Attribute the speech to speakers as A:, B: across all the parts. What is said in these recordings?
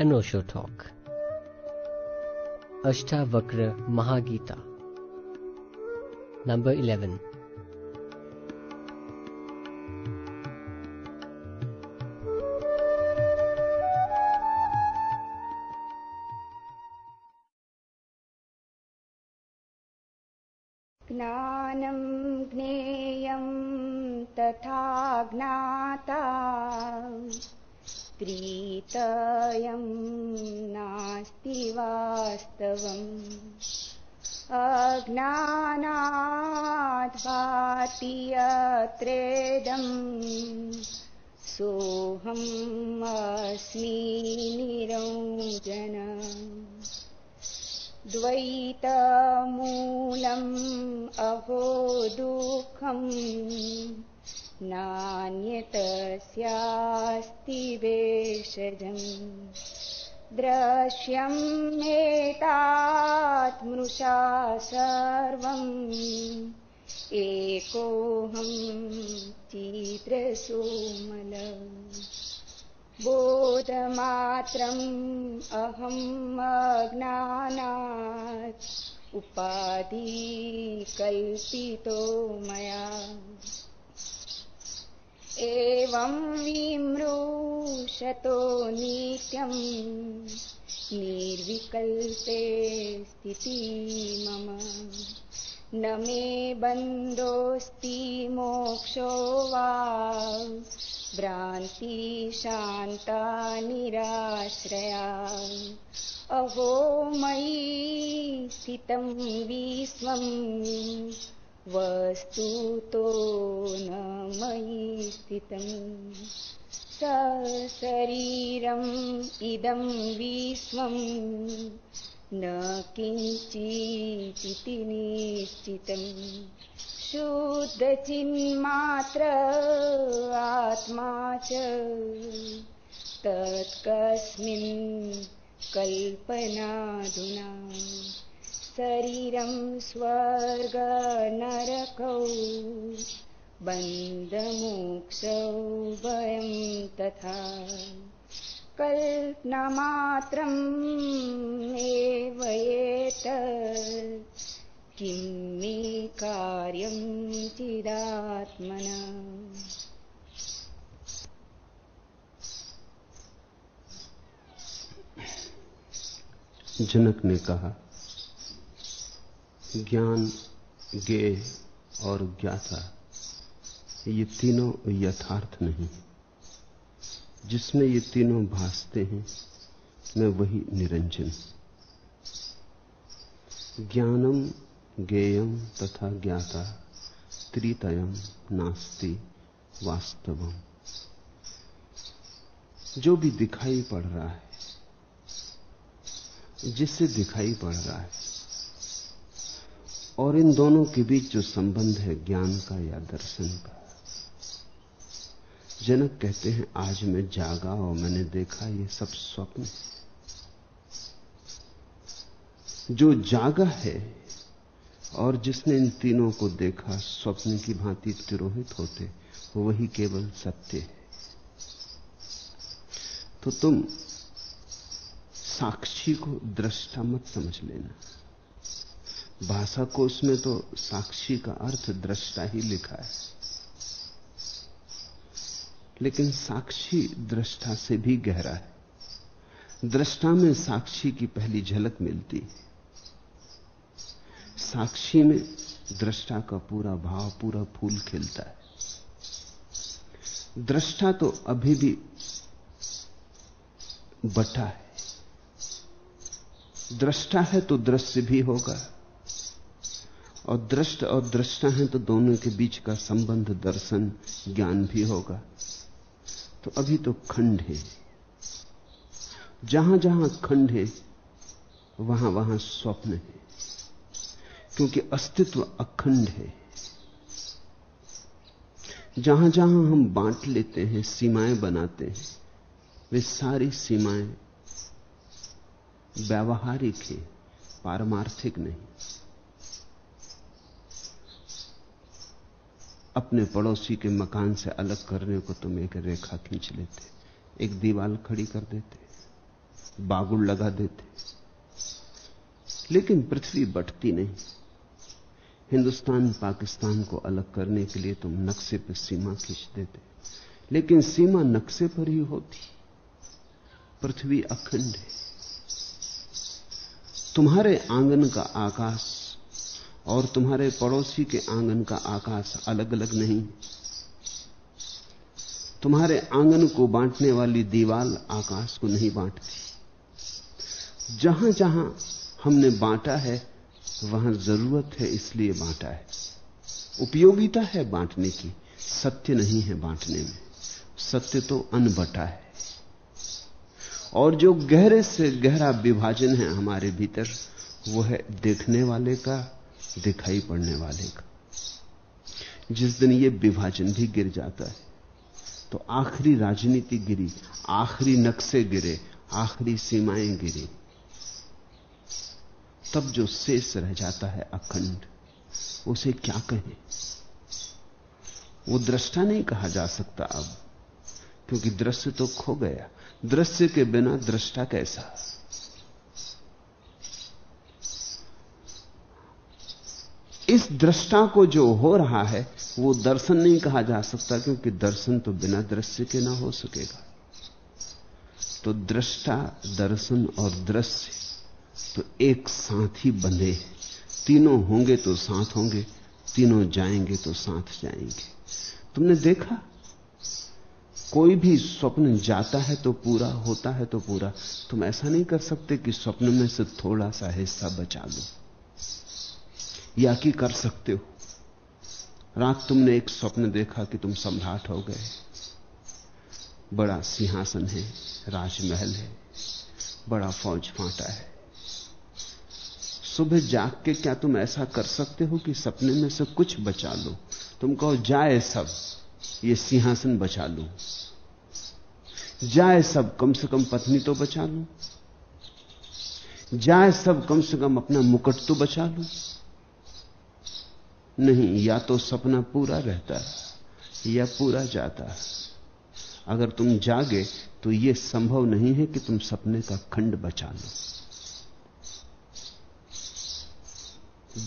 A: an talk. Ashtavakra Mahagita. Number 11.
B: मृषा सर्वम्। एकोऽहम् चित्रसोमल। बोधमात्रम् अहम् अज्ञानात्। उपाधिकल्पितो मया। एवं विमृशतो नित्यम् निर्विकल्पे स्थितिः मम। न मे बन्धोऽस्ति मोक्षो वा। भ्रान्ति शान्ता निराश्रया। अहो मयि स्थितं विश्वम् वस्तुतो न मयि स्थितम् सशरीरम् इदं विश्वम् न किञ्चिदिति निश्चितम्। शुद्धचिन्मात्र आत्मा च। तत्कस्मिन् कल्पनाधुना। शरीरं स्वर्गनरकौ बन्धमोक्षौ वयं तथा कल्पनामात्रम् एव एतत्। किं मे कार्यं चिदात्मना।
C: जनक ने कहा, ज्ञान ज्ञेय और ज्ञाता। ये तीनों यथार्थ नहीं। जिसमें ये तीनों भासते हैं, मैं वही निरंजन। ज्ञानम, ज्ञेयम तथा ज्ञाता, त्रितयम नास्ति वास्तवम। जो भी दिखाई पड़ रहा है, जिससे दिखाई पड़ रहा है, और इन दोनों के बीच जो संबंध है ज्ञान का या दर्शन का जनक कहते हैं, आज मैं जागा और मैंने देखा ये सब स्वप्न है। जो जागा है और जिसने इन तीनों को देखा, स्वप्न की भांति तिरोहित होते, वही केवल सत्य है। तो तुम साक्षी को दृष्टा मत समझ लेना। भाषा कोश में तो साक्षी का अर्थ दृष्टा ही लिखा है। लेकिन साक्षी दृष्टा से भी गहरा है। दृष्टा में साक्षी की पहली झलक मिलती है। साक्षी में दृष्टा का पूरा भाव, पूरा फूल खिलता है। दृष्टा तो अभी भी बटा है। दृष्टा है तो दृश्य भी होगा। और दृष्ट और दृष्टा है तो दोनों के बीच का संबंध, दर्शन, ज्ञान भी होगा। तो अभी तो खंड है। जहाँ जहाँ खंड है, वहाँ वहाँ स्वप्न है। क्योंकि अस्तित्व अखंड है। जहाँ जहाँ हम बांट लेते हैं, सीमाएँ बनाते हैं, वे सारी सीमाएँ व्यावहारिक है, पारमार्थिक नहीं। अपने पड़ोसी के मकान से अलग करने को तुम एक रेखा खींच लेते, एक दीवाल खड़ी कर देते बागुड़ लगा देते। लेकिन पृथ्वी बटती नहीं। हिंदुस्तान पाकिस्तान को अलग करने के लिए तुम नक्शे पर सीमा खींच देते, लेकिन सीमा नक्शे पर ही होती। पृथ्वी अखंड है। तुम्हारे आँगन का आकाश और तुम्हारे पड़ोसी के आँगन का आकाश अलग अलग नहीं। तुम्हारे आँगन को बांटने वाली दीवाल आकाश को नहीं बांटती। जहाँ जहाँ हमने बांटा है, वहाँ ज़रूरत है इसलिए बांटा है। उपयोगिता है बांटने की, सत्य नहीं है बांटने में। सत्य तो अनबटा है। और जो गहरे से गहरा विभाजन है हमारे भीतर, वो है देखने वाले का दिखाई पड़ने वाले का। जिस दिन ये विभाजन भी गिर जाता है तो आखिरी राजनीति गिरी, आखिरी नक्शे गिरे, आखिरी सीमाएँ गिरी, तब जो शेष रह जाता है अखंड, उसे क्या कहें? वो दृष्टा नहीं कहा जा सकता अब, क्योंकि दृश्य तो खो गया। दृश्य के बिना दृष्टा कैसा? इस दृष्टा को जो हो रहा है, वो दर्शन नहीं कहा जा सकता, क्योंकि दर्शन तो बिना दृश्य के ना हो सकेगा। तो दृष्टा, दर्शन और दृश्य तो एक साथ ही। बंधे तीनों होंगे तो साथ होंगे, तीनों जाएँगे तो साथ जाएँगे। तुमने देखा? कोई भी स्वप्न जाता है तो पूरा, होता है तो पूरा। तुम ऐसा नहीं कर सकते कि स्वप्न में से थोड़ा सा हिस्सा बचा लो। या कि कर सकते हो। रात तुमने एक स्वप्न देखा कि तुम सम्राट हो गए। बड़ा सिंहासन है, राजमहल है, बड़ा फौज फांटा है। सुबह जाग के क्या तुम ऐसा कर सकते हो कि सपने में से कुछ बचा लो? तुम कहो, जाए सब, ये सिंहासन बचा लो। जाए सब, कम से कम पत्नी तो बचा लो। जाए सब, कम से कम अपना मुकुट तो बचा लो। नहीं, या तो सपना पूरा रहता या पूरा जाता अगर तुम जागे तो यह संभव नहीं है कि तुम सपने का खंड बचा लो।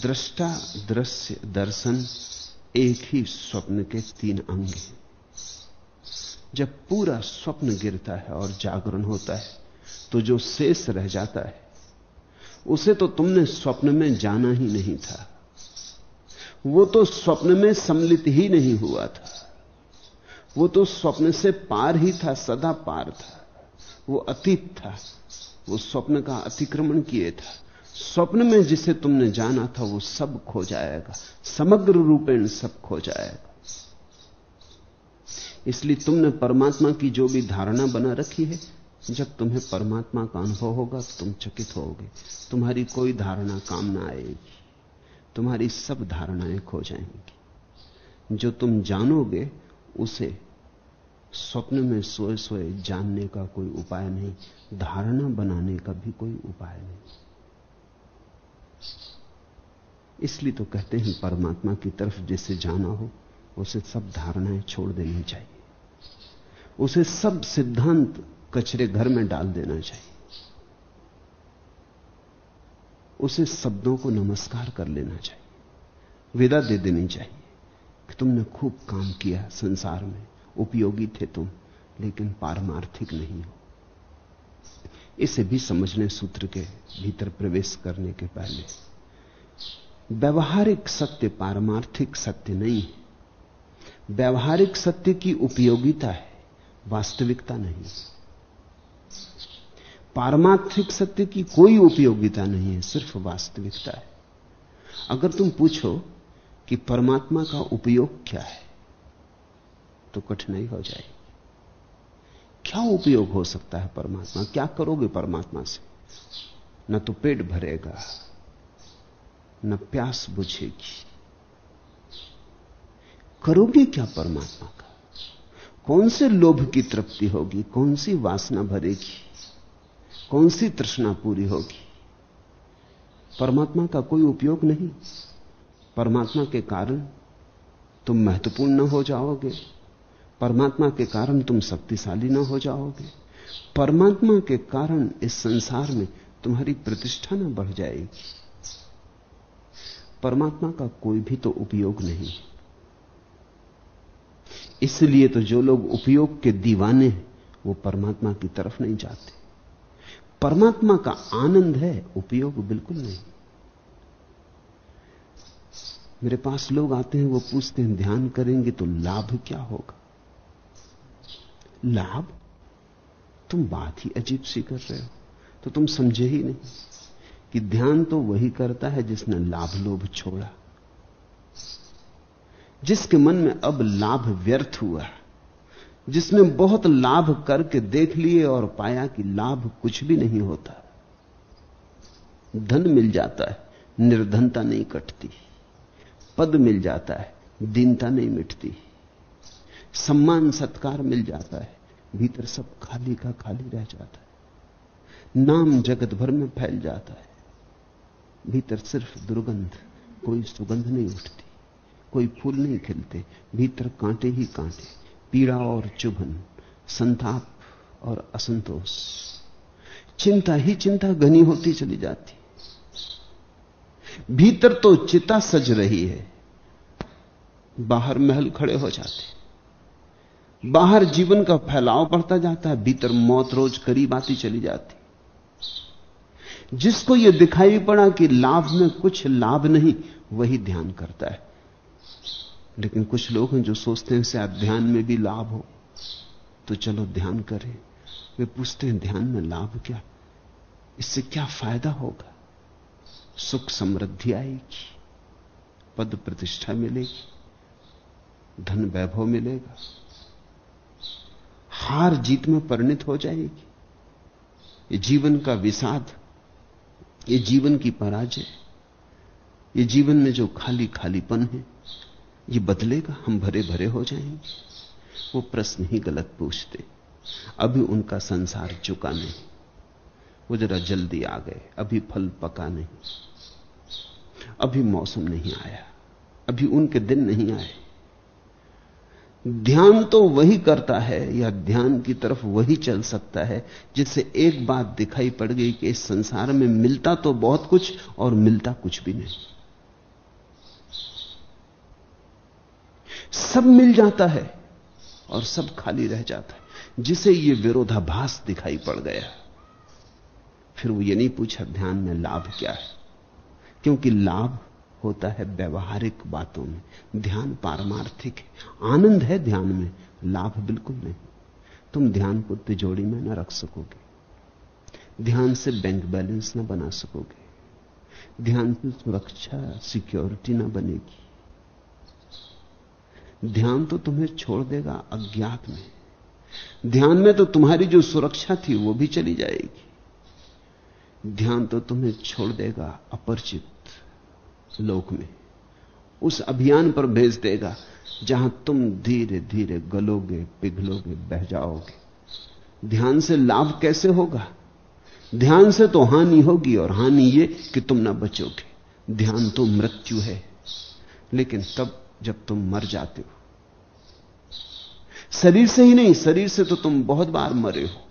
C: दृष्टा, दृश्य, दर्शन एक ही स्वप्न के तीन अंग हैं। जब पूरा स्वप्न गिरता है और जागरण होता है तो जो शेष रह जाता है, उसे तो तुमने स्वप्न में जाना ही नहीं था। वो तो स्वप्न में सम्मिलित ही नहीं हुआ था। वो तो स्वप्न से पार ही था, सदा पार था। वो अतीत था। वो स्वप्न का अतिक्रमण किए था। स्वप्न में जिसे तुमने जाना था, वो सब खो जाएगा। समग्र रूपेण सब खो जाएगा। इसलिए तुमने परमात्मा की जो भी धारणा बना रखी है, जब तुम्हें परमात्मा का अनुभव होगा, तुम चकित होगे। तुम्हारी कोई धारणा काम ना आएगी। तुम्हारी सब धारणाएँ खो जाएँगी। जो तुम जानोगे, उसे स्वप्न में सोए सोए जानने का कोई उपाय नहीं, धारणा बनाने का भी कोई उपाय नहीं। इसलिए तो कहते हैं, परमात्मा की तरफ़ जिसे जाना हो, उसे सब धारणाएँ छोड़ देनी चाहिए। उसे सब सिद्धांत कचरे घर में डाल देना चाहिए। उसे शब्दों को नमस्कार कर लेना चाहिए। विदा दे देनी चाहिए कि तुमने खूब काम किया संसार में, उपयोगी थे तुम, लेकिन पारमार्थिक नहीं हो। इसे भी समझने सूत्र के भीतर प्रवेश करने के पहले, व्यवहारिक सत्य पारमार्थिक सत्य नहीं है। व्यवहारिक सत्य की उपयोगिता है, वास्तविकता नहीं पारमार्थिक सत्य की कोई उपयोगिता नहीं है, सिर्फ़ वास्तविकता है। अगर तुम पूछो कि परमात्मा का उपयोग क्या है तो कठिनाई हो जाएगी। क्या उपयोग हो सकता है परमात्मा? क्या करोगे परमात्मा से? न तो पेट भरेगा, न प्यास बुझेगी। करोगे क्या परमात्मा का? कौन से लोभ की तृप्ति होगी? कौन सी वासना भरेगी? कौन सी तृष्णा पूरी होगी? परमात्मा का कोई उपयोग नहीं। परमात्मा के कारण तुम महत्वपूर्ण न हो जाओगे। परमात्मा के कारण तुम शक्तिशाली न हो जाओगे। परमात्मा के कारण इस संसार में तुम्हारी प्रतिष्ठा न बढ़ जाएगी। परमात्मा का कोई भी तो उपयोग नहीं। इसलिए तो जो लोग उपयोग के दीवाने हैं, वो परमात्मा की तरफ़ नहीं जाते। परमात्मा का आनंद है, उपयोग बिल्कुल नहीं। मेरे पास लोग आते हैं, वो पूछते हैं, ध्यान करेंगे तो लाभ क्या होगा? लाभ? तुम बात ही अजीब सी कर रहे हो। तो तुम समझे ही नहीं कि ध्यान तो वही करता है जिसने लाभ लोभ छोड़ा। जिसके मन में अब लाभ व्यर्थ हुआ जिसने बहुत लाभ करके देख लिए और पाया कि लाभ कुछ भी नहीं होता। धन मिल जाता है, निर्धनता नहीं कटती। पद मिल जाता है, दीनता नहीं मिटती। सम्मान, सत्कार मिल जाता है, भीतर सब खाली का खाली रह जाता है। नाम जगत भर में फैल जाता है। भीतर सिर्फ़ दुर्गंध, कोई सुगंध नहीं उठती, कोई फूल नहीं खिलते, भीतर कांटे ही कांटे। पीड़ा और चुभन, संताप और असंतोष। चिंता ही चिंता घनी होती चली जाती। भीतर तो चिता सज रही है। बाहर महल खड़े हो जाते। बाहर जीवन का फैलाव बढ़ता जाता है, भीतर मौत रोज करीब आती चली जाती। जिसको यह दिखाई पड़ा कि लाभ में कुछ लाभ नहीं, वही ध्यान करता है। लेकिन कुछ लोग हैं जो सोचते हैं शायद ध्यान में भी लाभ हो। तो चलो ध्यान करें। वे पूछते हैं, ध्यान में लाभ क्या? इससे क्या फ़ायदा होगा? सुख समृद्धि आएगी, पद प्रतिष्ठा मिलेगी, धन वैभव मिलेगा। हार जीत में परिणित हो जाएगी। ये जीवन का विषाद, ये जीवन की पराजय, ये जीवन में जो खाली खालीपन है ये बदलेगा, हम भरे भरे हो जाएँगे। वो प्रश्न ही गलत पूछते। अभी उनका संसार चुका नहीं। वो जरा जल्दी आ गए, अभी फल पका नहीं। अभी मौसम नहीं आया, अभी उनके दिन नहीं आए। ध्यान तो वही करता है, या ध्यान की तरफ़ वही चल सकता है, जिससे एक बात दिखाई पड़ गई कि इस संसार में मिलता तो बहुत कुछ, और मिलता कुछ भी नहीं। सब मिल जाता है और सब खाली रह जाता है। जिसे यह विरोधाभास दिखाई पड़ गया, फिर वो ये नहीं पूछा, ध्यान में लाभ क्या है? क्योंकि लाभ होता है व्यवहारिक बातों में। ध्यान पारमार्थिक है। आनंद है ध्यान में, लाभ बिल्कुल नहीं। तुम ध्यान को तिजोड़ी में न रख सकोगे। ध्यान से बैंक बैलेंस ना बना सकोगे। ध्यान से सुरक्षा सिक्योरिटी ना बनेगी। ध्यान तो तुम्हें छोड़ देगा, अज्ञात में। ध्यान में तो तुम्हारी जो सुरक्षा थी, वो भी चली जाएगी। ध्यान तो तुम्हें छोड़ देगा, अपरिचित लोक में। उस अभियान पर भेज देगा, जहाँ तुम धीरे धीरे गलोगे, पिघलोगे, बह जाओगे। ध्यान से लाभ कैसे होगा? ध्यान से तो हानि होगी, और हानि ये कि तुम ना बचोगे। ध्यान तो मृत्यु है। लेकिन तब जब तुम मर जाते हो। शरीर से ही नहीं, शरीर से तो तुम बहुत बार मरे हो।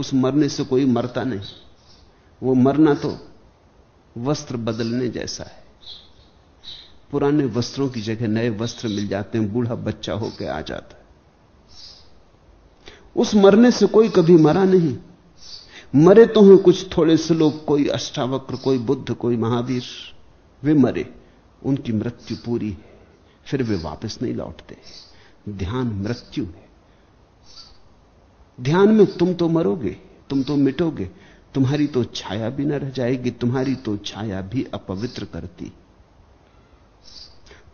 C: उस मरने से कोई मरता नहीं। वो मरना तो वस्त्र बदलने जैसा है। पुराने वस्त्रों की जगह नए वस्त्र मिल जाते हैं, बूढ़ा बच्चा होकर आ जाता है। उस मरने से कोई कभी मरा नहीं। मरे तो हैं कुछ थोड़े से लोग, कोई अष्टावक्र, कोई बुद्ध, कोई महावीर। वे मरे, उनकी मृत्यु पूरी है। फिर वे वापस नहीं लौटते। ध्यान मृत्यु है। ध्यान में तुम तो मरोगे, तुम तो मिटोगे, तुम्हारी तो छाया भी न रह जाएगी, तुम्हारी तो छाया भी अपवित्र करती।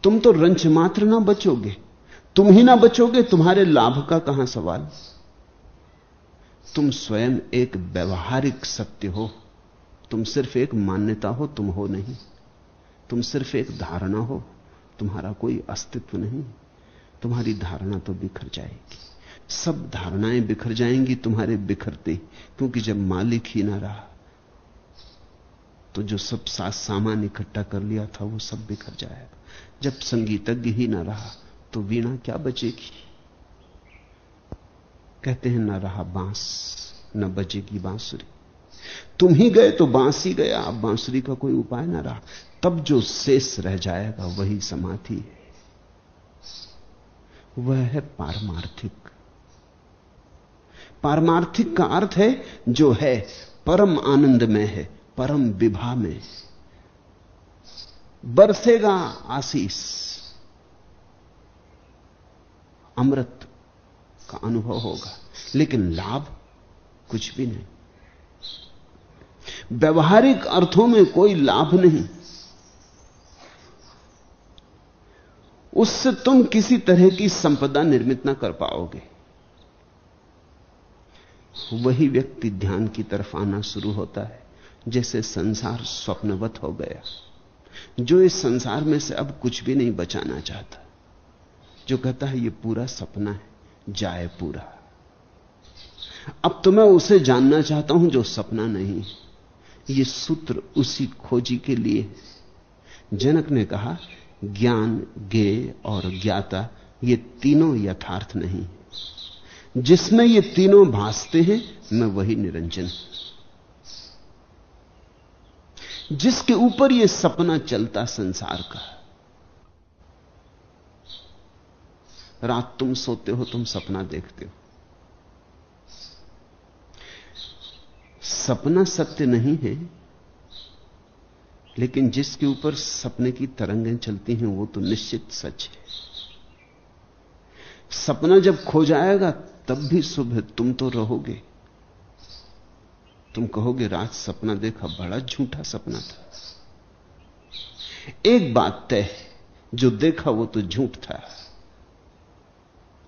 C: तुम तो रंच मात्र ना बचोगे, तुम ही ना बचोगे, तुम्हारे लाभ का कहाँ सवाल? तुम स्वयं एक व्यवहारिक सत्य हो, तुम सिर्फ़ एक मान्यता हो, तुम हो नहीं। तुम सिर्फ़ एक धारणा हो तुम्हारा कोई अस्तित्व नहीं। तुम्हारी धारणा तो बिखर जाएगी। सब धारणाएँ बिखर जाएँगी तुम्हारे बिखरते, क्योंकि जब मालिक ही ना रहा तो जो सब साथ सामान इकट्ठा कर लिया था, वो सब बिखर जाएगा। जब संगीतज्ञ ही ना रहा तो वीणा क्या बचेगी? कहते हैं, ना रहा बाँस, न बचेगी बांसुरी। तुम ही गए तो बाँस ही गया, अब बांसुरी का कोई उपाय ना रहा। तब जो शेष रह जाएगा वही समाधि है। वह है पारमार्थिक। पारमार्थिक का अर्थ है, जो है परम आनंद में है, परम विभा में बरसेगा आशीष। अमृत का अनुभव होगा, लेकिन लाभ कुछ भी नहीं। व्यवहारिक अर्थों में कोई लाभ नहीं। उससे तुम किसी तरह की संपदा निर्मित ना कर पाओगे। वही व्यक्ति ध्यान की तरफ़ आना शुरू होता है, जैसे संसार स्वप्नवत हो गया, जो इस संसार में से अब कुछ भी नहीं बचाना चाहता, जो कहता है, ये पूरा सपना है, जाए पूरा। अब तो मैं उसे जानना चाहता हूँ जो सपना नहीं ये सूत्र उसी खोजी के लिए जनक ने कहा ज्ञान, ज्ञेय और ज्ञाता, ये तीनों यथार्थ नहीं। जिसमें ये तीनों भासते हैं, मैं वही निरंजन जिसके ऊपर ये सपना चलता संसार का। रात तुम सोते हो, तुम सपना देखते हो। सपना सत्य नहीं है लेकिन जिसके ऊपर सपने की तरंगें चलती हैं, वो तो निश्चित सच है। सपना जब खो जाएगा, तब भी सुबह तुम तो रहोगे। तुम कहोगे, रात सपना देखा, बड़ा झूठा सपना था। एक बात तय जो देखा, वो तो झूठ था।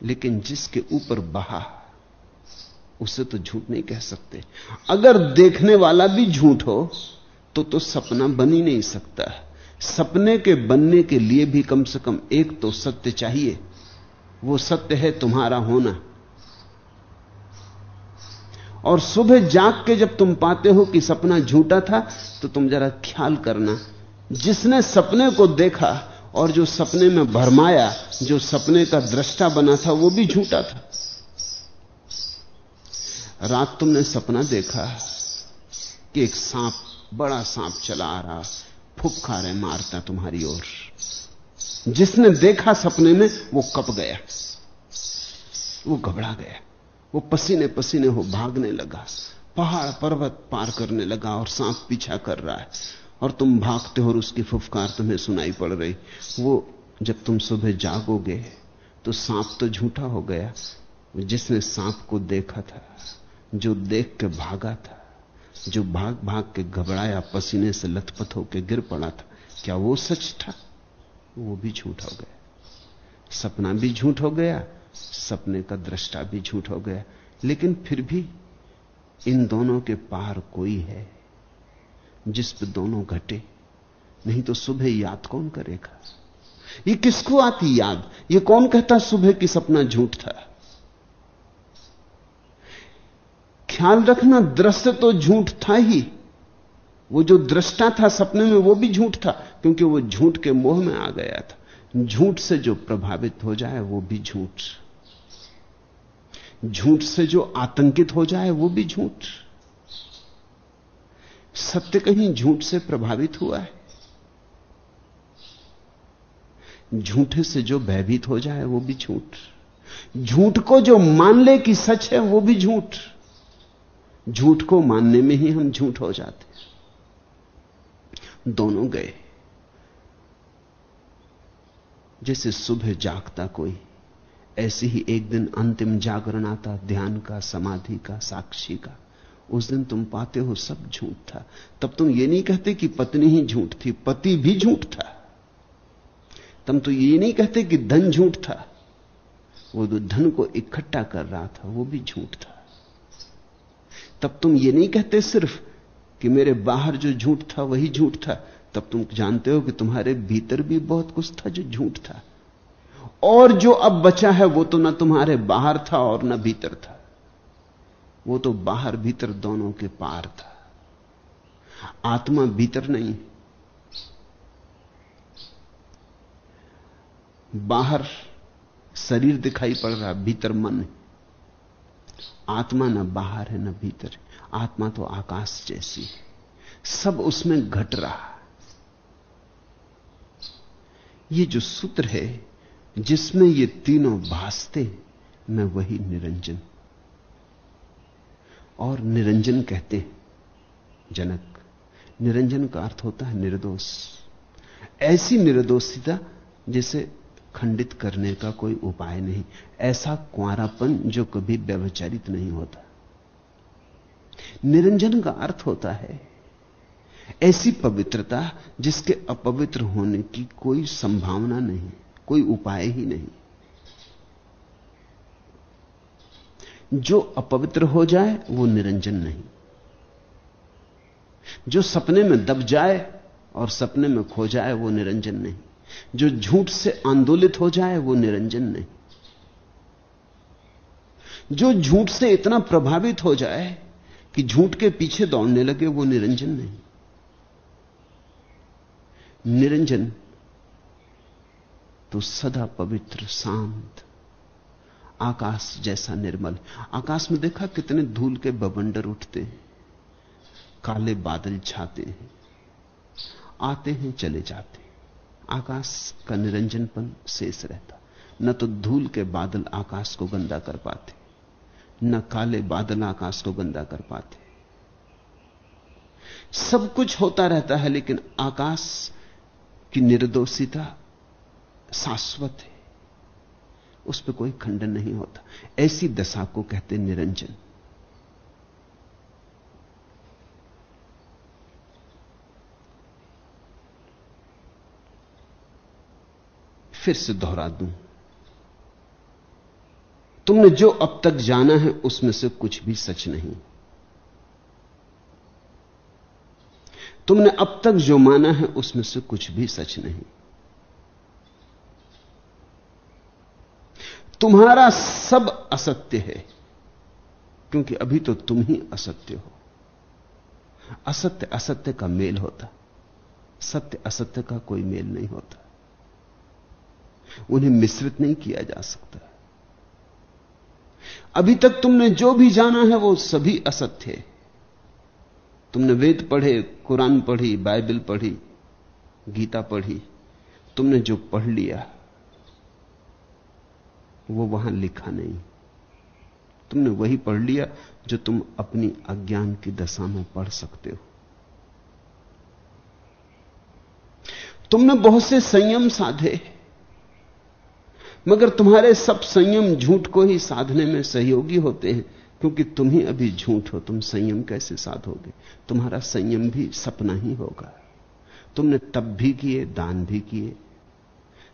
C: लेकिन जिसके ऊपर बहा, उसे तो झूठ नहीं कह सकते। अगर देखने वाला भी झूठ हो तो तो सपना बन ही नहीं सकता। सपने के बनने के लिए भी कम से कम एक तो सत्य चाहिए। वो सत्य है तुम्हारा होना। और सुबह जाग के जब तुम पाते हो कि सपना झूठा था तो तुम जरा ख्याल करना। जिसने सपने को देखा और जो सपने में भरमाया, जो सपने का दृष्टा बना था, वो भी झूठा था। रात तुमने सपना देखा कि एक सांप बड़ा सांप चला आ रहा फुफकारे मारता तुम्हारी ओर। जिसने देखा सपने में, वो कप गया। वो घबरा गया। वो पसीने पसीने हो भागने लगा। पहाड़ पर्वत पार करने लगा और सांप पीछा कर रहा है। और तुम भागते हो और उसकी फुफकार तुम्हें सुनाई पड़ रही। वो जब तुम सुबह जागोगे तो सांप तो झूठा हो गया। जिसने सांप को देखा था, जो देख के भागा था जो भाग भाग के घबराया, पसीने से लथपथ होकर गिर पड़ा था, क्या वो सच था? वो भी झूठ हो गया। सपना भी झूठ हो गया, सपने का दृष्टा भी झूठ हो गया। लेकिन फिर भी इन दोनों के पार कोई है, जिस पर दोनों घटे। नहीं तो सुबह याद कौन करेगा? ये किसको आती याद? ये कौन कहता सुबह की सपना झूठ था? ख्याल रखना, दृश्य तो झूठ था ही। वो जो दृष्टा था सपने में, वो भी झूठ था, क्योंकि वो झूठ के मोह में आ गया था। झूठ से जो प्रभावित हो जाए, वो भी झूठ। झूठ से जो आतंकित हो जाए, वो भी झूठ। सत्य कहीं झूठ से प्रभावित हुआ है। झूठे से जो भयभीत हो जाए, वो भी झूठ। झूठ को जो मान ले कि सच है, वो भी झूठ। झूठ को मानने में ही हम झूठ हो जाते दोनों गए। जैसे सुबह जागता कोई, ऐसे ही एक दिन अंतिम जागरण आता, ध्यान का, समाधि का, साक्षी का। उस दिन तुम पाते हो सब झूठ था। तब तुम ये नहीं कहते कि पत्नी ही झूठ थी, पति भी झूठ था। तुम तो ये नहीं कहते कि धन झूठ था। वो जो धन को इकट्ठा कर रहा था, वो भी झूठ था। तब तुम ये नहीं कहते सिर्फ़ कि मेरे बाहर जो झूठ था वही झूठ था। तब तुम जानते हो कि तुम्हारे भीतर भी बहुत कुछ था जो झूठ था। और जो अब बचा है वो तो ना तुम्हारे बाहर था और ना भीतर था। वो तो बाहर भीतर दोनों के पार था। आत्मा भीतर नहीं। बाहर शरीर दिखाई पड़ रहा, भीतर मन। आत्मा न बाहर है, न भीतर है। आत्मा तो आकाश जैसी है। सब उसमें घट रहा ये जो सूत्र है, जिसमें ये तीनों भासते मैं वही निरंजन। और निरंजन कहते हैं, जनक। निरंजन का अर्थ होता है निर्दोष। ऐसी निर्दोषिता, जिसे खंडित करने का कोई उपाय नहीं। ऐसा कुआरापन जो कभी व्यवचारित नहीं होता। निरंजन का अर्थ होता है, ऐसी पवित्रता जिसके अपवित्र होने की कोई संभावना नहीं, कोई उपाय ही नहीं। जो अपवित्र हो जाए, वो निरंजन नहीं। जो सपने में दब जाए और सपने में खो जाए, वो निरंजन नहीं। जो झूठ से आंदोलित हो जाए, वो निरंजन नहीं। जो झूठ से इतना प्रभावित हो जाए कि झूठ के पीछे दौड़ने लगे, वो निरंजन नहीं। निरंजन तो सदा पवित्र, शांत, आकाश जैसा निर्मल। आकाश में देखा कितने धूल के बबंडर उठते हैं, काले बादल छाते हैं, आते हैं, चले जाते हैं। आकाश का निरंजनपन शेष रहता। न तो धूल के बादल आकाश को गंदा कर पाते, न काले बादल आकाश को गंदा कर पाते। सब कुछ होता रहता है, लेकिन आकाश की निर्दोषिता शाश्वत है। उस पर कोई खंडन नहीं होता। ऐसी दशा को कहते निरंजन। फिर से दोहरा दूँ। तुमने जो अब तक जाना है, उसमें से कुछ भी सच नहीं। तुमने अब तक जो माना है, उसमें से कुछ भी सच नहीं। तुम्हारा सब असत्य है, क्योंकि अभी तो तुम ही असत्य हो। असत्य असत्य का मेल होता, सत्य असत्य का कोई मेल नहीं होता। उन्हें मिश्रित नहीं किया जा सकता। अभी तक तुमने जो भी जाना है, वो सभी असत्य है। तुमने वेद पढ़े, कुरान पढ़ी, बाइबल पढ़ी, गीता पढ़ी, तुमने जो पढ़ लिया, वो वहाँ लिखा नहीं। तुमने वही पढ़ लिया जो तुम अपनी अज्ञान की दशा में पढ़ सकते हो। तुमने बहुत से संयम साधे। मगर तुम्हारे सब संयम झूठ को ही साधने में सहयोगी होते हैं, क्योंकि तुम ही अभी झूठ हो, तुम संयम कैसे साधोगे? तुम्हारा संयम भी सपना ही होगा। तुमने तप भी किए, दान भी किए,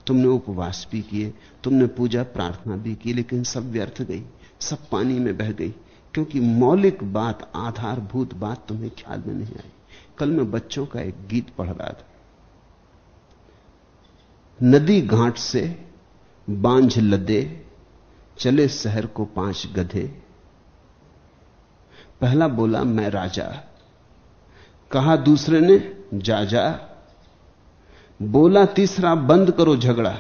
C: तुमने उपवास भी किए, तुमने पूजा, प्रार्थना भी की, लेकिन सब व्यर्थ गई, सब पानी में बह गई, क्योंकि मौलिक बात, आधारभूत बात तुम्हें ख्याल में नहीं आई। कल मैं बच्चों का एक गीत पढ़ रहा था। नदी घाट से बांझ लदे, चले शहर को पाँच गधे। पहला बोला, मैं राजा। कहा दूसरे ने, जा जा। बोला, तीसरा, बंद करो झगड़ा।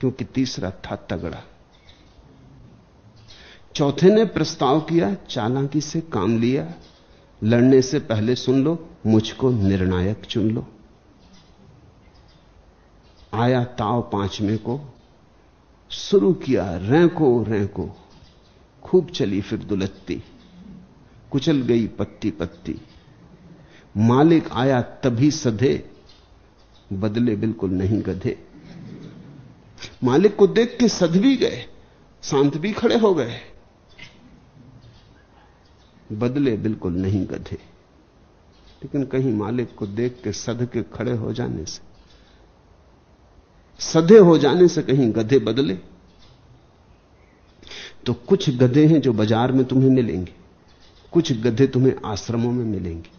C: क्योंकि तीसरा था तगड़ा। चौथे ने प्रस्ताव किया, चालाकी से काम लिया। लड़ने से पहले सुन लो, मुझको निर्णायक चुन लो। आया ताव पांचवे को, शुरू किया रैंको रैंको, खूब चली फिर दुलत्ती, कुचल गई पत्ती पत्ती। मालिक आया तभी सधे, बदले बिल्कुल नहीं गधे। मालिक को देख के सद भी गए, शांत भी खड़े हो गए। बदले बिल्कुल नहीं गधे। लेकिन कहीं मालिक को देख के सद के खड़े हो जाने से सधे हो जाने से कहीं गधे बदले। तो कुछ गधे हैं जो बाज़ार में तुम्हें मिलेंगे, कुछ गधे तुम्हें आश्रमों में मिलेंगे।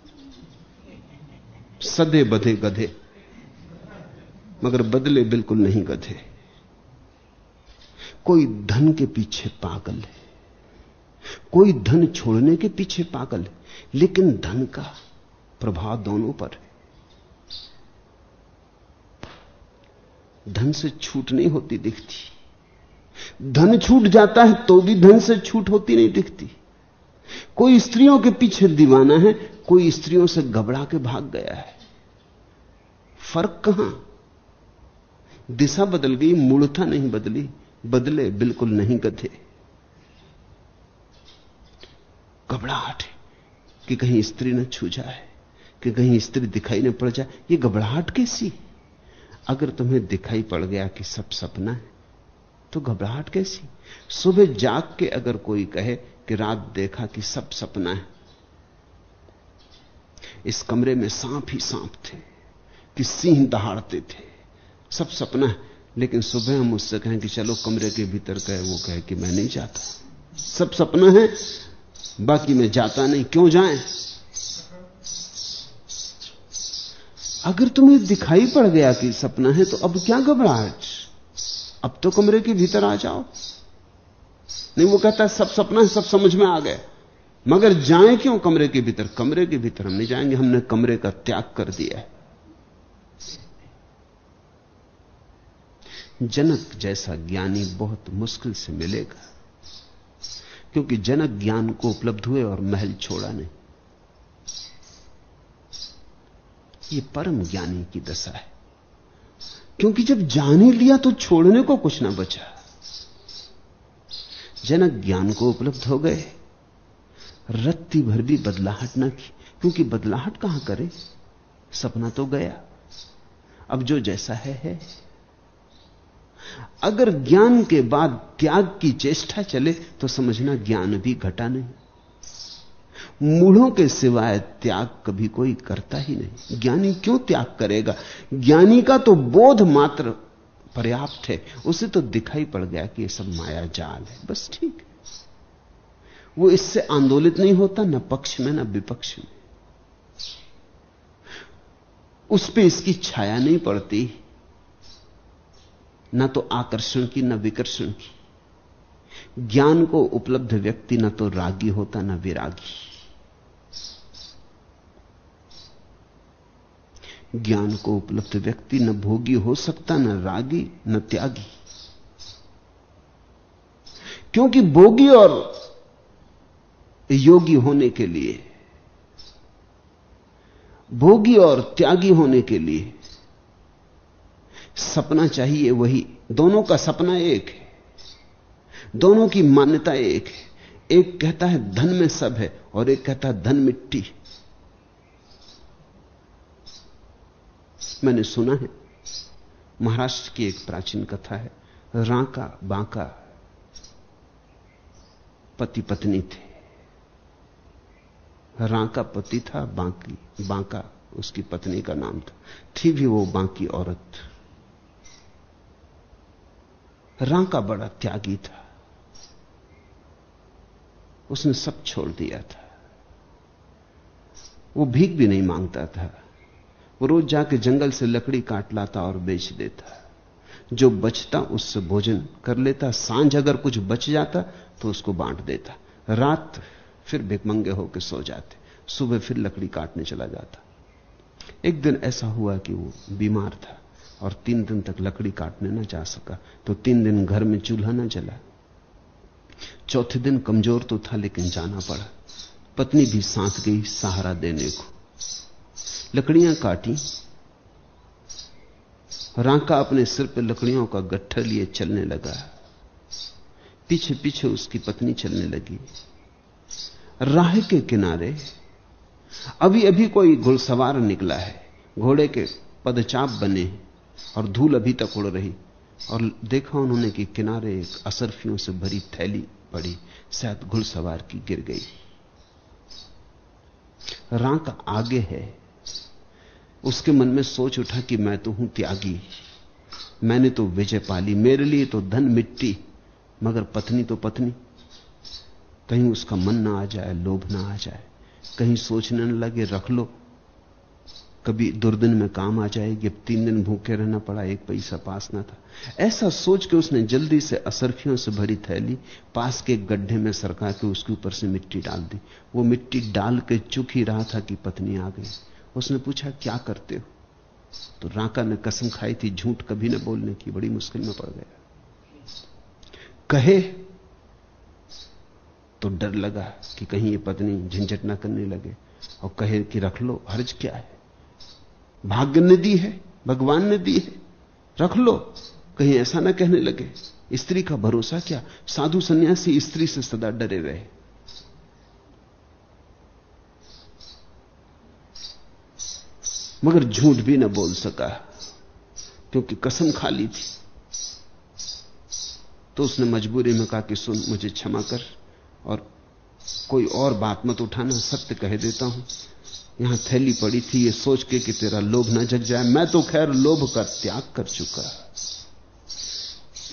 C: सदे बधे गधे, मगर बदले बिल्कुल नहीं गधे। कोई धन के पीछे पागल है, कोई धन छोड़ने के पीछे पागल है, लेकिन धन का प्रभाव दोनों पर है। धन से छूट नहीं होती दिखती। धन छूट जाता है तो भी धन से छूट होती नहीं दिखती। कोई स्त्रियों के पीछे दीवाना है, कोई स्त्रियों से घबरा के भाग गया है। फ़र्क कहाँ? दिशा बदल गई मूर्ता नहीं बदली, बदले बिल्कुल नहीं गधे। घबराहट कि कहीं स्त्री न छू जाए, कि कहीं स्त्री दिखाई न पड़ जाए। ये घबराहट कैसी? अगर तुम्हें दिखाई पड़ गया कि सब सपना है तो घबराहट कैसी? सुबह जाग के अगर कोई कहे कि रात देखा कि सब सपना है, इस कमरे में सांप ही सांप थे, कि सिंह दहाड़ते थे, सब सपना है। लेकिन सुबह हम उससे कहें कि चलो कमरे के भीतर गए वो कहे कि मैं नहीं जाता। सब सपना है, बाकी मैं जाता नहीं, क्यों जाए? अगर तुम्हें दिखाई पड़ गया कि सपना है तो अब क्या घबराहट? अब तो कमरे के भीतर आ जाओ। नहीं, वो कहता सब सपना है, सब समझ में आ गया मगर जाए क्यों कमरे के भीतर? कमरे के भीतर हम नहीं जाएँगे, हमने कमरे का त्याग कर दिया है। जनक जैसा ज्ञानी बहुत मुश्किल से मिलेगा, क्योंकि जनक ज्ञान को उपलब्ध हुए और महल छोड़ा नहीं। ये परम ज्ञानी की दशा है। क्योंकि जब जान ही लिया तो छोड़ने को कुछ ना बचा। जनक ज्ञान को उपलब्ध हो गए। रत्ती भर भी बदलाहट ना की, क्योंकि बदलाहट कहाँ करे? सपना तो गया। अब जो जैसा है है। अगर ज्ञान के बाद त्याग की चेष्टा चले तो समझना ज्ञान भी घटा नहीं। मूढ़ों के सिवाय त्याग कभी कोई करता ही नहीं। ज्ञानी क्यों त्याग करेगा? ज्ञानी का तो बोध मात्र पर्याप्त है। उसे तो दिखाई पड़ गया कि यह सब माया जाल है। बस ठीक है। वो इससे आंदोलित नहीं होता, न पक्ष में, न विपक्ष में। उस पर इसकी छाया नहीं पड़ती। न तो आकर्षण की, न विकर्षण की। ज्ञान को उपलब्ध व्यक्ति न तो रागी होता, न विरागी। ज्ञान को उपलब्ध व्यक्ति न भोगी हो सकता, न रागी, न त्यागी। क्योंकि भोगी और योगी होने के लिए, भोगी और त्यागी होने के लिए सपना चाहिए वही। दोनों का सपना एक है, दोनों की मान्यता एक है। एक कहता है, धन में सब है, और एक कहता है, धन मिट्टी मैंने सुना है। महाराष्ट्र की एक प्राचीन कथा है। रांका बांका पति पत्नी थे। रांका पति था, बांकी, बांका उसकी पत्नी का नाम था। थी भी वो बांकी औरत। रांका बड़ा त्यागी था। उसने सब छोड़ दिया था। वो भीख भी नहीं माँगता था। वो रोज जाके जंगल से लकड़ी काट लाता और बेच देता। जो बचता, उससे भोजन कर लेता। साँझ अगर कुछ बच जाता तो उसको बांट देता। रात फिर भिकमंगे होकर सो जाते। सुबह फिर लकड़ी काटने चला जाता। एक दिन ऐसा हुआ कि वो बीमार था और तीन दिन तक लकड़ी काटने ना जा सका। तो तीन दिन घर में चूल्हा न जला। चौथे दिन कमज़ोर तो था, लेकिन जाना पड़ा। पत्नी भी सांस गई सहारा देने को लकड़ियाँ काटी, रांका अपने सिर पर लकड़ियों का गट्ठर लिए चलने लगा। पीछे पीछे उसकी पत्नी चलने लगी। राह के किनारे अभी अभी कोई घुड़सवार निकला है। घोड़े के पदचाप बने और धूल अभी तक उड़ रही। और देखा उन्होंने कि किनारे एक असरफियों से भरी थैली पड़ी, शायद घुड़सवार की गिर गई। रांका आगे है। उसके मन में सोच उठा कि मैं तो हूँ त्यागी। मैंने तो विजय पाली। मेरे लिए तो धन मिट्टी, मगर पत्नी तो पत्नी। कहीं उसका मन ना आ जाए, लोभ ना आ जाए, कहीं सोचने न लगे, रख लो। कभी दुर्दिन में काम आ जाएगी, अब तीन दिन भूखे रहना पड़ा, एक पैसा पास ना था। ऐसा सोच के उसने जल्दी से असरफियों से भरी थैली पास के गड्ढे में सरका के उसके ऊपर से मिट्टी डाल दी। वो मिट्टी डाल के चुक ही रहा था कि पत्नी आ गई। उसने पूछा, क्या करते हो? तो राका ने कसम खाई थी, झूठ कभी न बोलने की, बड़ी मुश्किल में पड़ गया। कहे तो डर लगा कि कहीं ये पत्नी झंझट ना करने लगे और कहे कि रख लो, हर्ज क्या है? भाग्य ने दी है, भगवान ने दी है, रख लो। कहीं ऐसा ना कहने लगे, स्त्री का भरोसा क्या? साधु सन्यासी स्त्री से सदा डरे रहे। मगर झूठ भी न बोल सका, क्योंकि कसम खा ली थी। तो उसने मजबूरी में कहा कि सुन, मुझे क्षमा कर, और कोई और बात मत उठाना, सत्य कह देता हूँ। यहाँ थैली पड़ी थी, ये सोच के कि तेरा लोभ ना जग जाए, मैं तो खैर लोभ का त्याग कर चुका।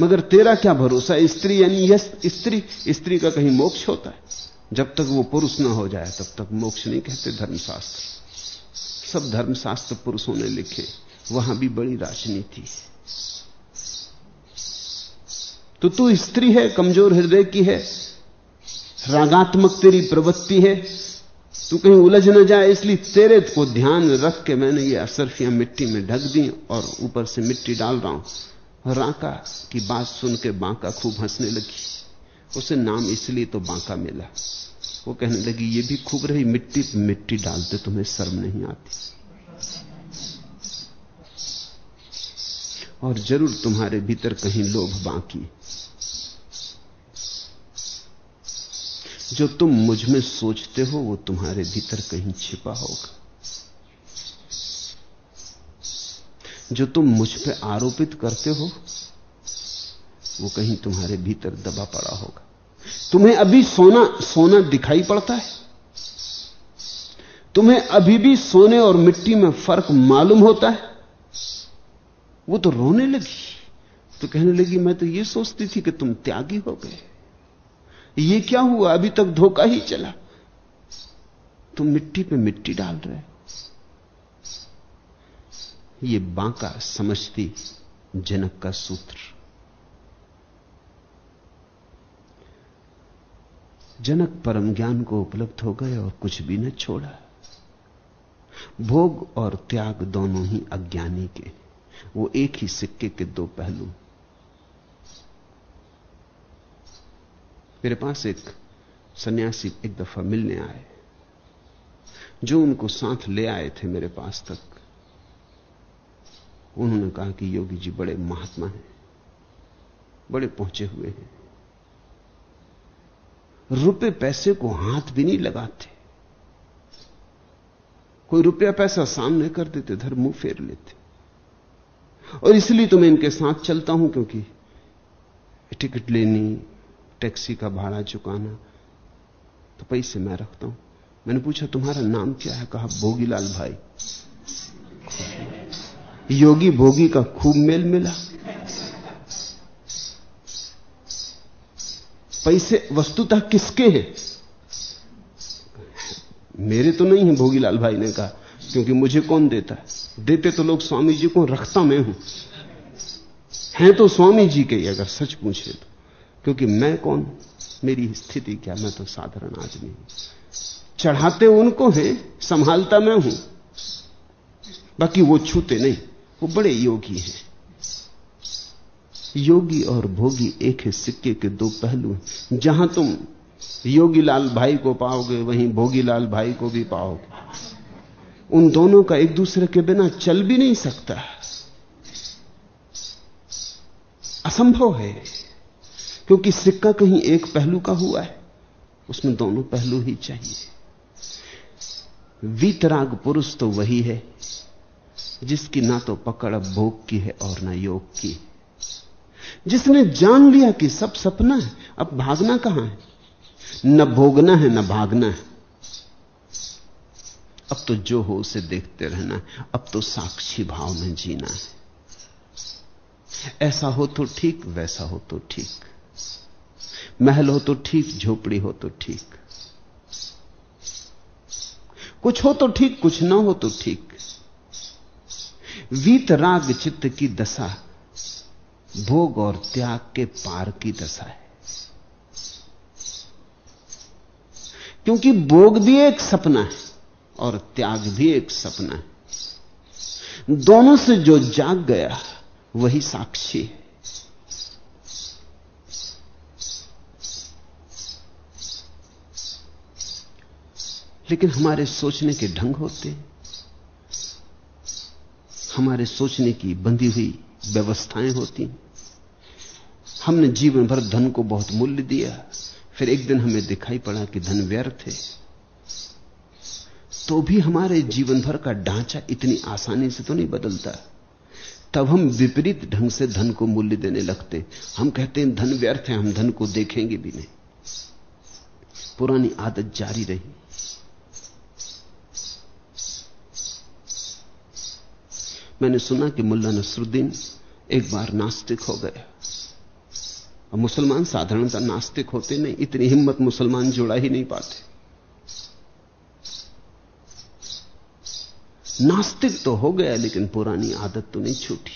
C: मगर तेरा क्या भरोसा? स्त्री यानी यह स्त्री स्त्री का कहीं मोक्ष होता है? जब तक वो पुरुष ना हो जाए, तब तक मोक्ष नहीं कहते धर्मशास्त्र। सब धर्मशास्त्र पुरुषों ने लिखे, वहाँ भी बड़ी राजनीति। तो तू स्त्री है, कमज़ोर हृदय की है, रागात्मक तेरी प्रवृत्ति है, तू कहीं उलझ न जाए, इसलिए तेरे को ध्यान रख के मैंने ये असरफियाँ मिट्टी में ढक दी और ऊपर से मिट्टी डाल रहा हूँ। राका की बात सुन के बांका खूब हंसने लगी। उसे नाम इसलिए तो बांका मिला। वो कहने लगी, ये भी खूब रही, मिट्टी मिट्टी डालते तुम्हें शर्म नहीं आती। और ज़रूर तुम्हारे भीतर कहीं लोभ बाकी जो तुम मुझमें सोचते हो, वो तुम्हारे भीतर कहीं छिपा होगा। जो तुम मुझ पे आरोपित करते हो, वो कहीं तुम्हारे भीतर दबा पड़ा होगा। तुम्हें अभी सोना सोना दिखाई पड़ता है। तुम्हें अभी भी सोने और मिट्टी में फ़र्क मालूम होता है। वो तो रोने लगी। तो कहने लगी, मैं तो ये सोचती थी कि तुम त्यागी हो गए। ये क्या हुआ? अभी तक धोखा ही चला। तुम मिट्टी पे मिट्टी डाल रहे ये बांका समझती जनक का सूत्र। जनक परम ज्ञान को उपलब्ध हो गए और कुछ भी न छोड़ा। भोग और त्याग दोनों ही अज्ञानी के। वो एक ही सिक्के के दो पहलू। मेरे पास एक सन्यासी एक दफ़ा मिलने आए। जो उनको साथ ले आए थे मेरे पास तक। उन्होंने कहा कि योगी जी बड़े महात्मा हैं, बड़े पहुँचे हुए हैं। रुपए पैसे को हाथ भी नहीं लगाते। कोई रुपया पैसा सामने कर देते धर मुँह फेर लेते। और इसलिए तो मैं इनके साथ चलता हूँ, क्योंकि टिकट लेनी, टैक्सी का भाड़ा चुकाना तो पैसे मैं रखता हूँ। मैंने पूछा, तुम्हारा नाम क्या है? कहा, भोगीलाल भाई। योगी भोगी का खूब मेल मिला। पैसे वस्तुतः किसके हैं? मेरे तो नहीं है, भोगीलाल भाई ने कहा, क्योंकि मुझे कौन देता है? देते तो लोग स्वामी जी को, रखता मैं हूँ। हैं तो स्वामी जी के ही, अगर सच पूछे तो। क्योंकि मैं कौन? मेरी स्थिति क्या? मैं तो साधारण आदमी हूँ। चढ़ाते उनको हैं, संभालता मैं हूँ। बाकी वो छूते नहीं, वो बड़े योगी हैं। योगी और भोगी एक ही सिक्के के दो पहलू हैं। जहाँ तुम योगी लाल भाई को पाओगे, वहीं भोगी लाल भाई को भी पाओगे। उन दोनों का एक दूसरे के बिना चल भी नहीं सकता। असंभव है, क्योंकि सिक्का कहीं एक पहलू का हुआ है, उसमें दोनों पहलू ही चाहिए। वीतराग पुरुष तो वही है, जिसकी ना तो पकड़ अब भोग की है और ना योग की। जिसने जान लिया कि सब सपना है, अब भागना कहाँ है? न भोगना है, न भागना है। अब तो जो हो उसे देखते रहना है, अब तो साक्षी भाव में जीना है। ऐसा हो तो ठीक, वैसा हो तो ठीक। महल हो तो ठीक, झोपड़ी हो तो ठीक। कुछ हो तो ठीक, कुछ ना हो तो ठीक। वीतराग चित्त की दशा भोग और त्याग के पार की दशा है। क्योंकि भोग भी एक सपना है और त्याग भी एक सपना है। दोनों से जो जाग गया, वही साक्षी है। लेकिन हमारे सोचने के ढंग होते हैं। हमारे सोचने की बंधी हुई। व्यवस्थाएँ होती हमने जीवन भर धन को बहुत मूल्य दिया। फिर एक दिन हमें दिखाई पड़ा कि धन व्यर्थ है। तो भी हमारे जीवन भर का ढांचा इतनी आसानी से तो नहीं बदलता। तब हम विपरीत ढंग से धन को मूल्य देने लगते। हम कहते हैं, धन व्यर्थ है, हम धन को देखेंगे भी नहीं। पुरानी आदत जारी रही। मैंने सुना कि मुल्ला नसरुद्दीन एक बार नास्तिक हो और मुसलमान साधारणतः नास्तिक होते नहीं, इतनी हिम्मत मुसलमान जोड़ा ही नहीं पाते। नास्तिक तो हो गया, लेकिन पुरानी आदत तो नहीं छूटी।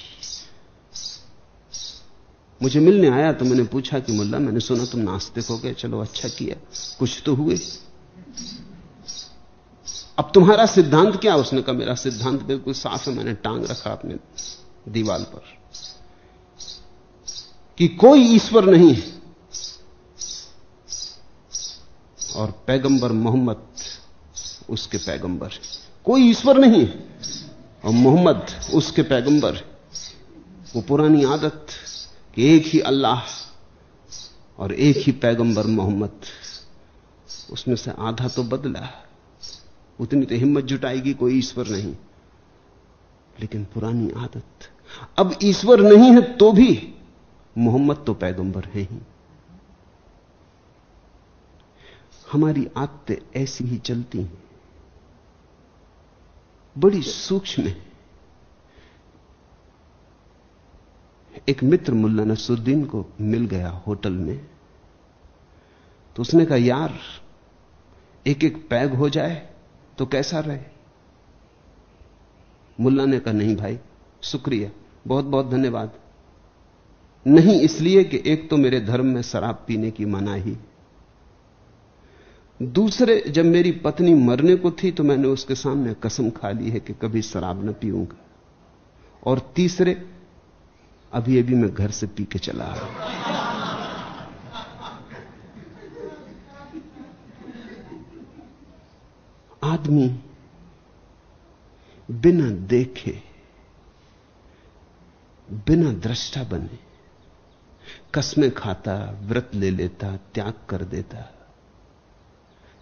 C: मुझे मिलने आया तो मैंने पूछा कि मुल्ला, मैंने सुना तुम नास्तिक हो गए, चलो अच्छा किया। कुछ तो हुए। अब तुम्हारा सिद्धांत क्या? उसने कहा, मेरा सिद्धांत बिल्कुल साफ़ है, मैंने टांग रखा अपने दीवाल पर। कि कोई ईश्वर नहीं है। और पैगंबर मोहम्मद उसके पैगंबर कोई ईश्वर नहीं है। और मोहम्मद उसके पैगंबर वो पुरानी आदत कि एक ही अल्लाह और एक ही पैगंबर मोहम्मद, उसमें से आधा तो बदला। उतनी तो हिम्मत जुटाएगी, कोई ईश्वर नहीं। लेकिन पुरानी आदत, अब ईश्वर नहीं है तो भी मोहम्मद तो पैगंबर है ही। हमारी आदतें ऐसी ही चलती हैं। बड़ी सूक्ष्म है। एक मित्र मुल्ला नसरुद्दीन को मिल गया होटल में। तो उसने कहा, यार एक एक पैग हो जाए तो कैसा रहे? मुल्ला ने कहा, नहीं भाई, शुक्रिया बहुत बहुत धन्यवाद। नहीं इसलिए कि एक तो मेरे धर्म में शराब पीने की मनाही दूसरे, जब मेरी पत्नी मरने को थी तो मैंने उसके सामने कसम खा ली है कि कभी शराब न पीऊँगा। और तीसरे, अभी अभी मैं घर से पी के चला रहा आदमी बिना देखे, बिना दृष्टा बने कसमें खाता, व्रत ले लेता, त्याग कर देता,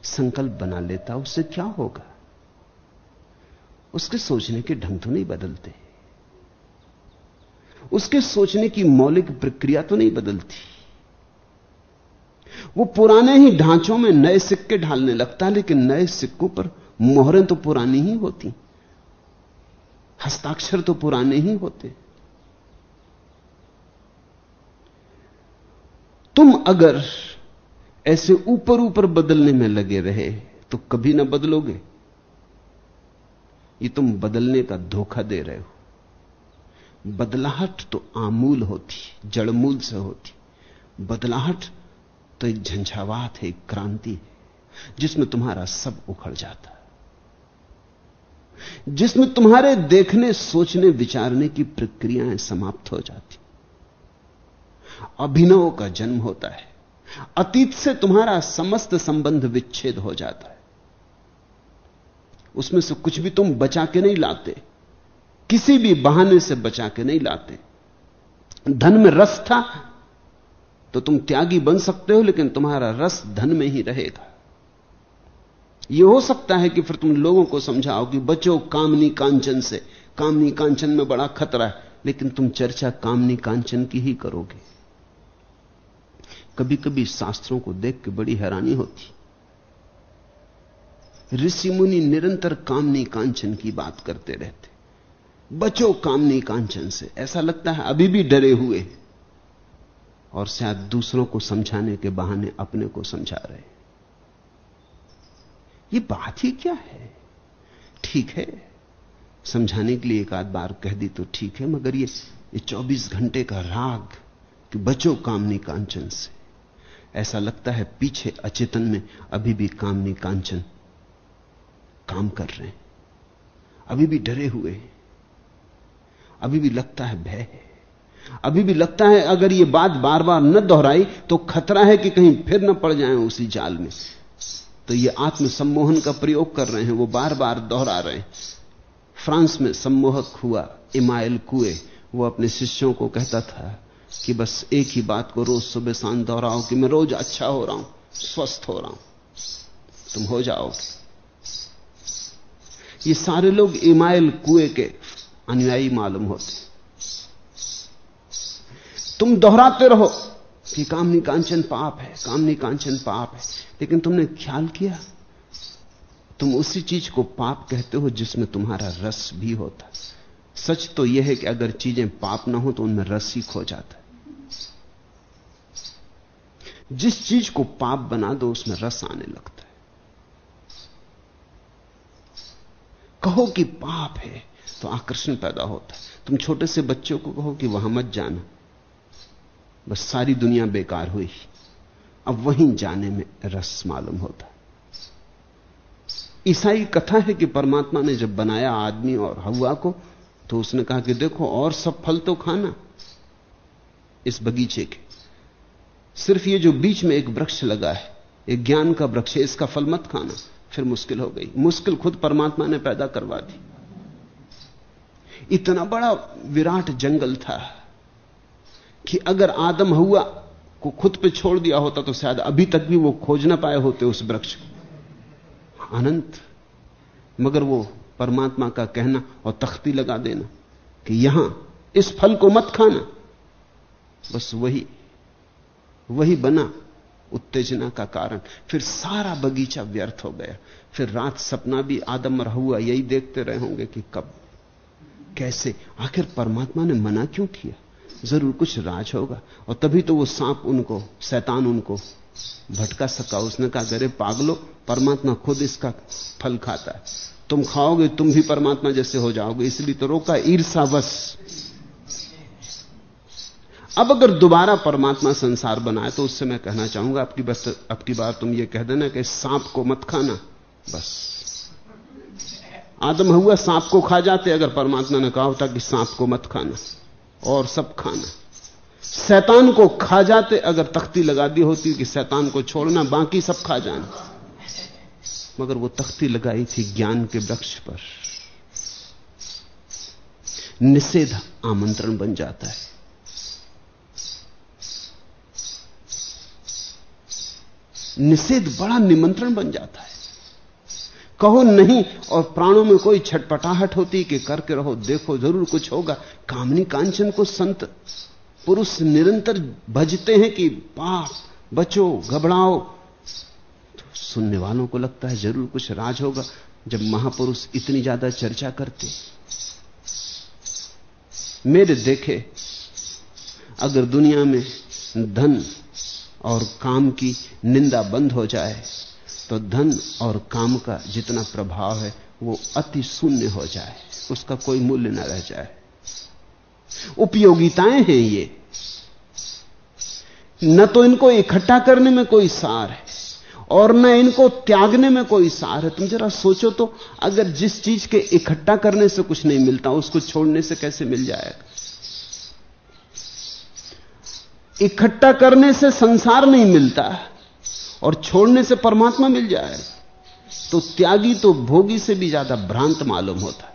C: संकल्प बना लेता, उससे क्या होगा? उसके सोचने के ढंग तो नहीं बदलते। उसके सोचने की मौलिक प्रक्रिया तो नहीं बदलती। वो पुराने ही ढांचों में नए सिक्के ढालने लगता है लेकिन नए सिक्कों पर मोहरें तो पुरानी ही होती। हस्ताक्षर तो पुराने ही होते। तुम अगर ऐसे ऊपर ऊपर बदलने में लगे रहे तो कभी ना बदलोगे। ये तुम बदलने का धोखा दे रहे हो। बदलाहट तो आमूल होती, जड़मूल से होती। बदलाहट तो एक झंझावात है, एक क्रांति है, जिसमें तुम्हारा सब उखड़ जाता है। जिसमें तुम्हारे देखने, सोचने, विचारने की प्रक्रियाएँ समाप्त हो जाती। अभिनव का जन्म होता है। अतीत से तुम्हारा समस्त संबंध विच्छेद हो जाता है। उसमें से कुछ भी तुम बचा के नहीं लाते। किसी भी बहाने से बचा के नहीं लाते। धन में रस था तो तुम त्यागी बन सकते हो, लेकिन तुम्हारा रस धन में ही रहेगा। यह हो सकता है कि फिर तुम लोगों को समझाओ कि बचो कामनी कांचन से। कामनी कांचन में बड़ा खतरा है, लेकिन तुम चर्चा कामनी कांचन की ही करोगे। कभी कभी शास्त्रों को देख के बड़ी हैरानी होती। ऋषि मुनि निरंतर कामनी कांचन की बात करते रहते। बचो कामनी कांचन से, ऐसा लगता है अभी भी डरे हुए और शायद दूसरों को समझाने के बहाने अपने को समझा रहे ये बात ही क्या है? ठीक है। समझाने के लिए एक आध बार कह दी तो ठीक है, मगर ये ये 24 घंटे का राग कि बचो कामनी कांचन से। ऐसा लगता है पीछे अचेतन में अभी भी कामनी कांचन काम कर रहे हैं। अभी भी डरे हुए अभी भी लगता है भय है। अभी भी लगता है अगर ये बात बार बार न दोहराई तो खतरा है कि कहीं फिर न पड़ जाए उसी जाल में तो ये आत्म सम्मोहन का प्रयोग कर रहे हैं, वो बार बार दोहरा रहे हैं। फ्रांस में सम्मोहक हुआ, इमाइल कुए, वो अपने शिष्यों को कहता था कि बस एक ही बात को रोज सुबह शाम दोहराओ कि मैं रोज अच्छा हो रहा हूँ, स्वस्थ हो रहा हूँ। तुम हो जाओगे ये सारे लोग इमाइल कुएँ के अनुयायी मालूम होते। तुम दोहराते रहो कि कामनी कांचन पाप है कामनी कांचन पाप है, लेकिन तुमने ख्याल किया? तुम उसी चीज़ को पाप कहते हो जिसमें तुम्हारा रस भी होता। सच तो यह है कि अगर चीज़ें पाप ना हो तो उनमें रस ही खो जाता है। जिस चीज़ को पाप बना दो, उसमें रस आने लगता है। कहो कि पाप है तो आकर्षण पैदा होता है। तुम छोटे से बच्चों को कहो कि वहाँ मत जाना। बस सारी दुनिया बेकार हुई। अब वहीं जाने में रस मालूम होता ईसाई कथा है कि परमात्मा ने जब बनाया आदमी और हवा को तो उसने कहा कि देखो, और सब फल तो खाना। इस बगीचे के सिर्फ़ ये जो बीच में एक वृक्ष लगा है, एक ज्ञान का वृक्ष है, इसका फल मत खाना। फिर मुश्किल हो गई। मुश्किल खुद परमात्मा ने पैदा करवा दी। इतना बड़ा विराट जंगल था कि अगर आदम हुआ को खुद पे छोड़ दिया होता तो शायद अभी तक भी वो खोज ना पाए होते उस वृक्ष को। अनंत। मगर वो परमात्मा का कहना और तख्ती लगा देना कि यहाँ इस फल को मत खाना। बस वही वही बना उत्तेजना का कारण। फिर सारा बगीचा व्यर्थ हो गया। फिर रात सपना भी आदम हुआ यही देखते रहे होंगे कि कब, कैसे, आखिर परमात्मा ने मना क्यों किया? ज़रूर कुछ राज होगा। और तभी तो वो सांप उनको, शैतान उनको भटका सका। उसने कहा, अरे पागलो, परमात्मा खुद इसका फल खाता है। तुम खाओगे, तुम भी परमात्मा जैसे हो जाओगे। इसलिए तो रोका, ईर्षा बस। अब अगर दोबारा परमात्मा संसार बनाए तो उससे मैं कहना चाहूँगा, आपकी बस अब की बार तुम ये कह देना कि सांप को मत खाना, बस। आदम हुआ, सांप को खा जाते, अगर परमात्मा ने कहा होता कि सांप को मत खाना, और सब खाना। शैतान को खा जाते, अगर तख्ती लगा दी होती कि शैतान को छोड़ना, बाकी सब खा जाना। मगर वो तख्ती लगाई थी ज्ञान के वृक्ष पर। निषेध आमंत्रण बन जाता है। निषेध बड़ा निमंत्रण बन जाता है। कहो नहीं और प्राणों में कोई छटपटाहट होती कि करके रहो, देखो ज़रूर कुछ होगा। कामनी कांचन को संत, पुरुष निरंतर भजते हैं कि पाप, बचो, घबराओ। तो सुनने वालों को लगता है ज़रूर कुछ राज होगा, जब महापुरुष इतनी ज़्यादा चर्चा करते। मेरे देखे, अगर दुनिया में धन और काम की निंदा बंद हो जाए तो धन और काम का जितना प्रभाव है, वो अति शून्य हो जाए। उसका कोई मूल्य न रह जाए। उपयोगिताएँ हैं ये। न तो इनको इकट्ठा करने में कोई सार है, और न इनको त्यागने में कोई सार है। तुम जरा सोचो तो अगर जिस चीज़ के इकट्ठा करने से कुछ नहीं मिलता, उसको छोड़ने से कैसे मिल जाएगा? इकट्ठा करने से संसार नहीं मिलता और छोड़ने से परमात्मा मिल जाए तो त्यागी तो भोगी से भी ज़्यादा भ्रांत मालूम होता है।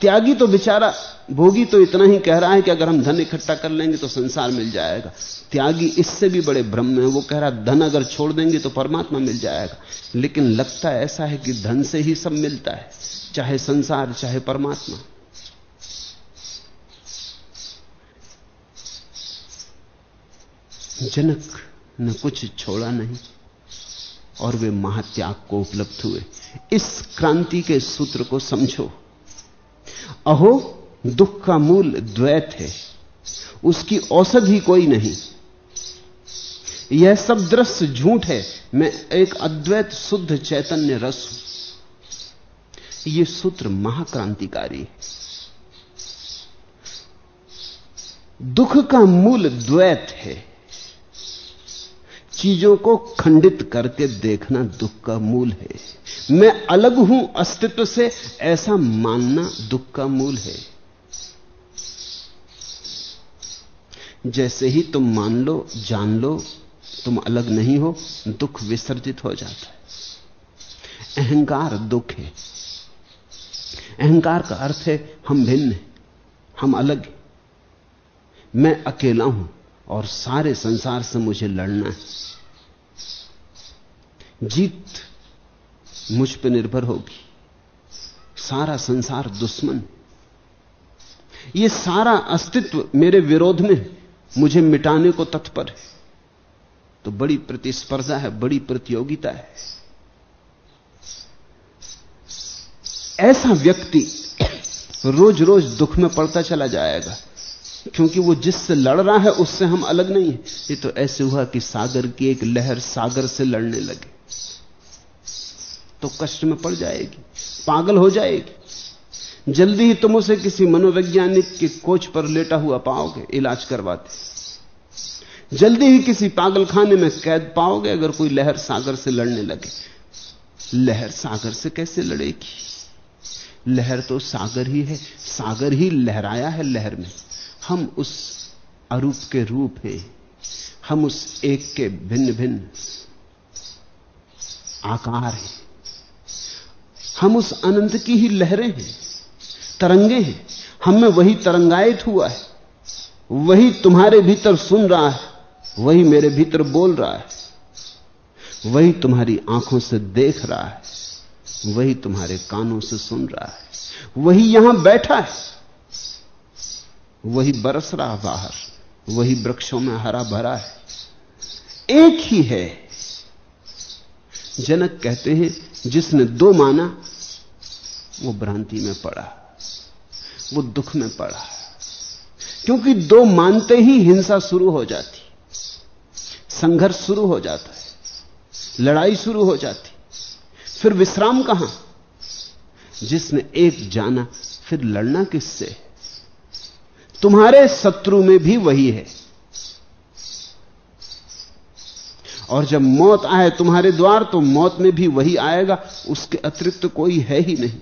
C: त्यागी तो बेचारा, भोगी तो इतना ही कह रहा है कि अगर हम धन इकट्ठा कर लेंगे तो संसार मिल जाएगा। त्यागी इससे भी बड़े भ्रम में वो कह रहा धन अगर छोड़ देंगे तो परमात्मा मिल जाएगा। लेकिन लगता ऐसा है कि धन से ही सब मिलता है, चाहे संसार, चाहे परमात्मा। जनक ने कुछ छोड़ा नहीं और वे महात्याग को उपलब्ध हुए। इस क्रांति के सूत्र को समझो। अहो, दुख का मूल द्वैत है। उसकी औषध ही कोई नहीं। यह सब दृश्य झूठ है। मैं एक अद्वैत शुद्ध चैतन्य रस हूँ। यह सूत्र महाक्रांतिकारी है। दुख का मूल द्वैत है। चीज़ों को खंडित करके देखना दुख का मूल है। मैं अलग हूँ अस्तित्व से, ऐसा मानना दुख का मूल है। जैसे ही तुम मान लो, जान लो, तुम अलग नहीं हो, दुख विसर्जित हो जाता है। अहंकार दुख है। अहंकार का अर्थ है, हम भिन्न हैं, हम अलग हैं। मैं अकेला हूँ और सारे संसार से मुझे लड़ना है। जीत मुझ पर निर्भर होगी। सारा संसार दुश्मन। ये सारा अस्तित्व मेरे विरोध में मुझे मिटाने को तत्पर है। तो बड़ी प्रतिस्पर्धा है, बड़ी प्रतियोगिता है। ऐसा व्यक्ति रोज रोज दुख में पड़ता चला जाएगा। क्योंकि वो जिससे लड़ रहा है, उससे हम अलग नहीं है। ये तो ऐसे हुआ कि सागर की एक लहर सागर से लड़ने लगे। तो कष्ट में पड़ जाएगी, पागल हो जाएगी। जल्दी ही तुम उसे किसी मनोवैज्ञानिक के कोच पर लेटा हुआ पाओगे, इलाज करवाते। जल्दी ही किसी पागल खाने में कैद पाओगे, अगर कोई लहर सागर से लड़ने लगे। लहर सागर से कैसे लड़ेगी? लहर तो सागर ही है, सागर ही लहराया है लहर में। हम उस अरूप के रूप हैं, हम उस एक के भिन्न भिन्न आकार हैं। हम उस अनंत की ही लहरें हैं, तरंगे हैं। हम में वही तरंगायत हुआ है, वही तुम्हारे भीतर सुन रहा है, वही मेरे भीतर बोल रहा है, वही तुम्हारी आँखों से देख रहा है, वही तुम्हारे कानों से सुन रहा है, वही यहाँ बैठा है, वही बरस रहा बाहर, वही वृक्षों में हरा भरा है। एक ही है। जनक कहते हैं जिसने दो माना, वो भ्रांति में पड़ा, वो दुख में पड़ा। क्योंकि दो मानते ही हिंसा शुरू हो जाती, संघर्ष शुरू हो जाता है, लड़ाई शुरू हो जाती। फिर विश्राम कहाँ? जिसने एक जाना, फिर लड़ना किससे? तुम्हारे शत्रु में भी वही है। और जब मौत आए तुम्हारे द्वार तो मौत में भी वही आएगा। उसके अतिरिक्त तो कोई है ही नहीं।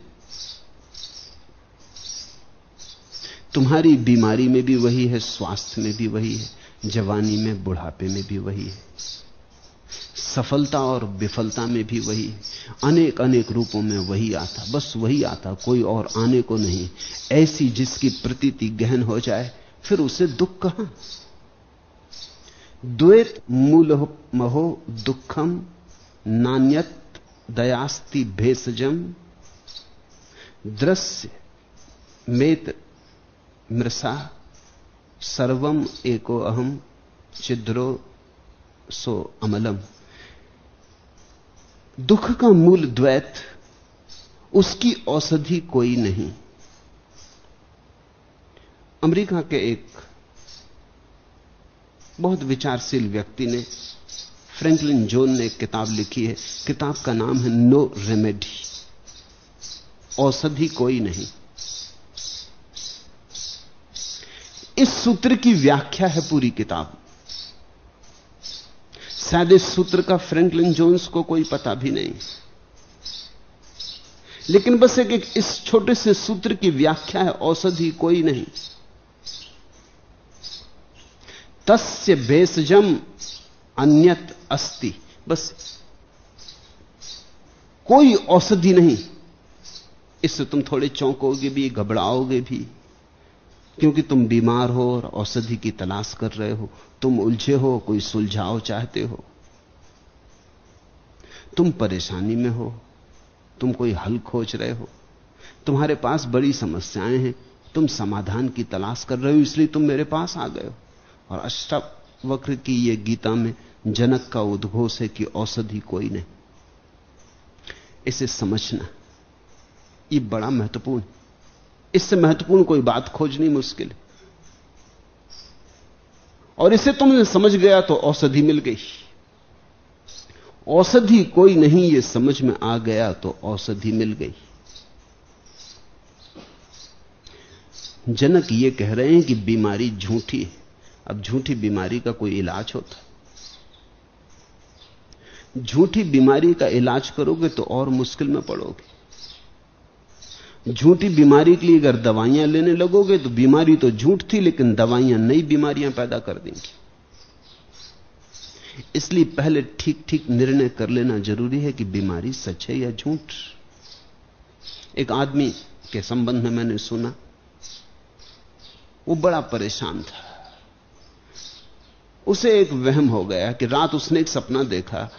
C: तुम्हारी बीमारी में भी वही है, स्वास्थ्य में भी वही है, जवानी में, बुढ़ापे में भी वही है। सफलता और विफलता में भी वही है। अनेक अनेक रूपों में वही आता, बस वही आता, कोई और आने को नहीं। ऐसी जिसकी प्रतीति गहन हो जाए, फिर उसे दुख कहाँ? द्वैत मूल महो दुखम नान्यत दयास्ति भेषजम दृश्य मेत मृषा सर्वम एको अहम छिद्रो सो अमलम। दुख का मूल द्वैत, उसकी औषधि कोई नहीं। अमेरिका के एक बहुत विचारशील व्यक्ति ने फ्रैंकलिन जोन ने एक किताब लिखी है। किताब का नाम है नो रेमेडी। औषधि कोई नहीं। इस सूत्र की व्याख्या है पूरी किताब। शायद इस सूत्र का फ्रैंकलिन जोन्स को कोई पता भी नहीं। लेकिन बस एक, एक इस छोटे से सूत्र की व्याख्या है औषधि कोई नहीं। तस्य भेषजम अन्यत अस्ति। बस कोई औषधि नहीं। इससे तुम थोड़े चौंकोगे भी, घबराओगे भी। क्योंकि तुम बीमार हो और औषधि की तलाश कर रहे हो। तुम उलझे हो, कोई सुलझाव चाहते हो। तुम परेशानी में हो। तुम कोई हल खोज रहे हो। तुम्हारे पास बड़ी समस्याएँ हैं। तुम समाधान की तलाश कर रहे हो, इसलिए तुम मेरे पास आ गए हो। और अष्टावक्र की ये गीता में जनक का उद्घोष है कि औषधि कोई नहीं। इसे समझना, ये बड़ा महत्वपूर्ण। इससे महत्वपूर्ण कोई बात खोजनी मुश्किल। है और इसे तुमने समझ गया तो औषधि मिल गई। औषधि कोई नहीं, ये समझ में आ गया तो औषधि मिल गई। जनक ये कह रहे हैं कि बीमारी झूठी है। अब झूठी बीमारी का कोई इलाज होता? झूठी बीमारी का इलाज करोगे तो और मुश्किल में पड़ोगे। झूठी बीमारी के लिए अगर दवाइयाँ लेने लगोगे तो बीमारी तो झूठ थी, लेकिन दवाइयाँ नई बीमारियाँ पैदा कर देंगी। इसलिए पहले ठीक ठीक निर्णय कर लेना ज़रूरी है कि बीमारी सच है या झूठ। एक आदमी के संबंध में मैंने सुना, वो बड़ा परेशान था। उसे एक वहम हो गया कि रात उसने एक सपना देखा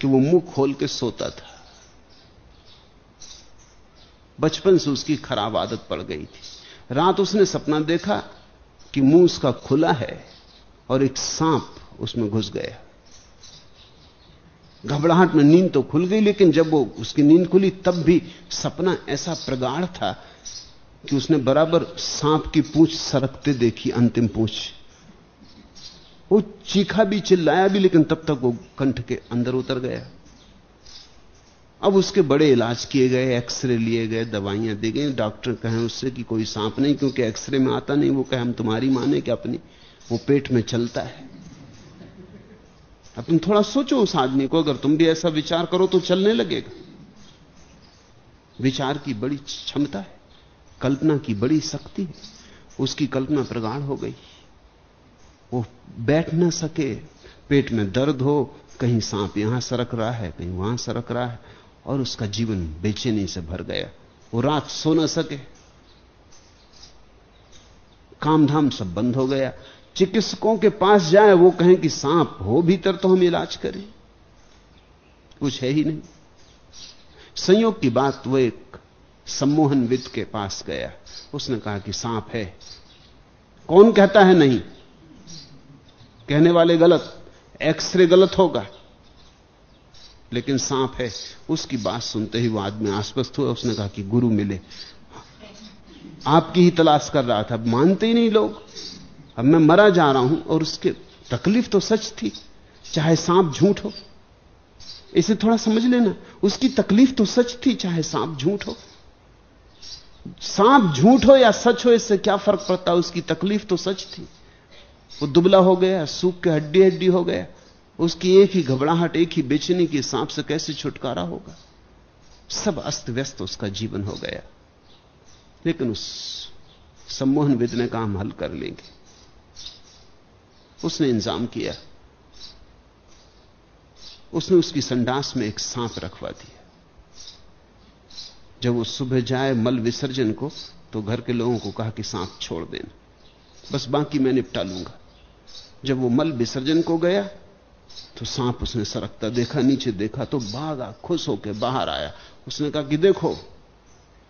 C: कि वो मुँह खोल के सोता था। बचपन से उसकी खराब आदत पड़ गई थी। रात उसने सपना देखा कि मुँह उसका खुला है और एक सांप उसमें घुस गया। घबराहट में नींद तो खुल गई, लेकिन जब वो उसकी नींद खुली, तब भी सपना ऐसा प्रगाढ़ था कि उसने बराबर सांप की पूंछ सरकते देखी, अंतिम पूंछ। वो चीखा भी चिल्लाया भी, लेकिन तब तक वो कंठ के अंदर उतर गया। अब उसके बड़े इलाज किए गए, एक्सरे लिए गए, दवाइयाँ दी गई। डॉक्टर कहें उससे कि कोई सांप नहीं, क्योंकि एक्सरे में आता नहीं, वो कहे हम तुम्हारी माने कि अपनी, वो पेट में चलता है। अब तुम थोड़ा सोचो उस आदमी को, अगर तुम भी ऐसा विचार करो तो चलने लगेगा। विचार की बड़ी क्षमता है, कल्पना की बड़ी शक्ति है। उसकी कल्पना प्रगाढ़ हो गई। वो बैठ ना सके, पेट में दर्द हो, कहीं सांप यहाँ सरक रहा है, कहीं वहाँ सरक रहा है, और उसका जीवन बेचैनी से भर गया। वो रात सो ना सके। काम धाम सब बंद हो गया। चिकित्सकों के पास जाए, वो कहें कि सांप हो भीतर तो हम इलाज करें। कुछ है ही नहीं। संयोग की बात वो एक सम्मोहन विद के पास गया। उसने कहा कि सांप है। कौन कहता है नहीं? कहने वाले गलत, एक्सरे गलत होगा। लेकिन सांप है, उसकी बात सुनते ही वो आदमी आश्वस्त हुआ, उसने कहा कि गुरु मिले। आपकी ही तलाश कर रहा था मानते ही नहीं लोग। अब मैं मरा जा रहा हूँ और उसके तकलीफ़ तो सच थी, चाहे सांप झूठ हो। इसे थोड़ा समझ लेना, उसकी तकलीफ़ तो सच थी, चाहे सांप झूठ हो। सांप झूठ हो या सच हो, इससे क्या फ़र्क पड़ता, उसकी तकलीफ़ तो सच थी। वो दुबला हो गया, सूख के हड्डी हड्डी हो गया। उसकी एक ही घबराहट, एक ही बेचने की सांप से कैसे छुटकारा होगा? सब अस्त व्यस्त उसका जीवन हो गया। लेकिन उस सम्मोहन विद ने काम हल कर लेंगे। उसने इंतज़ाम किया। उसने उसकी संडास में एक सांप रखवा दिया। जब वो सुबह जाए मल विसर्जन को तो घर के लोगों को कहा कि सांप छोड़ देना। बस बाकी मैं निपटा लूँगा। जब वो मल विसर्जन को गया तो सांप उसने सरकता देखा, नीचे देखा तो भागा खुश होकर बाहर आया। उसने कहा कि देखो,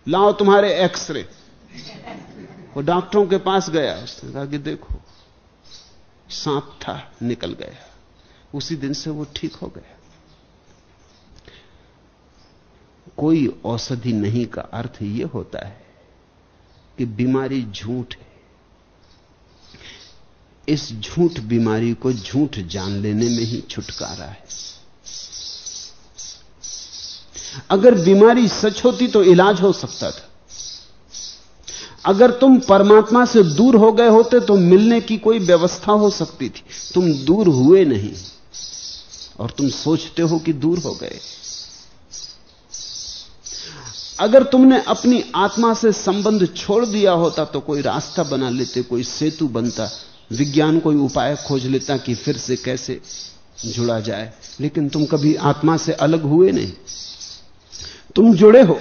C: लाओ तुम्हारे एक्सरे। वो डॉक्टरों के पास गया। उसने कहा कि देखो, सांप था, निकल गया। उसी दिन से वो ठीक हो गया। कोई औषधि नहीं का अर्थ यह होता है कि बीमारी झूठ है। इस झूठ बीमारी को झूठ जान लेने में ही छुटकारा है। अगर बीमारी सच होती तो इलाज हो सकता था। अगर तुम परमात्मा से दूर हो गए होते तो मिलने की कोई व्यवस्था हो सकती थी। तुम दूर हुए नहीं और तुम सोचते हो कि दूर हो गए। अगर तुमने अपनी आत्मा से संबंध छोड़ दिया होता तो कोई रास्ता बना लेते, कोई सेतु बनता विज्ञान कोई उपाय खोज लेता कि फिर से कैसे जुड़ा जाए? लेकिन तुम कभी आत्मा से अलग हुए नहीं। तुम जुड़े हो।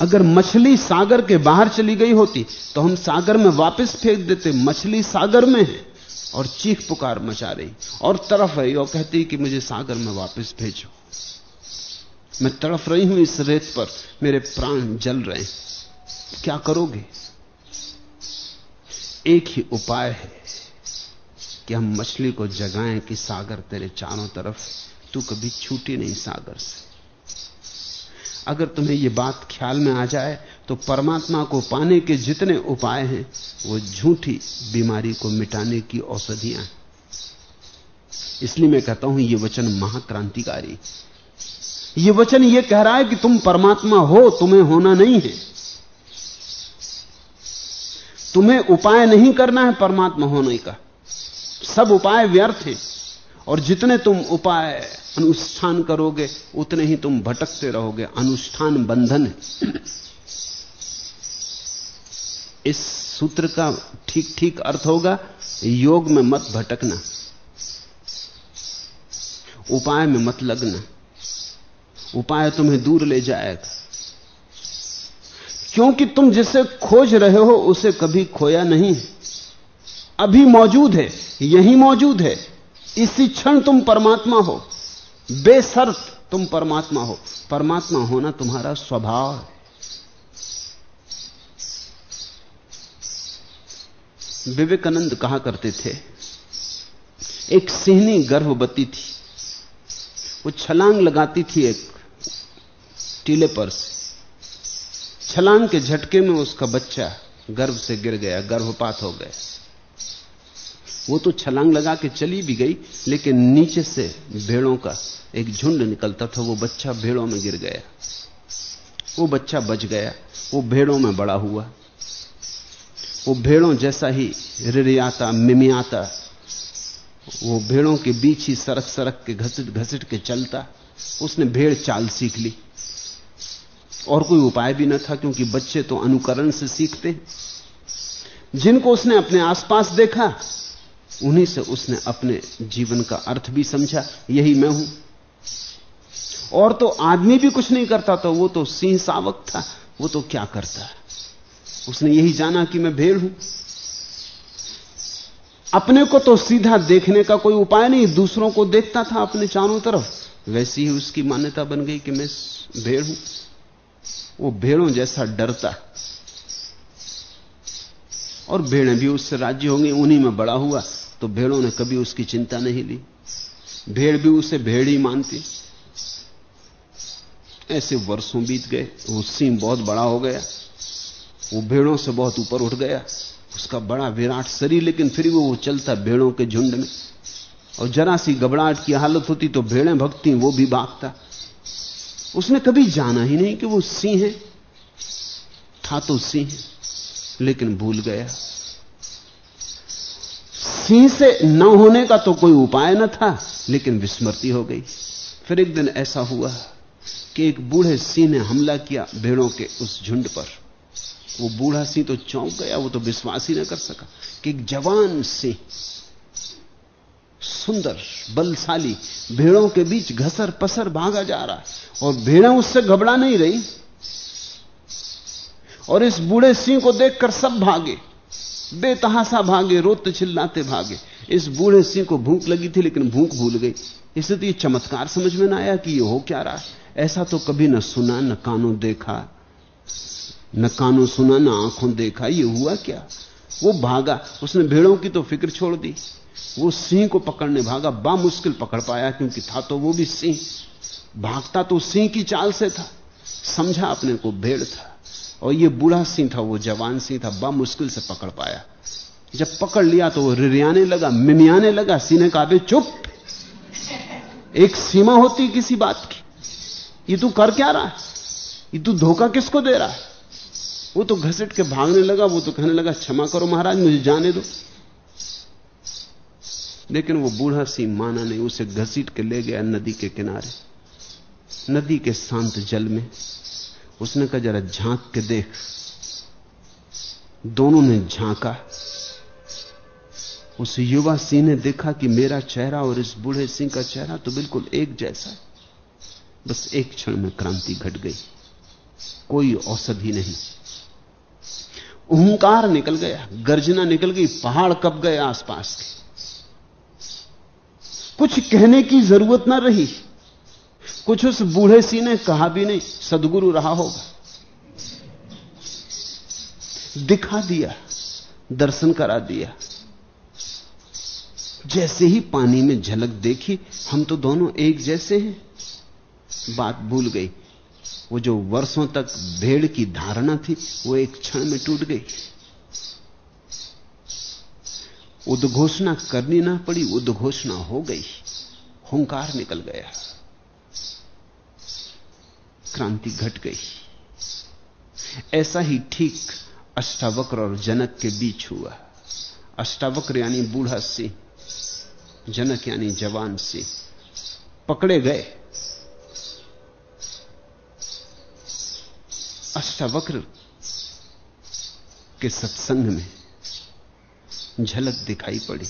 C: अगर मछली सागर के बाहर चली गई होती तो हम सागर में वापस फेंक देते। मछली सागर में है और चीख पुकार मचा रही। और तरफ़ रही और कहती कि मुझे सागर में वापस भेजो। मैं तड़फ रही हूँ इस रेत पर। मेरे प्राण जल रहे हैं। क्या करोगे? एक ही उपाय है कि हम मछली को जगाएँ कि सागर तेरे चारों तरफ़ तू कभी छूटी नहीं सागर से। अगर तुम्हें यह बात ख्याल में आ जाए तो परमात्मा को पाने के जितने उपाय हैं, वो झूठी बीमारी को मिटाने की औषधियाँ हैं। इसलिए मैं कहता हूँ यह वचन महाक्रांतिकारी। यह वचन यह कह रहा है कि तुम परमात्मा हो, तुम्हें होना नहीं है। तुम्हें उपाय नहीं करना है, परमात्मा होने का। सब उपाय व्यर्थ हैं। और जितने तुम उपाय अनुष्ठान करोगे, उतने ही तुम भटकते रहोगे। अनुष्ठान बंधन है। इस सूत्र का ठीक ठीक अर्थ होगा, योग में मत भटकना। उपाय में मत लगना। उपाय तुम्हें दूर ले जाएगा। क्योंकि तुम जिसे खोज रहे हो, उसे कभी खोया नहीं अभी मौजूद है, यही मौजूद है। इसी क्षण तुम परमात्मा हो। बेसर्त तुम परमात्मा हो। परमात्मा होना तुम्हारा स्वभाव है। विवेकानंद कहा करते थे, एक सिहनी गर्भवती थी। वो छलांग लगाती थी एक टीले पर से। छलांग के झटके में उसका बच्चा गर्भ से गिर गया, गर्भपात हो गया। वो तो छलांग लगा के चली भी गई, लेकिन नीचे से भेड़ों का एक झुंड निकलता था, वो बच्चा भेड़ों में गिर गया। वो बच्चा बच गया, वो भेड़ों में बड़ा हुआ। वो भेड़ों जैसा ही रिरियाता, मिमियाता, वो भेड़ों के बीच ही सरक सरक के घसीट घसीट के चलता। उसने भेड़ चाल सीख ली। और कोई उपाय भी न था, क्योंकि बच्चे तो अनुकरण से सीखते हैं। जिनको उसने अपने आसपास देखा, उन्हीं से उसने अपने जीवन का अर्थ भी समझा। यही मैं हूँ। और तो आदमी भी कुछ नहीं करता तो वो तो सिंह सावक था, वो तो क्या करता? है उसने यही जाना कि मैं भेड़ हूँ। अपने को तो सीधा देखने का कोई उपाय नहीं, दूसरों को देखता था अपने चारों तरफ़। वैसी ही उसकी मान्यता बन गई कि मैं भेड़ हूँ। वो भेड़ों जैसा डरता और भेड़ें भी उससे राज्य होंगी, उन्हीं में बड़ा हुआ तो भेड़ों ने कभी उसकी चिंता नहीं ली। भेड़ भी उसे भेड़ ही मानती। ऐसे वर्षों बीत गए, वो सिंह बहुत बड़ा हो गया। वो भेड़ों से बहुत ऊपर उठ गया। उसका बड़ा विराट शरीर, लेकिन फिर भी वो चलता भेड़ों के झुंड में। और जरा सी घबराहट की हालत होती तो भेड़ें भगती, वो भी भागता। उसने कभी जाना ही नहीं कि वो सिंह है। था तो सिंह, लेकिन भूल गया। सिंह से न होने का तो कोई उपाय न था, लेकिन विस्मृति हो गई। फिर एक दिन ऐसा हुआ कि एक बूढ़े सिंह ने हमला किया भेड़ों के उस झुंड पर। वो बूढ़ा सिंह तो चौंक गया, वो तो विश्वास ही न कर सका कि एक जवान सिंह सुंदर, बलशाली, भेड़ों के बीच घसर पसर भागा जा रहा है और भेड़ें उससे घबरा नहीं रही। और इस बूढ़े सिंह को देखकर सब भागे बेतहासा भागे, रोते चिल्लाते भागे। इस बूढ़े सिंह को भूख लगी थी, लेकिन भूख भूल गई। इसलिए तो ये चमत्कार समझ में ना आया कि ये हो क्या रहा ऐसा तो कभी ना सुना, न कानों देखा, न कानों सुना, न आँखों देखा। ये हुआ क्या? वो भागा, उसने भेड़ों की तो फ़िक्र छोड़ दी। वो सिंह को पकड़ने भागा, बा मुश्किल पकड़ पाया क्योंकि था तो वो भी सिंह। भागता तो सिंह की चाल से था, समझा अपने को भेड़ था। और ये बूढ़ा सिंह था, वो जवान सिंह था, बा मुश्किल से पकड़ पाया। जब पकड़ लिया तो वो रिरियाने लगा, मिमियाने लगा, सीने काबे चुप। एक सीमा होती किसी बात की। ये तू कर क्या रहा है? ये तू धोखा किसको दे रहा है? वो तो घसीट के भागने लगा, वो तो कहने लगा, क्षमा करो महाराज, मुझे जाने दो। लेकिन वो बूढ़ा सी माना नहीं, उसे घसीट के ले गया नदी के किनारे। नदी के शांत जल में। उसने कहा, जरा झाँक के देख। दोनों ने झांका। उस युवा सिंह ने देखा कि मेरा चेहरा और इस बूढ़े सिंह का चेहरा तो बिल्कुल एक जैसा है। बस एक क्षण में क्रांति घट गई। कोई औषधि नहीं। ओहकार निकल गया, गर्जना निकल गई, पहाड़ कप गए आसपास के। कुछ कहने की ज़रूरत ना रही। कुछ उस बूढ़े सी ने कहा भी नहीं, सदगुरु रहा होगा। दिखा दिया, दर्शन करा दिया। जैसे ही पानी में झलक देखी, हम तो दोनों एक जैसे हैं। बात भूल गई। वो जो वर्षों तक भेड़ की धारणा थी, वो एक क्षण में टूट गई। उद्घोषणा करनी ना पड़ी, उद्घोषणा हो गई। हुंकार निकल गया। क्रांति घट गई। ऐसा ही ठीक अष्टावक्र और जनक के बीच हुआ। अष्टावक्र यानी बूढ़ा सिंह, जनक यानी जवान सिंह, पकड़े गए। अष्टावक्र के सत्संग में झलक दिखाई पड़ी।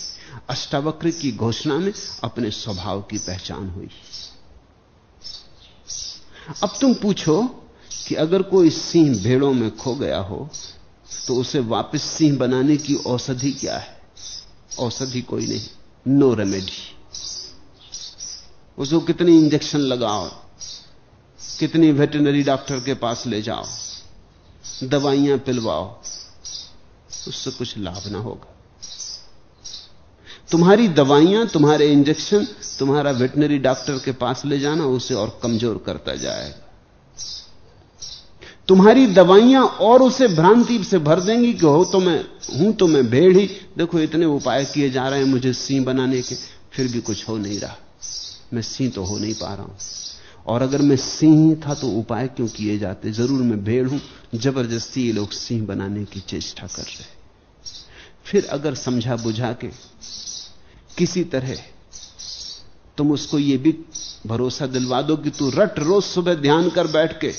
C: अष्टावक्र की घोषणा में अपने स्वभाव की पहचान हुई। अब तुम पूछो कि अगर कोई सिंह भेड़ों में खो गया हो तो उसे वापस सिंह बनाने की औषधि क्या है? औषधि कोई नहीं, नो रेमेडी। उसको कितनी इंजेक्शन लगाओ, कितनी वेटरनरी डॉक्टर के पास ले जाओ, दवाइयाँ पिलवाओ, उससे कुछ लाभ ना होगा। तुम्हारी दवाइयाँ, तुम्हारे इंजेक्शन, तुम्हारा वेटनरी डॉक्टर के पास ले जाना, उसे और कमज़ोर करता जाएगा तुम्हारी दवाइयाँ और उसे भ्रांति से भर देंगी कि हो तो मैं, हूँ तो मैं भेड़ ही। देखो, इतने उपाय किए जा रहे हैं मुझे सिंह बनाने के, फिर भी कुछ हो नहीं रहा। मैं सिंह तो हो नहीं पा रहा हूँ। और अगर मैं सिंह था तो उपाय क्यों किए जाते? ज़रूर मैं भेड़ हूँ। ज़बरदस्ती ये लोग सिंह बनाने की चेष्टा कर रहे फिर अगर समझा बुझा के किसी तरह तुम उसको यह भी भरोसा दिलवा दो कि तू रट रोज सुबह ध्यान कर बैठ के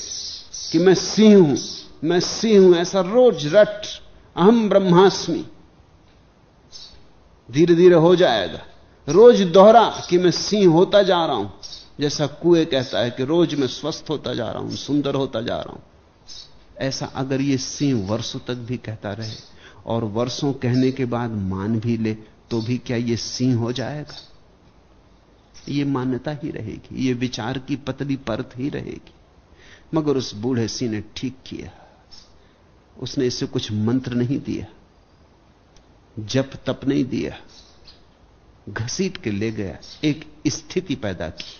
C: कि मैं सिंह हूँ, मैं सिंह हूँ, ऐसा रोज रट, अहम ब्रह्मास्मि। धीरे धीरे हो जाएगा। रोज दोहरा कि मैं सिंह होता जा रहा हूँ, जैसा कुएँ कहता है कि रोज मैं स्वस्थ होता जा रहा हूँ, सुंदर होता जा रहा हूँ। ऐसा अगर ये सिंह वर्षों तक भी कहता रहे और वर्षों कहने के बाद मान भी ले तो भी क्या यह सिंह हो जाएगा? ये मान्यता ही रहेगी, ये विचार की पतली परत ही रहेगी। मगर उस बूढ़े सिंह ने ठीक किया। उसने इसे कुछ मंत्र नहीं दिया, जप तप नहीं दिया, घसीट के ले गया, एक स्थिति पैदा की,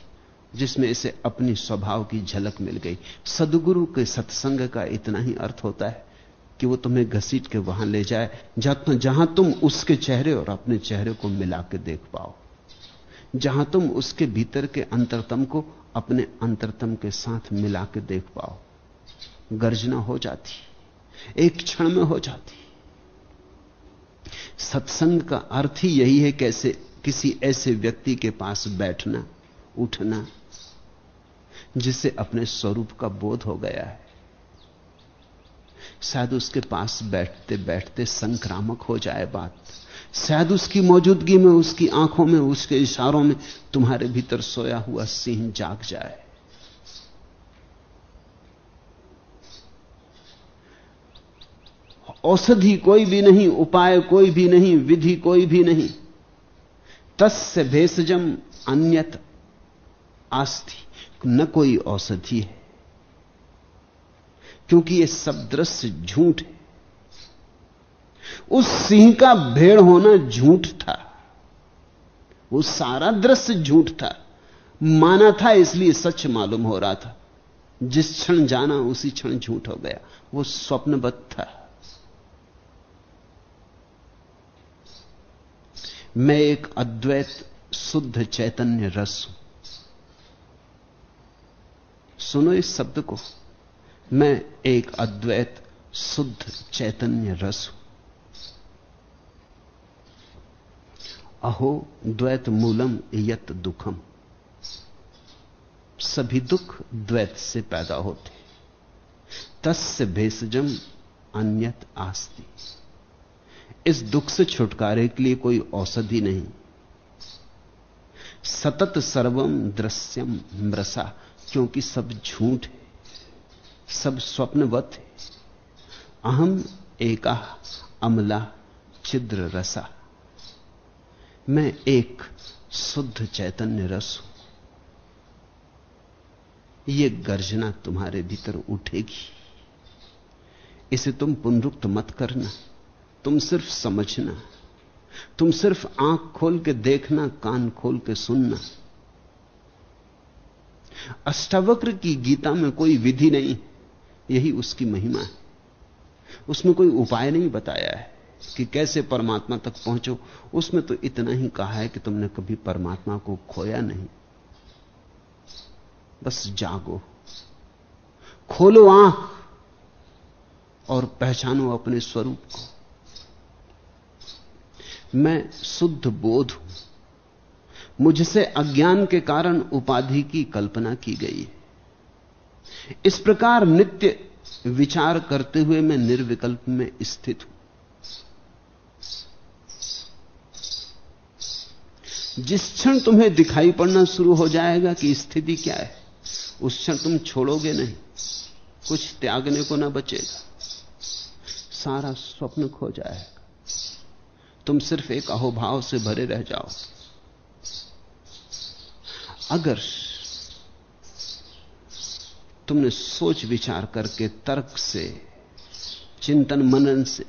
C: जिसमें इसे अपनी स्वभाव की झलक मिल गई। सदगुरु के सत्संग का इतना ही अर्थ होता है कि वो तुम्हें घसीट के वहाँ ले जाए, जहाँ जहाँ तुम उसके चेहरे और अपने चेहरे को मिला के देख पाओ। जहाँ तुम उसके भीतर के अंतरतम को अपने अंतरतम के साथ मिला के देख पाओ। गर्जना हो जाती, एक क्षण में हो जाती। सत्संग का अर्थ ही यही है कैसे किसी ऐसे व्यक्ति के पास बैठना, उठना, जिससे अपने स्वरूप का बोध हो गया है। शायद उसके पास बैठते बैठते संक्रामक हो जाए बात। शायद उसकी मौजूदगी में, उसकी आँखों में, उसके इशारों में तुम्हारे भीतर सोया हुआ सिंह जाग जाए। औषधि कोई भी नहीं, उपाय कोई भी नहीं, विधि कोई भी नहीं। तस्य भेषजम अन्यत आस्थि न कोई औषधि है। क्योंकि ये सब दृश्य झूठ है। उस सिंह का भेड़ होना झूठ था। वो सारा दृश्य झूठ था। माना था, इसलिए सच मालूम हो रहा था। जिस क्षण जाना, उसी क्षण झूठ हो गया। वो स्वप्नबद्ध था। मैं एक अद्वैत, शुद्ध चैतन्य रस हूँ। सुनो इस शब्द को। मैं एक अद्वैत, शुद्ध चैतन्य रस हूँ। अहो, द्वैत मूलम यत दुखम। सभी दुख द्वैत से पैदा होते तस्य भेषजम अन्यत आस्ति। इस दुख से छुटकारे के लिए कोई औषधि नहीं। सतत सर्वम दृश्यम मृषा, क्योंकि सब झूठ है। सब स्वप्नवत है। अहम एका अमला छिद्र रसा। मैं एक शुद्ध चैतन्य रस हूँ। यह गर्जना तुम्हारे भीतर उठेगी। इसे तुम पुनरुक्त मत करना। तुम सिर्फ़ समझना। तुम सिर्फ़ आँख खोल के देखना, कान खोल के सुनना। अष्टावक्र की गीता में कोई विधि नहीं। यही उसकी महिमा है। उसमें कोई उपाय नहीं बताया है कि कैसे परमात्मा तक पहुंचो। उसमें तो इतना ही कहा है कि तुमने कभी परमात्मा को खोया नहीं। बस जागो, खोलो आँख और पहचानो अपने स्वरूप को। मैं शुद्ध बोध हूँ। मुझसे अज्ञान के कारण उपाधि की कल्पना की गई है। इस प्रकार नित्य विचार करते हुए मैं निर्विकल्प में स्थित हूँ। जिस क्षण तुम्हें दिखाई पड़ना शुरू हो जाएगा कि स्थिति क्या है, उस क्षण तुम छोड़ोगे नहीं। कुछ त्यागने को ना बचेगा। सारा स्वप्न खो जाएगा। तुम सिर्फ़ एक अहोभाव से भरे रह जाओ अगर तुमने सोच विचार करके तर्क से, चिंतन मनन से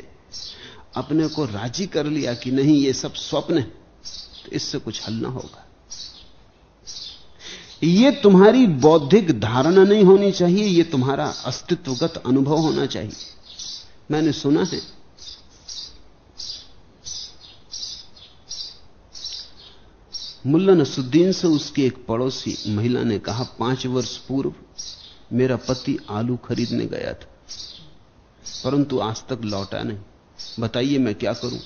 C: अपने को राज़ी कर लिया कि नहीं, ये सब स्वप्न है तो इससे कुछ हल ना होगा। ये तुम्हारी बौद्धिक धारणा नहीं होनी चाहिए, ये तुम्हारा अस्तित्वगत अनुभव होना चाहिए। मैंने सुना है, मुल्ला नसुद्दीन से उसकी एक पड़ोसी महिला ने कहा, पाँच वर्ष पूर्व मेरा पति आलू खरीदने गया था। परंतु आज तक लौटा नहीं। बताइए मैं क्या करूँ?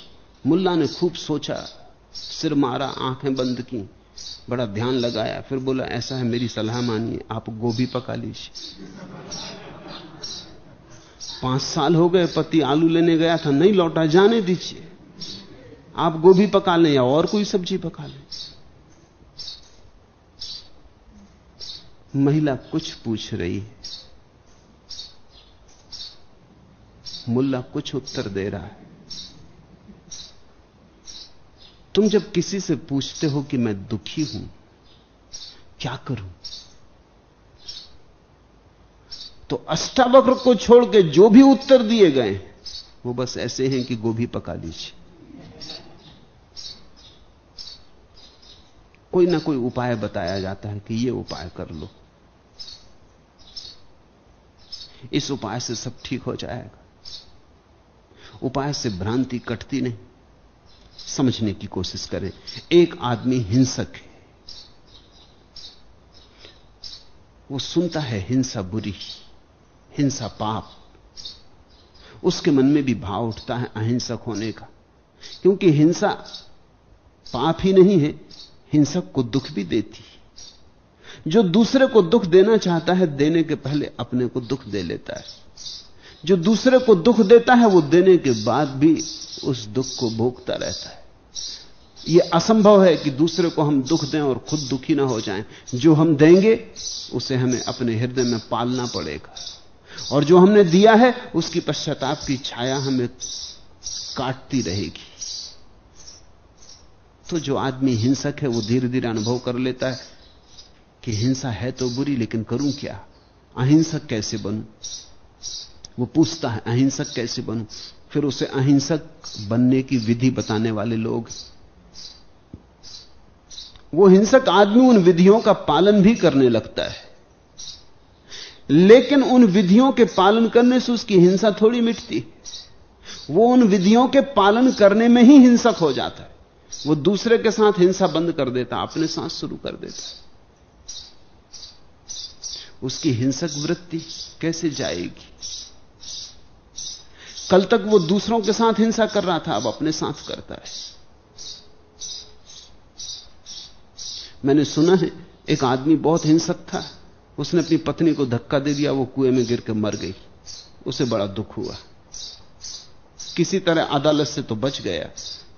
C: मुल्ला ने खूब सोचा, सिर मारा, आँखें बंद की, बड़ा ध्यान लगाया, फिर बोला, ऐसा है, मेरी सलाह मानिए, आप गोभी पका लीजिए। पाँच साल हो गए, पति आलू लेने गया था, नहीं लौटा, जाने दीजिए। आप गोभी पका लें या और कोई सब्ज़ी पका लें। महिला कुछ पूछ रही है। मुल्ला कुछ उत्तर दे रहा है। तुम जब किसी से पूछते हो कि मैं दुखी हूँ, क्या करूँ? तो अष्टावक्र को छोड़ के जो भी उत्तर दिए गए, वो बस ऐसे हैं कि गोभी पका लीजिए। कोई ना कोई उपाय बताया जाता है कि ये उपाय कर लो। इस उपाय से सब ठीक हो जाएगा। उपाय से भ्रांति कटती नहीं। समझने की कोशिश करें। एक आदमी हिंसक है। वो सुनता है हिंसा बुरी, हिंसा पाप। उसके मन में भी भाव उठता है अहिंसक होने का। क्योंकि हिंसा पाप ही नहीं है, हिंसक को दुख भी देती जो दूसरे को दुख देना चाहता है, देने के पहले अपने को दुख दे लेता है। जो दूसरे को दुख देता है, वो देने के बाद भी उस दुख को भोगता रहता है। यह असंभव है कि दूसरे को हम दुख दें और खुद दुखी ना हो जाएँ। जो हम देंगे, उसे हमें अपने हृदय में पालना पड़ेगा। और जो हमने दिया है, उसकी पश्चाताप की छाया हमें काटती रहेगी। तो जो आदमी हिंसक है, वो धीरे धीरे अनुभव कर लेता है। कि हिंसा है तो बुरी, लेकिन करूँ क्या? अहिंसक कैसे बनूं? वो पूछता है, अहिंसक कैसे बनूं? फिर उसे अहिंसक बनने की विधि बताने वाले लोग, वो हिंसक आदमी उन विधियों का पालन भी करने लगता है। लेकिन उन विधियों के पालन करने से उसकी हिंसा थोड़ी मिटती। वो उन विधियों के पालन करने में ही हिंसक हो जाता है। वो दूसरे के साथ हिंसा बंद कर देता, अपने साथ शुरू कर देता उसकी हिंसक वृत्ति कैसे जाएगी? कल तक वो दूसरों के साथ हिंसा कर रहा था, अब अपने साथ करता है। मैंने सुना है, एक आदमी बहुत हिंसक था। उसने अपनी पत्नी को धक्का दे दिया, वो कुएँ में गिर के मर गई। उसे बड़ा दुख हुआ। किसी तरह अदालत से तो बच गया,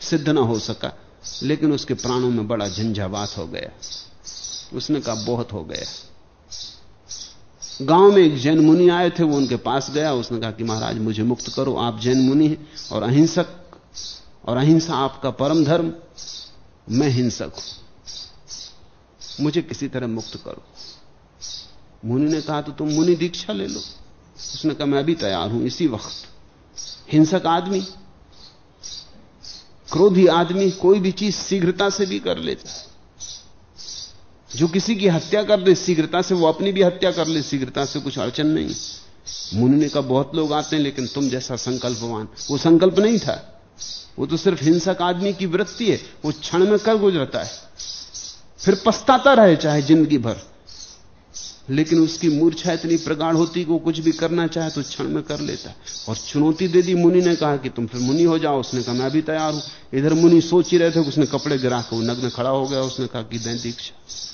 C: सिद्ध ना हो सका, लेकिन उसके प्राणों में बड़ा झंझावात हो गया। उसने कहा, बहुत हो गया। गाँव में एक जैन मुनि आए थे, वो उनके पास गया, उसने कहा कि महाराज, मुझे मुक्त करो, आप जैन मुनि हैं और अहिंसक, और अहिंसा आपका परम धर्म, मैं हिंसक हूँ। मुझे किसी तरह मुक्त करो। मुनि ने कहा तो तुम मुनि दीक्षा ले लो। उसने कहा, मैं अभी तैयार हूँ, इसी वक्त। हिंसक आदमी, क्रोधी आदमी, कोई भी चीज़ शीघ्रता से भी कर लेता है। जो किसी की हत्या कर दे शीघ्रता से, वो अपनी भी हत्या कर ले, शीघ्रता से कुछ अड़चन नहीं। मुनि ने कहा, बहुत लोग आते हैं, लेकिन तुम जैसा संकल्पवान वो संकल्प नहीं था। वो तो सिर्फ़ हिंसक आदमी की वृत्ति है। वो क्षण में कर गुजरता है। फिर पछताता रहे चाहे ज़िंदगी भर। लेकिन उसकी मूर्छा इतनी प्रगाढ़ होती कि वो कुछ भी करना चाहे तो क्षण में कर लेता। और चुनौती दे दी मुनि ने कहा कि तुम फिर मुनि हो जाओ। उसने कहा, मैं भी तैयार हूँ। इधर मुनि सोच ही रहे थे उसने कपड़े गिरा के वो नग्न खड़ा हो गया। उसने कहा कि दें दीक्षा।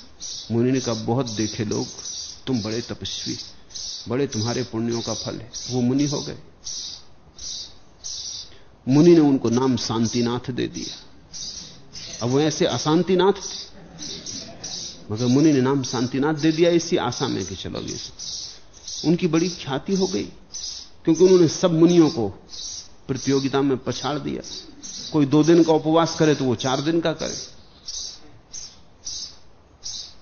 C: मुनि ने कहा बहुत देखे लोग, तुम बड़े तपस्वी, बड़े तुम्हारे पुण्यों का फल है। वो मुनि हो गए। मुनि ने उनको नाम शांतिनाथ दे दिया। अब वो ऐसे अशांतिनाथ थे। मगर मुनि ने नाम शांतिनाथ दे दिया, इसी आशा में कि चलो ये उनकी बड़ी ख्याति हो गई, क्योंकि उन्होंने सब मुनियों को प्रतियोगिता में पछाड़ दिया। कोई दो दिन का उपवास करे तो वो चार दिन का करे।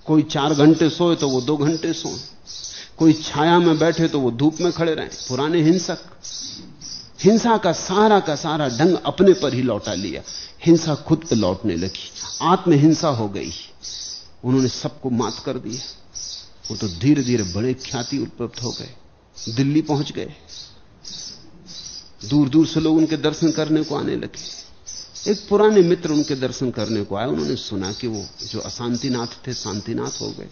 C: कोई चार घंटे सोए तो वो दो घंटे सोए। कोई छाया में बैठे तो वो धूप में खड़े रहे। पुराने हिंसक। हिंसा का सारा का सारा ढंग अपने पर ही लौटा लिया। हिंसा खुद पे लौटने लगी। आत्महिंसा हो गई। उन्होंने सबको मात कर दिया। वो तो धीरे धीरे बड़े ख्याति उपलब्ध हो गए। दिल्ली पहुँच गए। दूर दूर से लोग उनके दर्शन करने को आने लगे। एक पुराने मित्र उनके दर्शन करने को आए, उन्होंने सुना कि वो जो अशांतिनाथ थे, शांतिनाथ हो गए।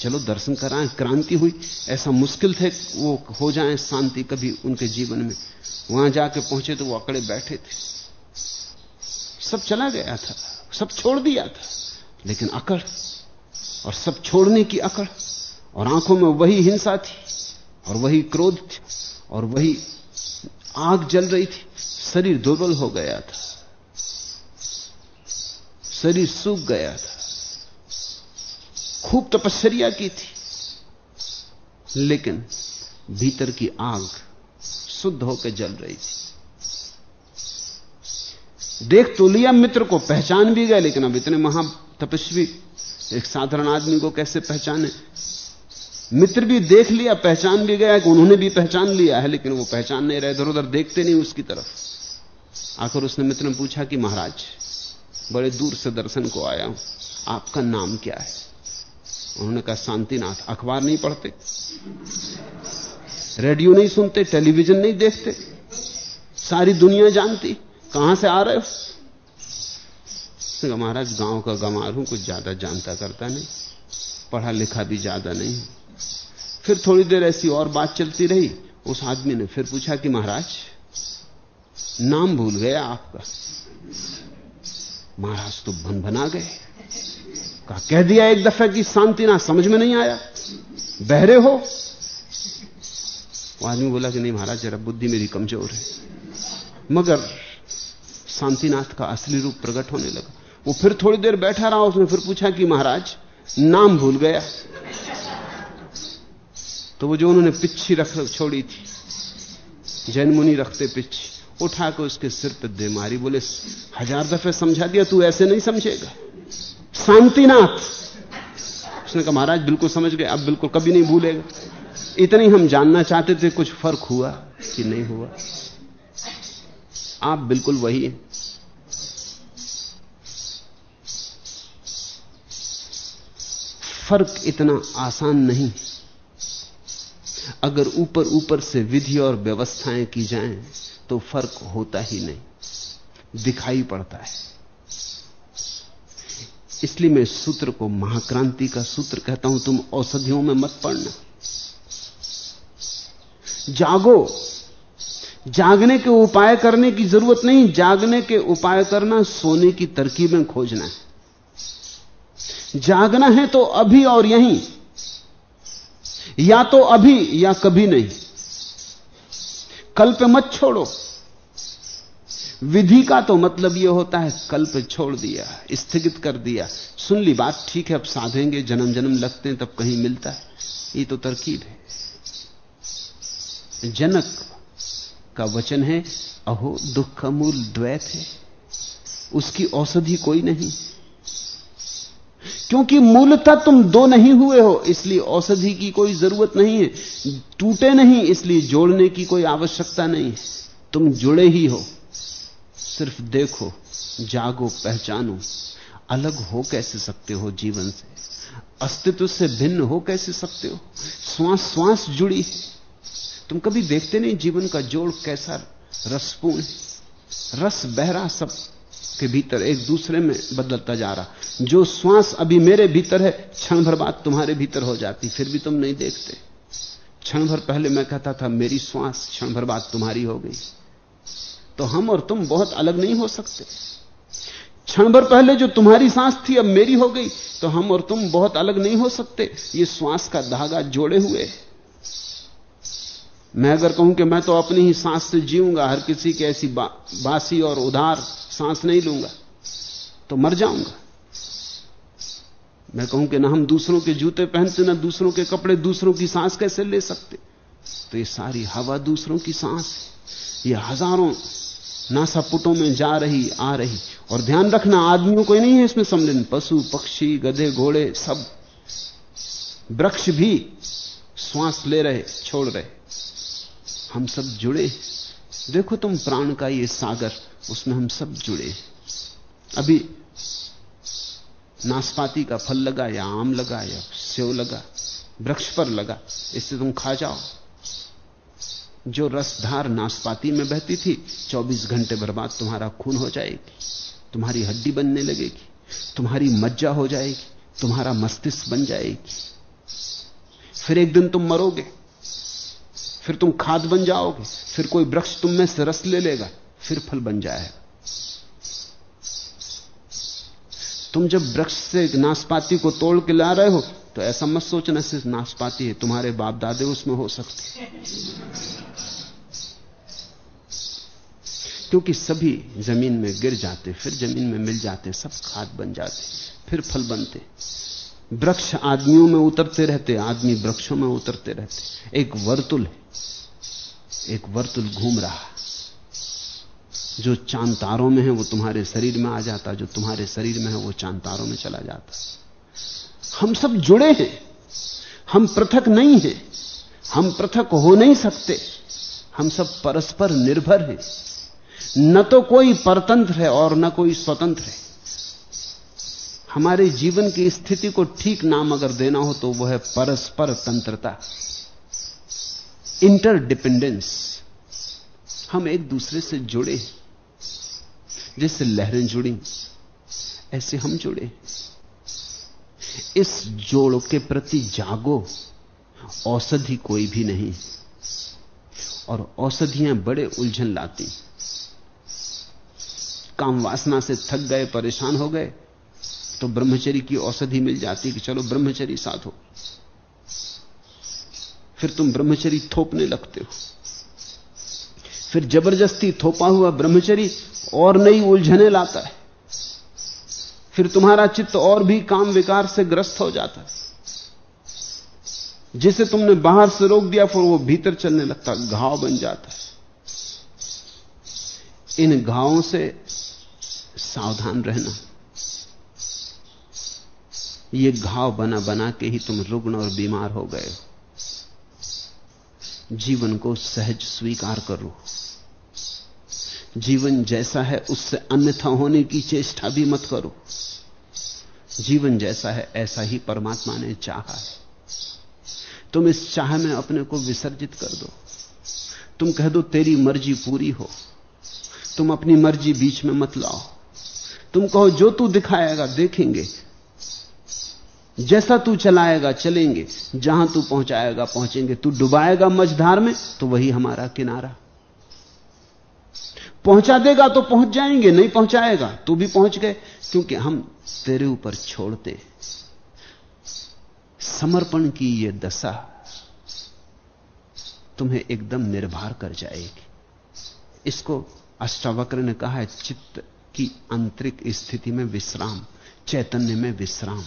C: चलो दर्शन कराएँ, क्रांति हुई। ऐसा मुश्किल थे वो हो जाए शांति कभी उनके जीवन में। वहाँ जाके पहुँचे तो वो अकड़े बैठे थे। सब चला गया था, सब छोड़ दिया था, लेकिन अकड़, और सब छोड़ने की अकड़, और आँखों में वही हिंसा थी, और वही क्रोध थी, और वही आग जल रही थी। शरीर दुर्बल हो गया था। शरीर सूख गया था। खूब तपस्या की थी। लेकिन भीतर की आग शुद्ध होकर जल रही थी। देख तो लिया मित्र को, पहचान भी गए, लेकिन अब इतने महा तपस्वी एक साधारण आदमी को कैसे पहचाने? मित्र भी देख लिया, पहचान भी गया कि उन्होंने भी पहचान लिया है, लेकिन वो पहचान नहीं रहे इधर उधर देखते नहीं उसकी तरफ़। आखिर उसने मित्र ने पूछा कि महाराज, बड़े दूर से दर्शन को आया हूँ, आपका नाम क्या है? उन्होंने कहा, शांतिनाथ, अखबार नहीं पढ़ते। रेडियो नहीं सुनते, टेलीविज़न नहीं देखते। सारी दुनिया जानती, कहाँ से आ रहे हो? महाराज, गाँव का गमार हूँ, कुछ ज़्यादा जानता करता नहीं। पढ़ा लिखा भी ज़्यादा नहीं। फिर थोड़ी देर ऐसी और बात चलती रही, उस आदमी ने फिर पूछा कि महाराज नाम भूल गया आपका महाराज तो भन बना गए। कहा कह दिया एक दफे की शांति ना समझ में नहीं आया। बहरे हो। वो आदमी बोला कि नहीं महाराज, जरा बुद्धि मेरी कमज़ोर है। मगर शांतिनाथ का असली रूप प्रकट होने लगा। वो फिर थोड़ी देर बैठा रहा, उसने फिर पूछा कि महाराज, नाम भूल गया। तो वो जो उन्होंने पिच्छी रख छोड़ी थी, जैन मुनि रखते पिच्छी उठा के उसके सिर पर दे मारी, बोले, हज़ार दफे समझा दिया, तू ऐसे नहीं समझेगा। शांतिनाथ। उसने कहा, महाराज, बिल्कुल समझ गए, अब बिल्कुल कभी नहीं भूलेगा। इतनी हम जानना चाहते थे, कुछ फ़र्क हुआ कि नहीं हुआ? आप बिल्कुल वही हैं। फ़र्क इतना आसान नहीं। अगर ऊपर ऊपर से विधि और व्यवस्थाएँ की जाएँ तो फ़र्क होता ही नहीं। दिखाई पड़ता है। इसलिए मैं सूत्र को महाक्रांति का सूत्र कहता हूँ, तुम औषधियों में मत पड़ना। जागो। जागने के उपाय करने की ज़रूरत नहीं, जागने के उपाय करना, सोने की तरकीबें खोजना है। जागना है तो अभी और यहीं। या तो अभी या कभी नहीं। कल पे मत छोड़ो। विधि का तो मतलब यह होता है कल पे छोड़ दिया, स्थगित कर दिया। सुन ली बात, ठीक है, अब साधेंगे जन्म जन्म लगते हैं, तब कहीं मिलता है। ये तो तरकीब है। जनक का वचन है, अहो दुख का मूल द्वैत है, उसकी औषधि कोई नहीं। क्योंकि मूलतः तुम दो नहीं हुए हो, इसलिए औषधि की कोई ज़रूरत नहीं है। टूटे नहीं, इसलिए जोड़ने की कोई आवश्यकता नहीं तुम जुड़े ही हो। सिर्फ़ देखो, जागो, पहचानो। अलग हो कैसे सकते हो जीवन से? अस्तित्व से भिन्न हो कैसे सकते हो? श्वास श्वास जुड़ी तुम कभी देखते नहीं जीवन का जोड़ कैसा रसपूर्ण रस, बहरा सब के भीतर एक दूसरे में बदलता जा रहा। जो श्वास अभी मेरे भीतर है क्षण भर बाद तुम्हारे भीतर हो जाती फिर भी तुम नहीं देखते। क्षण भर पहले मैं कहता था मेरी श्वास क्षण भर बाद तुम्हारी हो गई। तो हम और तुम बहुत अलग नहीं हो सकते। क्षण भर पहले जो तुम्हारी सांस थी अब मेरी हो गई तो हम और तुम बहुत अलग नहीं हो सकते। ये श्वास का धागा जोड़े हुए मैं अगर कहूँ कि मैं तो अपनी ही सांस से जीऊँगा हर किसी की ऐसी बा, बासी और उधार सांस नहीं लूँगा तो मर जाऊँगा। मैं कहूँ कि ना हम दूसरों के जूते पहनते, ना दूसरों के कपड़े, दूसरों की सांस कैसे ले सकते? तो ये सारी हवा दूसरों की सांस ये हज़ारों नासापुटों में जा रही, आ रही। और ध्यान रखना, आदमियों को नहीं है इसमें सम्मिलन पशु, पक्षी, गधे, घोड़े, सब। वृक्ष भी श्वास ले रहे, छोड़ रहे। हम सब जुड़े देखो तुम प्राण का ये सागर, उसमें हम सब जुड़े अभी नाशपाती का फल लगा या आम लगा या सेव लगा, वृक्ष पर लगा, इससे तुम खा जाओ। जो रसधार नाशपाती में बहती थी 24 घंटे बर्बाद तुम्हारा खून हो जाएगी, तुम्हारी हड्डी बनने लगेगी, तुम्हारी मज्जा हो जाएगी, तुम्हारा मस्तिष्क बन जाएगी। फिर एक दिन तुम मरोगे, फिर तुम खाद बन जाओगे, फिर कोई वृक्ष तुम में से रस ले लेगा, फिर फल बन जाएगा। तुम जब वृक्ष से नाशपाती को तोड़ के ला रहे हो तो ऐसा मत सोचना सिर्फ़ नाशपाती है, तुम्हारे बाप दादे उसमें हो सकते क्योंकि सभी ज़मीन में गिर जाते, फिर ज़मीन में मिल जाते, सब खाद बन जाते, फिर फल बनते। वृक्ष आदमियों में उतरते रहते, आदमी वृक्षों में उतरते रहते। एक वर्तुल है, एक वर्तुल घूम रहा जो चाँद तारों में है, वो तुम्हारे शरीर में आ जाता, जो तुम्हारे शरीर में है, वो चाँद तारों में चला जाता। हम सब जुड़े हैं, हम पृथक नहीं हैं, हम पृथक हो नहीं सकते, हम सब परस्पर निर्भर हैं। न तो कोई परतंत्र है और न कोई स्वतंत्र है। हमारे जीवन की स्थिति को ठीक नाम अगर देना हो तो वह है परस्पर तंत्रता। इंटरडिपेंडेंस हम एक दूसरे से जुड़े जैसे लहरें जुड़ी, ऐसे हम जुड़े। इस जोड़ के प्रति जागो, औषधि कोई भी नहीं। और औषधियाँ बड़े उलझन लाती। काम वासना से थक गए, परेशान हो गए तो ब्रह्मचरी की औषधि मिल जाती कि चलो ब्रह्मचरी साथ हो। फिर तुम ब्रह्मचरी थोपने लगते हो। फिर ज़बरदस्ती थोपा हुआ ब्रह्मचरी और नई उलझने लाता है। फिर तुम्हारा चित्त और भी काम विकार से ग्रस्त हो जाता है। जिसे तुमने बाहर से रोक दिया, फिर वो भीतर चलने लगता घाव बन जाता है। इन घावों से सावधान रहना। ये घाव बना बना के ही तुम रुग्ण और बीमार हो गए हो। जीवन को सहज स्वीकार करो। जीवन जैसा है, उससे अन्यथा होने की चेष्टा भी मत करो। जीवन जैसा है, ऐसा ही परमात्मा ने चाहा है। तुम इस चाह में अपने को विसर्जित कर दो। तुम कह दो, तेरी मर्ज़ी पूरी हो। तुम अपनी मर्ज़ी बीच में मत लाओ। तुम कहो, जो तू दिखाएगा, देखेंगे। जैसा तू चलाएगा, चलेंगे। जहाँ तू पहुंचाएगा, पहुँचेंगे। तू डुबाएगा मझधार में तो वही हमारा किनारा। पहुँचा देगा तो पहुँच जाएँगे, नहीं पहुंचाएगा, तू भी पहुँच गए। क्योंकि हम तेरे ऊपर छोड़ते समर्पण की यह दशा तुम्हें एकदम निर्भर कर जाएगी। इसको अष्टावक्र ने कहा है, चित्त की आंतरिक स्थिति में विश्राम, चैतन्य में विश्राम।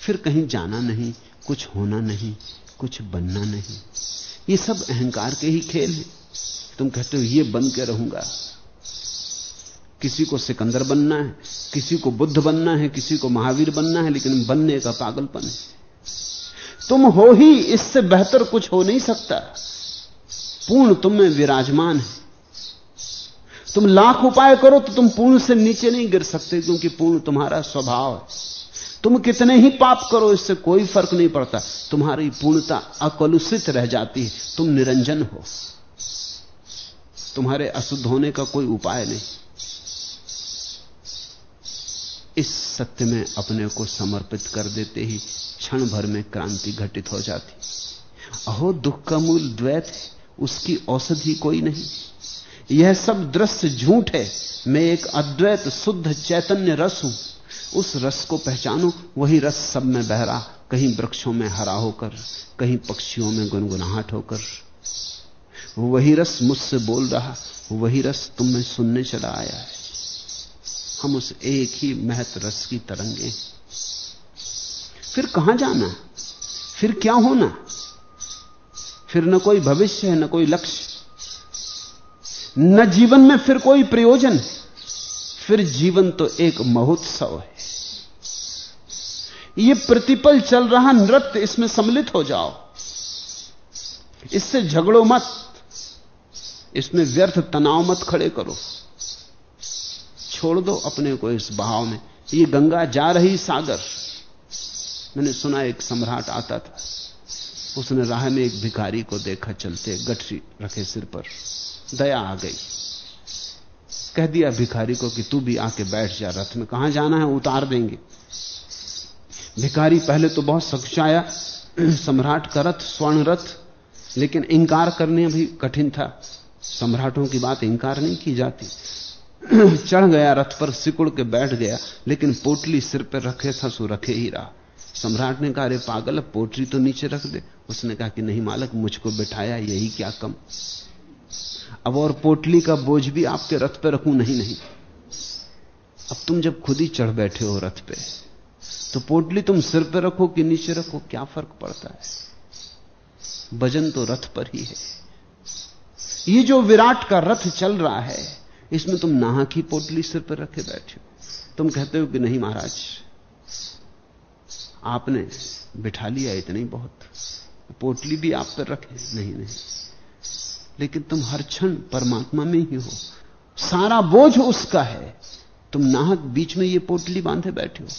C: फिर कहीं जाना नहीं, कुछ होना नहीं, कुछ बनना नहीं। ये सब अहंकार के ही खेल है। तुम कहते हो, ये बन के रहूँगा। किसी को सिकंदर बनना है, किसी को बुद्ध बनना है, किसी को महावीर बनना है, लेकिन बनने का पागलपन है। तुम हो ही, इससे बेहतर कुछ हो नहीं सकता। पूर्ण तुम में विराजमान है। तुम लाख उपाय करो तो तुम पूर्ण से नीचे नहीं गिर सकते, क्योंकि पूर्ण तुम्हारा स्वभाव है। तुम कितने ही पाप करो, इससे कोई फ़र्क नहीं पड़ता। तुम्हारी पूर्णता अकलुषित रह जाती है। तुम निरंजन हो। तुम्हारे अशुद्ध होने का कोई उपाय नहीं। इस सत्य में अपने को समर्पित कर देते ही क्षण भर में क्रांति घटित हो जाती। अहो, दुख का मूल द्वैत उसकी औषधि कोई नहीं। यह सब दृश्य झूठ है, मैं एक अद्वैत शुद्ध चैतन्य रस हूँ। उस रस को पहचानो, वही रस सब में बह रहा, कहीं वृक्षों में हरा होकर, कहीं पक्षियों में गुनगुनाहट होकर। वही रस मुझसे बोल रहा, वही रस तुम में सुनने चला आया है। हम उस एक ही महत रस की तरंगे। फिर कहाँ जाना? फिर क्या होना? फिर न कोई भविष्य है, न कोई लक्ष्य। न जीवन में फिर कोई प्रयोजन। फिर जीवन तो एक महोत्सव है। यह प्रतिपल चल रहा नृत्य, इसमें सम्मिलित हो जाओ। इससे झगड़ो मत। इसमें व्यर्थ तनाव मत खड़े करो। छोड़ दो अपने को इस बहाव में। ये गंगा जा रही सागर। मैंने सुना एक सम्राट आता था। उसने राह में एक भिखारी को देखा चलते गठरी रखे सिर पर। दया आ गई। कह दिया भिखारी को कि तू भी आके बैठ जा, रथ में कहाँ जाना है, उतार देंगे। भिखारी पहले तो बहुत सचाया सम्राट का रथ, स्वर्ण रथ, लेकिन इंकार करने भी कठिन था। सम्राटों की बात इंकार नहीं की जाती। चढ़ गया रथ पर सिकुड़ के बैठ गया, लेकिन पोटली सिर पर रखे था, सो रखे ही रहा। सम्राट ने कहा, अरे पागल, पोटली तो नीचे रख दे। उसने कहा कि, नहीं मालक, मुझको बिठाया, यही क्या कम। अब और पोटली का बोझ भी आपके रथ पे रखूँ, नहीं नहीं। अब तुम जब खुद ही चढ़ बैठे हो रथ पे तो पोटली तुम सिर पे रखो कि नीचे रखो, क्या फ़र्क पड़ता है? वज़न तो रथ पर ही है। ये जो विराट का रथ चल रहा है, इसमें तुम नाहा की पोटली सिर पर रखे बैठे हो। तुम कहते हो कि नहीं महाराज, आपने बिठा लिया इतनी बहुत। पोटली भी आप पर रखे, नहीं नहीं। लेकिन तुम हर क्षण परमात्मा में ही हो। सारा बोझ उसका है। तुम नाहक बीच में ये पोटली बांधे बैठे हो।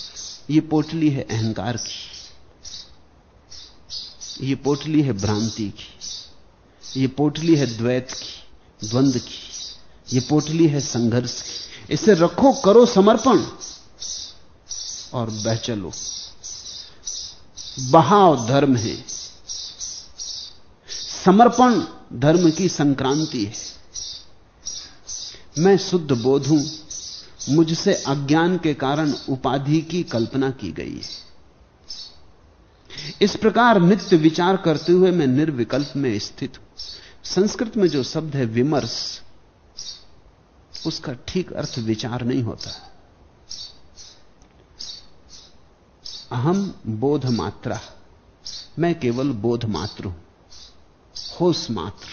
C: ये पोटली है अहंकार की। ये पोटली है भ्रांति की। ये पोटली है द्वैत की, द्वंद की, ये पोटली है संघर्ष की। इसे रखो, करो समर्पण और बह चलो। बहाव धर्म है। समर्पण धर्म की संक्रांति है। मैं शुद्ध बोध हूँ। मुझसे अज्ञान के कारण उपाधि की कल्पना की गई है। इस प्रकार नित्य विचार करते हुए मैं निर्विकल्प में स्थित हूँ। संस्कृत में जो शब्द है विमर्श, उसका ठीक अर्थ विचार नहीं होता। अहम बोध मात्रा। मैं केवल बोध मात्र हूँ। होश मात्र।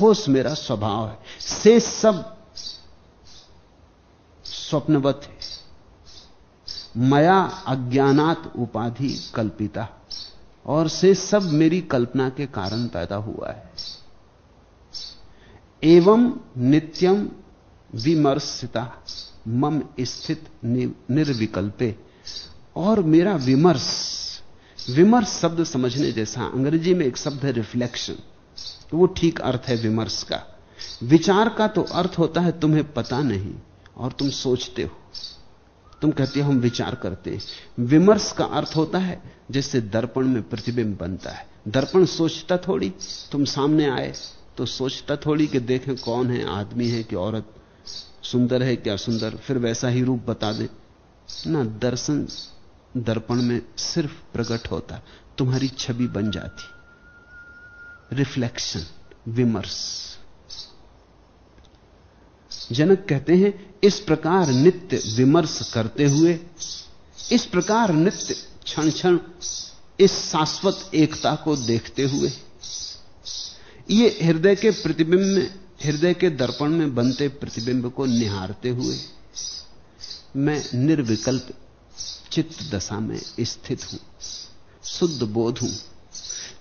C: होश मेरा स्वभाव है। से सब स्वप्नवत है। मया अज्ञानात उपाधि कल्पिता। और से सब मेरी कल्पना के कारण पैदा हुआ है। एवं नित्यम विमर्शिता, मम स्थित निर्विकल्पे। और मेरा विमर्श विमर्श शब्द समझने जैसा, अंग्रेज़ी में एक शब्द है रिफ्लेक्शन तो वो ठीक अर्थ है विमर्श का। विचार का तो अर्थ होता है तुम्हें पता नहीं, और तुम सोचते हो। तुम कहते हो, हम विचार करते हैं। विमर्श का अर्थ होता है, जैसे दर्पण में प्रतिबिंब बनता है। दर्पण सोचता थोड़ी, तुम सामने आए तो सोचता थोड़ी कि देखें कौन है, आदमी है कि औरत, सुंदर है क्या सुंदर, फिर वैसा ही रूप बता दे। ना, दर्शन दर्पण में सिर्फ़ प्रकट होता, तुम्हारी छवि बन जाती। रिफ्लेक्शन, विमर्श। जनक कहते हैं, इस प्रकार नित्य विमर्श करते हुए, इस प्रकार नित्य क्षण क्षण इस शाश्वत एकता को देखते हुए, ये हृदय के प्रतिबिंब में हृदय के दर्पण में बनते प्रतिबिंब को निहारते हुए, मैं निर्विकल्प चित्त दशा में स्थित हूँ, शुद्ध बोध हूँ,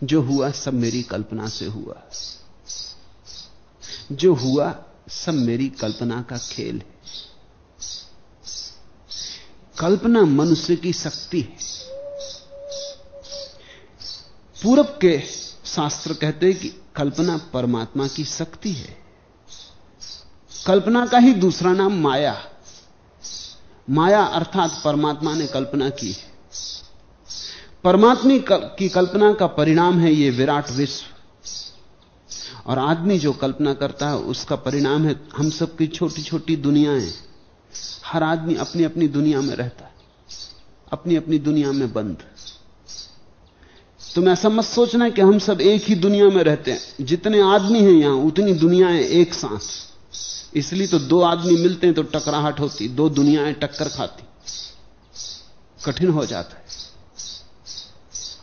C: जो हुआ सब मेरी कल्पना से हुआ। जो हुआ सब मेरी कल्पना का खेल है। कल्पना मनुष्य की शक्ति है। पूरब के शास्त्र कहते हैं कि कल्पना परमात्मा की शक्ति है। कल्पना का ही दूसरा नाम माया। माया अर्थात परमात्मा ने कल्पना की है। परमात्मा की कल्पना का परिणाम है यह विराट विश्व। और आदमी जो कल्पना करता है, उसका परिणाम है, हम सबकी छोटी छोटी दुनियाएँ। हर आदमी अपनी अपनी दुनिया में रहता है। अपनी अपनी दुनिया में बंद। तुम ऐसा मत सोचना कि हम सब एक ही दुनिया में रहते हैं। जितने आदमी हैं यहाँ, उतनी दुनियाएँ एक सांस इसलिए तो दो आदमी मिलते हैं तो टकराहट होती, दो दुनियाएँ टक्कर खाती। कठिन हो जाता है।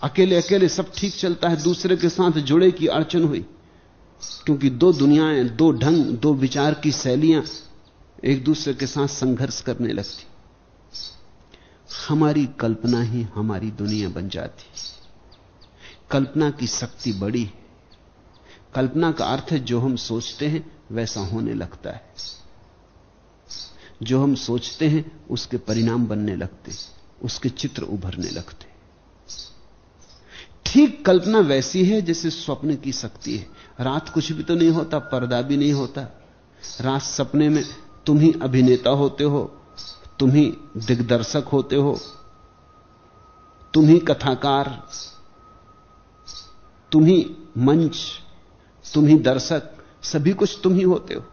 C: अकेले अकेले सब ठीक चलता है, दूसरे के साथ जुड़े की अड़चन हुई। क्योंकि दो दुनियाएँ, दो ढंग, दो विचार की शैलियाँ एक दूसरे के साथ संघर्ष करने लगती। हमारी कल्पना ही हमारी दुनिया बन जाती। कल्पना की शक्ति बड़ी है। कल्पना का अर्थ है जो हम सोचते हैं, वैसा होने लगता है। जो हम सोचते हैं, उसके परिणाम बनने लगते, उसके चित्र उभरने लगते। ठीक कल्पना वैसी है जैसे स्वप्न की शक्ति है। रात कुछ भी तो नहीं होता, पर्दा भी नहीं होता। रात सपने में तुम ही अभिनेता होते हो, तुम ही दिग्दर्शक होते हो, तुम ही कथाकार, तुम ही मंच, तुम ही दर्शक, सभी कुछ तुम ही होते हो।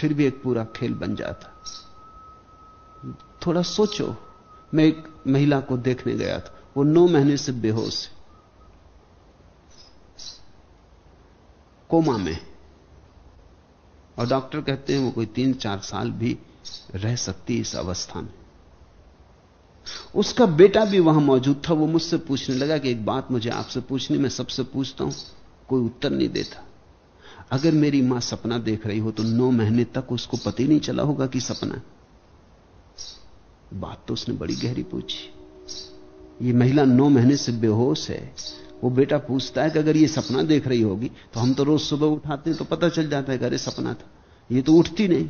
C: फिर भी एक पूरा खेल बन जाता। थोड़ा सोचो, मैं एक महिला को देखने गया था, वो नौ महीने से बेहोश है। कोमा में। और डॉक्टर कहते हैं वो कोई तीन चार साल भी रह सकती इस अवस्था में। उसका बेटा भी वहाँ मौजूद था, वो मुझसे पूछने लगा कि एक बात मुझे आपसे पूछनी, मैं सबसे पूछता हूँ, कोई उत्तर नहीं देता। अगर मेरी माँ सपना देख रही हो तो नौ महीने तक उसको पता ही नहीं चला होगा कि सपना बात तो उसने बड़ी गहरी पूछी। ये महिला नौ महीने से बेहोश है वो बेटा पूछता है कि अगर ये सपना देख रही होगी तो हम तो रोज सुबह उठाते हैं तो पता चल जाता है कि अरे सपना था। ये तो उठती नहीं।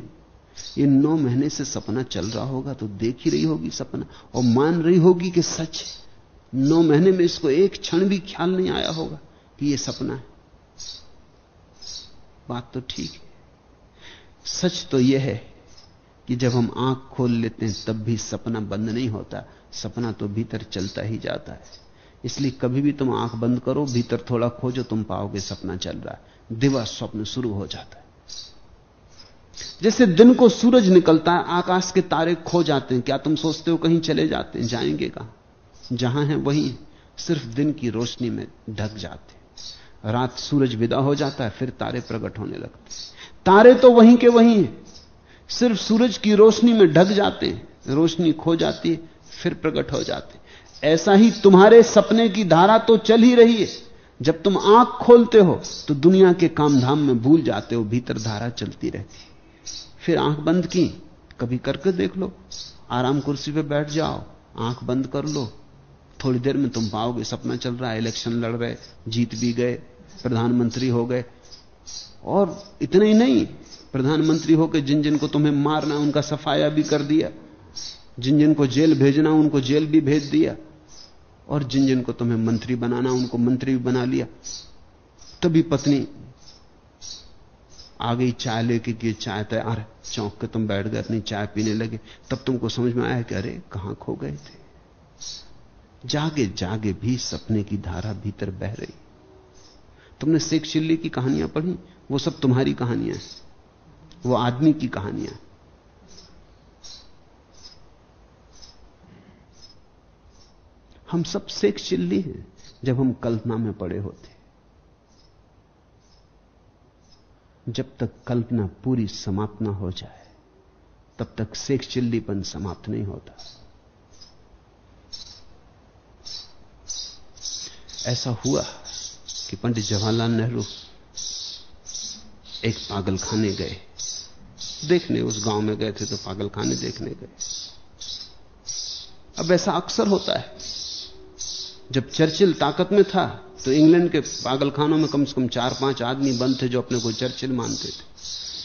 C: ये नौ महीने से सपना चल रहा होगा तो देख ही रही होगी सपना। और मान रही होगी कि सच नौ महीने में इसको एक क्षण भी ख्याल नहीं आया होगा कि ये सपना है। बात तो ठीक है। सच तो यह है कि जब हम आँख खोल लेते हैं, तब भी सपना बंद नहीं होता। सपना तो भीतर चलता ही जाता है। इसलिए कभी भी तुम आँख बंद करो, भीतर थोड़ा खोजो, तुम पाओगे सपना चल रहा है। दिवा स्वप्न शुरू हो जाता है। जैसे दिन को सूरज निकलता है, आकाश के तारे खो जाते हैं। क्या तुम सोचते हो कहीं चले जाते हैं? जाएँगे कहाँ? जहाँ है वहीं सिर्फ़ दिन की रोशनी में ढक जाते रात सूरज विदा हो जाता है, फिर तारे प्रकट होने लगते तारे तो वहीं के वहीं हैं। सिर्फ़ सूरज की रोशनी में ढक जाते हैं। रोशनी खो जाती है, फिर प्रकट हो जाते ऐसा ही तुम्हारे सपने की धारा तो चल ही रही है। जब तुम आँख खोलते हो तो दुनिया के कामधाम में भूल जाते हो, भीतर धारा चलती रहती फिर आँख बंद की, कभी करके देख लो, आराम कुर्सी पे बैठ जाओ, आँख बंद कर लो। थोड़ी देर में तुम पाओगे, सपना चल रहा है, इलेक्शन लड़ रहे, जीत भी गए, प्रधानमंत्री हो गए। और इतना ही नहीं, प्रधानमंत्री होकर जिन जिन को तुम्हें मारना उनका सफाया भी कर दिया। जिन जिन को जेल भेजना, उनको जेल भी भेज दिया। और जिन जिन को तुम्हें मंत्री बनाना, उनको मंत्री भी बना लिया। तभी पत्नी आ गई चाय लेके कि चाय तैयार चौंक के तुम बैठ गए, अपनी चाय पीने लगे। तब तुमको समझ में आया कि अरे, कहाँ खो गए थे? जागे जागे भी सपने की धारा भीतर बह रही। तुमने शेख चिल्ली की कहानियाँ पढ़ी? वो सब तुम्हारी कहानियाँ हैं। वो आदमी की कहानियाँ हम सब शेख चिल्ली हैं जब हम कल्पना में पड़े होते। जब तक कल्पना पूरी समाप्त ना हो जाए, तब तक शेख चिल्लीपन समाप्त नहीं होता। ऐसा हुआ कि पंडित जवाहरलाल नेहरू एक पागलखाने गए। देखने उस गाँव में गए थे तो पागलखाने देखने गए। अब ऐसा अक्सर होता है। जब चर्चिल ताकत में था तो इंग्लैंड के पागलखानों में कम से कम चार, पाँच आदमी बंद थे जो अपने को चर्चिल मानते थे।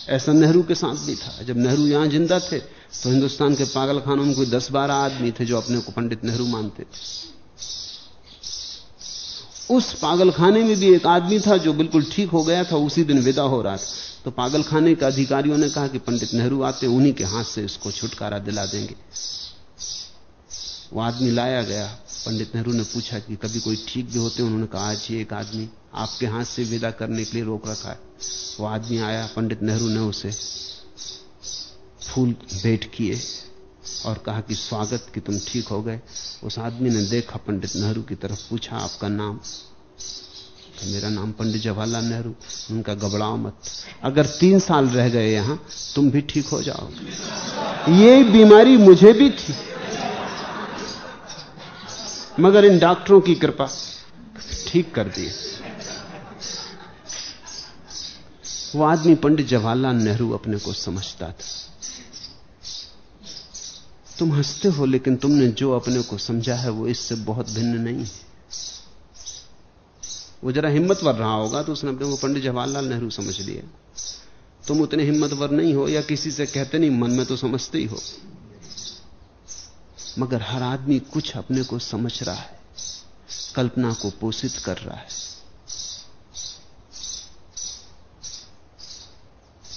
C: ऐसा नेहरू के साथ भी था। जब नेहरू यहाँ ज़िंदा थे तो हिंदुस्तान के पागलखानों में कोई दस, बारह आदमी थे जो अपने को पंडित नेहरू मानते थे। उस पागलखाने में भी एक आदमी था जो बिल्कुल ठीक हो गया था उसी दिन विदा हो रहा था। तो पागलखाने के अधिकारियों ने कहा कि पंडित नेहरू आते उन्हीं के हाथ से इसको छुटकारा दिला देंगे। वो आदमी लाया गया। पंडित नेहरू ने पूछा कि कभी कोई ठीक भी होते उन्होंने कहा, आज ये एक आदमी आपके हाथ से विदा करने के लिए रोक रखा है। वो आदमी आया, पंडित नेहरू ने उसे फूल भेंट किए और कहा कि स्वागत, कि तुम ठीक हो गए। उस आदमी ने देखा, पंडित नेहरू की तरफ़ पूछा, आपका नाम? था मेरा नाम पंडित जवाहरलाल नेहरू। उनका घबराओ मत। अगर तीन साल रह गए यहाँ, तुम भी ठीक हो जाओगे ये बीमारी मुझे भी थी। मगर इन डॉक्टरों की कृपा ठीक कर दी। वो आदमी पंडित जवाहरलाल नेहरू अपने को समझता था। तुम हँसते हो, लेकिन तुमने जो अपने को समझा है, वो इससे बहुत भिन्न नहीं है। वो जरा हिम्मतवर रहा होगा तो उसने अपने को पंडित जवाहरलाल नेहरू समझ लिया। तुम उतने हिम्मतवर नहीं हो या किसी से कहते नहीं, मन में तो समझते ही हो। मगर हर आदमी कुछ अपने को समझ रहा है, कल्पना को पोषित कर रहा है।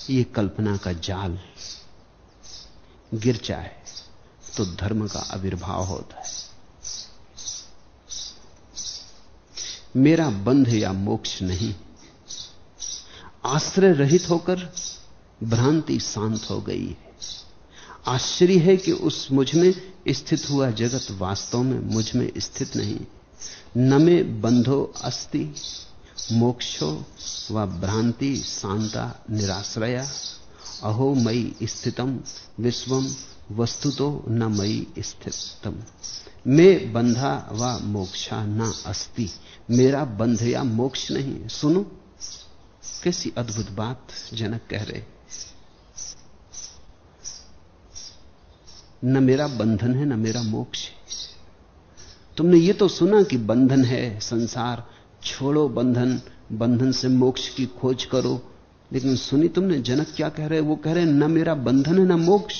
C: ये कल्पना का जाल गिर जाए तो धर्म का आविर्भाव होता है। मेरा बंध या मोक्ष नहीं। आश्रय रहित होकर भ्रांति शांत हो गई है। आश्चर्य है कि उस मुझमें स्थित हुआ जगत वास्तव में मुझमें स्थित नहीं। न में बंधो अस्ति, मोक्षो व भ्रांति, शांता, निराश्रया। अहो मई स्थितम, विश्वम वस्तु तो न मई स्थितम। मैं बंधा व मोक्षा न अस्ति, मेरा बंध या मोक्ष नहीं। सुनो, कैसी अद्भुत बात जनक कह रहे न मेरा बंधन है, न मेरा मोक्ष है तुमने ये तो सुना कि बंधन है संसार, छोड़ो बंधन बंधन से मोक्ष की खोज करो। लेकिन सुनी तुमने, जनक क्या कह रहे वो कह रहे न मेरा बंधन है, न मोक्ष।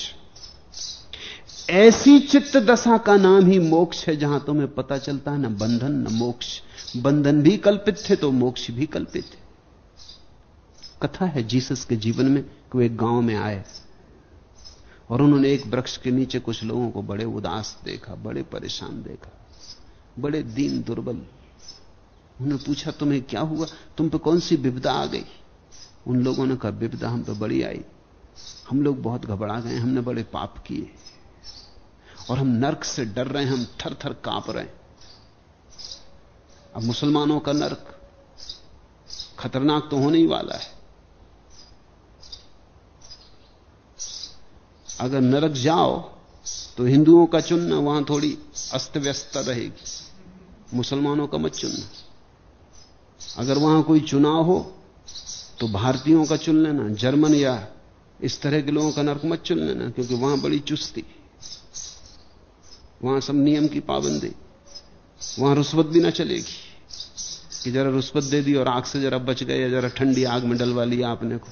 C: ऐसी चित्त दशा का नाम ही मोक्ष है, जहाँ तुम्हें पता चलता है, न बंधन, न मोक्ष। बंधन भी कल्पित थे तो मोक्ष भी कल्पित थे। कथा है, जीसस के जीवन में, कि वो गाँव में आए। और उन्होंने एक वृक्ष के नीचे कुछ लोगों को बड़े उदास देखा, बड़े परेशान देखा, बड़े दीन दुर्बल। उन्होंने पूछा, तुम्हें क्या हुआ? तुम पे कौन सी विपदा आ गई? उन लोगों ने कहा, विपदा हम पे बड़ी आई। हम लोग बहुत घबरा गए, हमने बड़े पाप किए और हम नरक से डर रहे हैं, हम थर थर काँप रहे हैं। अब मुसलमानों का नरक खतरनाक तो होने ही वाला है। अगर नरक जाओ तो हिंदुओं का चुनना वहाँ थोड़ी अस्त व्यस्तता रहेगी। मुसलमानों का मत चुनना। अगर वहाँ कोई चुनाव हो तो भारतीयों का चुन लेना, जर्मन या इस तरह के लोगों का नरक मत चुन लेना, क्योंकि वहाँ बड़ी चुस्ती। वहाँ सब नियम की पाबंदी। वहाँ रुस्वत भी ना चलेगी कि जरा रुस्वत दे दी और आग से जरा बच गए या जरा ठंडी आग में डलवा लिया आपने को।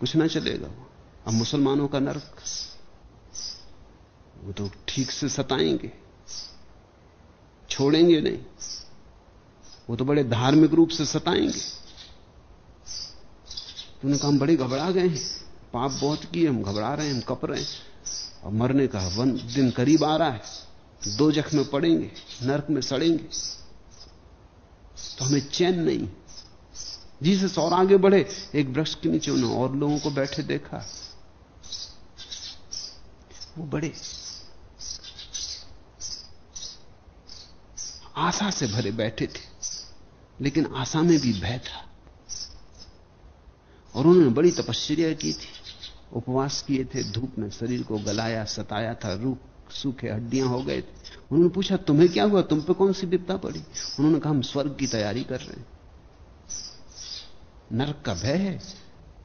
C: कुछ ना चलेगा। अब मुसलमानों का नरक। वो तो ठीक से सताएँगे, छोड़ेंगे नहीं। वो तो बड़े धार्मिक रूप से सताएँगे। तूने कहा हम बड़े घबरा गए हैं। पाप बहुत किए, हम घबरा रहे हैं, हम कप रहे हैं। और मरने का वन दिन करीब आ रहा है। दो जख्म में पड़ेंगे, नरक में सड़ेंगे। तो हमें चैन नहीं। जीसस और आगे बढ़े। एक वृक्ष के नीचे उन्होंने और लोगों को बैठे देखा। वो बड़े आशा से भरे बैठे थे, लेकिन आशा में भी भय था। और उन्होंने बड़ी तपस्या की थी। उपवास किए थे, धूप में शरीर को गलाया, सताया था, रूख सूखे हड्डियाँ हो गए थे। उन्होंने पूछा, तुम्हें क्या हुआ? तुम पे कौन सी विपदा पड़ी? उन्होंने कहा, हम स्वर्ग की तैयारी कर रहे हैं। नरक का भय है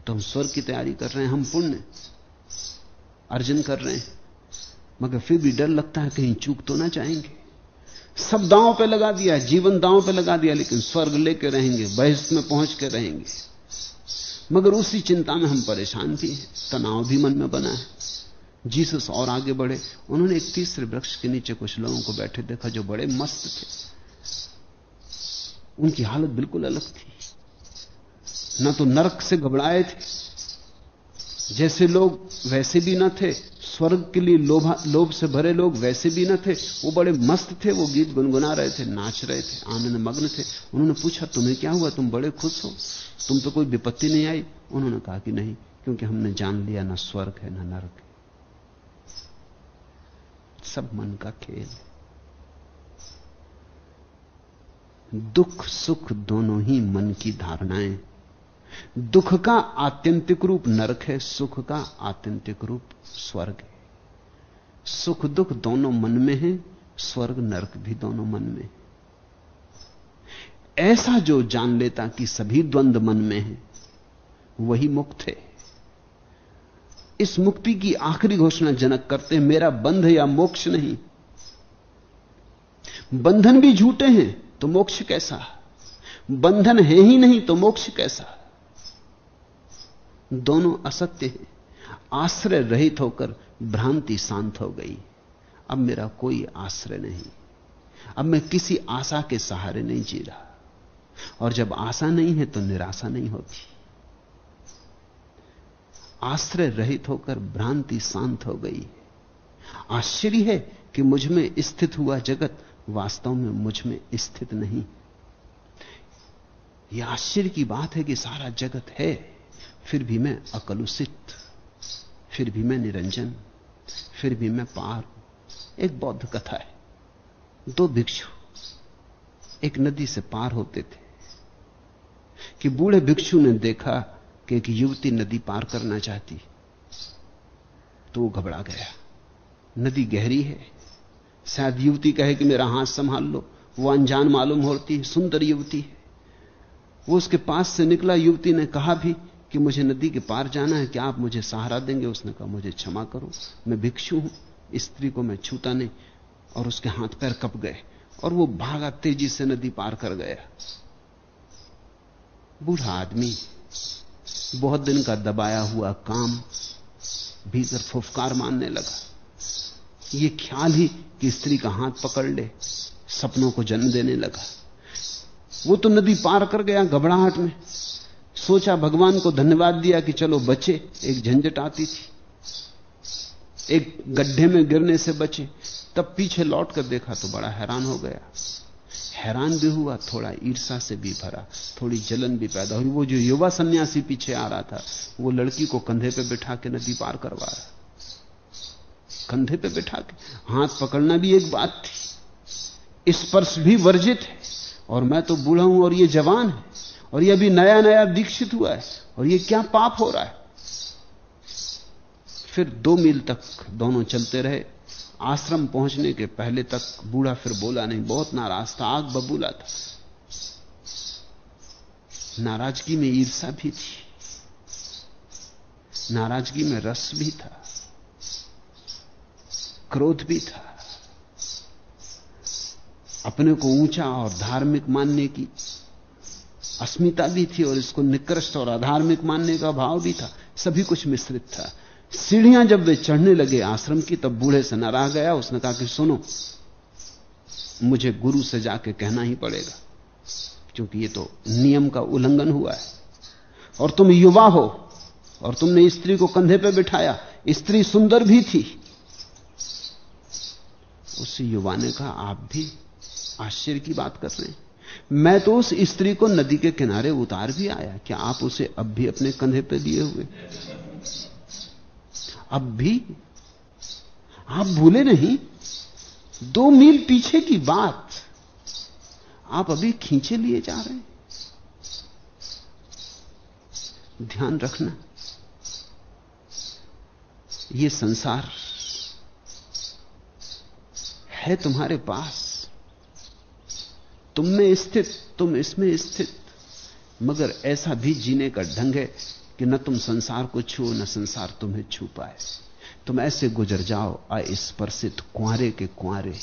C: तो हम स्वर्ग की तैयारी कर रहे हैं, हम पुण्य, अर्जन कर रहे हैं। मगर फिर भी डर लगता है कहीं चूक तो ना चाहेंगे सब दांव पे लगा दिया, जीवन दांव पे लगा दिया, लेकिन स्वर्ग लेके रहेंगे बहस में पहुँच के रहेंगे। मगर उसी चिंता में हम परेशान भी हैं, तनाव भी मन में बना है। जीसस और आगे बढ़े। उन्होंने एक तीसरे वृक्ष के नीचे कुछ लोगों को बैठे देखा जो बड़े मस्त थे। उनकी हालत बिल्कुल अलग थी। न तो नरक से घबराए थे। जैसे लोग वैसे भी न थे। स्वर्ग के लिए लोभा, लोभ से भरे लोग वैसे भी न थे। वो बड़े मस्त थे, वो गीत गुनगुना रहे थे, नाच रहे थे आनंद मग्न थे। उन्होंने पूछा, तुम्हें क्या हुआ? तुम बड़े खुश हो? तुम तो कोई विपत्ति नहीं आई? उन्होंने कहा कि नहीं, क्योंकि हमने जान लिया, ना स्वर्ग है, ना नरक है। सब मन का खेल दुख सुख दोनों ही मन की धारणाएँ। दुख का आत्यंतिक रूप नरक है, सुख का आत्यंतिक रूप स्वर्ग है। सुख दुख दोनों मन में है, स्वर्ग नरक भी दोनों मन में है। ऐसा जो जान लेता कि सभी द्वंद मन में है, वही मुक्त है। इस मुक्ति की आखिरी घोषणा जनक करते मेरा बंध या मोक्ष नहीं। बंधन भी झूठे हैं तो मोक्ष कैसा? बंधन है ही नहीं तो मोक्ष कैसा? दोनों असत्य हैं। आश्रय रहित होकर भ्रांति शांत हो गई। अब मेरा कोई आश्रय नहीं। अब मैं किसी आशा के सहारे नहीं जी रहा। और जब आशा नहीं है तो निराशा नहीं होती। आश्रय रहित होकर भ्रांति शांत हो गई। आश्चर्य है कि मुझमें स्थित हुआ जगत वास्तव में मुझमें स्थित नहीं। यह आश्चर्य की बात है कि सारा जगत है। फिर भी मैं अकलुषित, फिर भी मैं निरंजन, फिर भी मैं पार एक बौद्ध कथा है। दो भिक्षु एक नदी से पार होते थे कि बूढ़े भिक्षु ने देखा कि एक युवती नदी पार करना चाहती। तो वो घबरा गया। नदी गहरी है। शायद युवती कहे कि मेरा हाथ संभाल लो। वो अनजान मालूम होती है सुंदर युवती है। वो उसके पास से निकला। युवती ने कहा भी कि मुझे नदी के पार जाना है, क्या आप मुझे सहारा देंगे? उसने कहा, मुझे क्षमा करो, मैं भिक्षु हूँ स्त्री को मैं छूता नहीं। और उसके हाथ पैर कप गए, और वो भागा तेज़ी से नदी पार कर गया। बूढ़ा आदमी बहुत दिन का दबाया हुआ काम भीतर फुफकार मानने लगा। ये ख्याल ही कि स्त्री का हाथ पकड़ ले, सपनों को जन्म देने लगा। वो तो नदी पार कर गया घबराहट में। सोचा भगवान को धन्यवाद दिया कि चलो बचे। एक झंझट आती थी। एक गड्ढे में गिरने से बचे। तब पीछे लौट कर देखा तो बड़ा हैरान हो गया। हैरान भी हुआ, थोड़ा ईर्षा से भी भरा, थोड़ी जलन भी पैदा हुई। वो जो युवा सन्यासी पीछे आ रहा था, वो लड़की को कंधे पे बिठा के नदी पार करवा रहा। कंधे पे बिठा के हाथ पकड़ना भी एक बात थी। स्पर्श भी वर्जित है। और मैं तो बूढ़ा हूँ और ये जवान है। और ये अभी नया नया दीक्षित हुआ है और ये क्या पाप हो रहा है? फिर दो मील तक दोनों चलते रहे। आश्रम पहुँचने के पहले तक बूढ़ा फिर बोला, नहीं, बहुत नाराज़ था, आग बबूला था। नाराज़गी में ईर्षा भी थी। नाराज़गी में रस भी था। क्रोध भी था। अपने को ऊँचा और धार्मिक मानने की अस्मिता भी थी और इसको निकृष्ट और अधार्मिक मानने का भाव भी था। सभी कुछ मिश्रित था। सीढ़ियाँ जब वे चढ़ने लगे आश्रम की, तब बूढ़े से न गया। उसने कहा कि सुनो, मुझे गुरु से जाके कहना ही पड़ेगा, क्योंकि ये तो नियम का उल्लंघन हुआ है। और तुम युवा हो, और तुमने स्त्री को कंधे पर बिठाया। स्त्री सुंदर भी थी। उस युवा ने कहा, आप भी आश्चर्य की बात कर रहे हैं। मैं तो उस स्त्री को नदी के किनारे उतार भी आया क्या आप उसे अब भी अपने कंधे पे दिए हुए। अब भी? आप भूले नहीं? दो मील पीछे की बात। आप अभी खींचे लिए जा रहे हैं। ध्यान रखना। ये संसार है तुम्हारे पास। तुम में स्थित, तुम इसमें स्थित। मगर ऐसा भी जीने का ढंग है कि न तुम संसार को छुओ, न संसार तुम्हें छू पाए। तुम ऐसे गुजर जाओ अस्पर्शित कुआरे के कुआरे।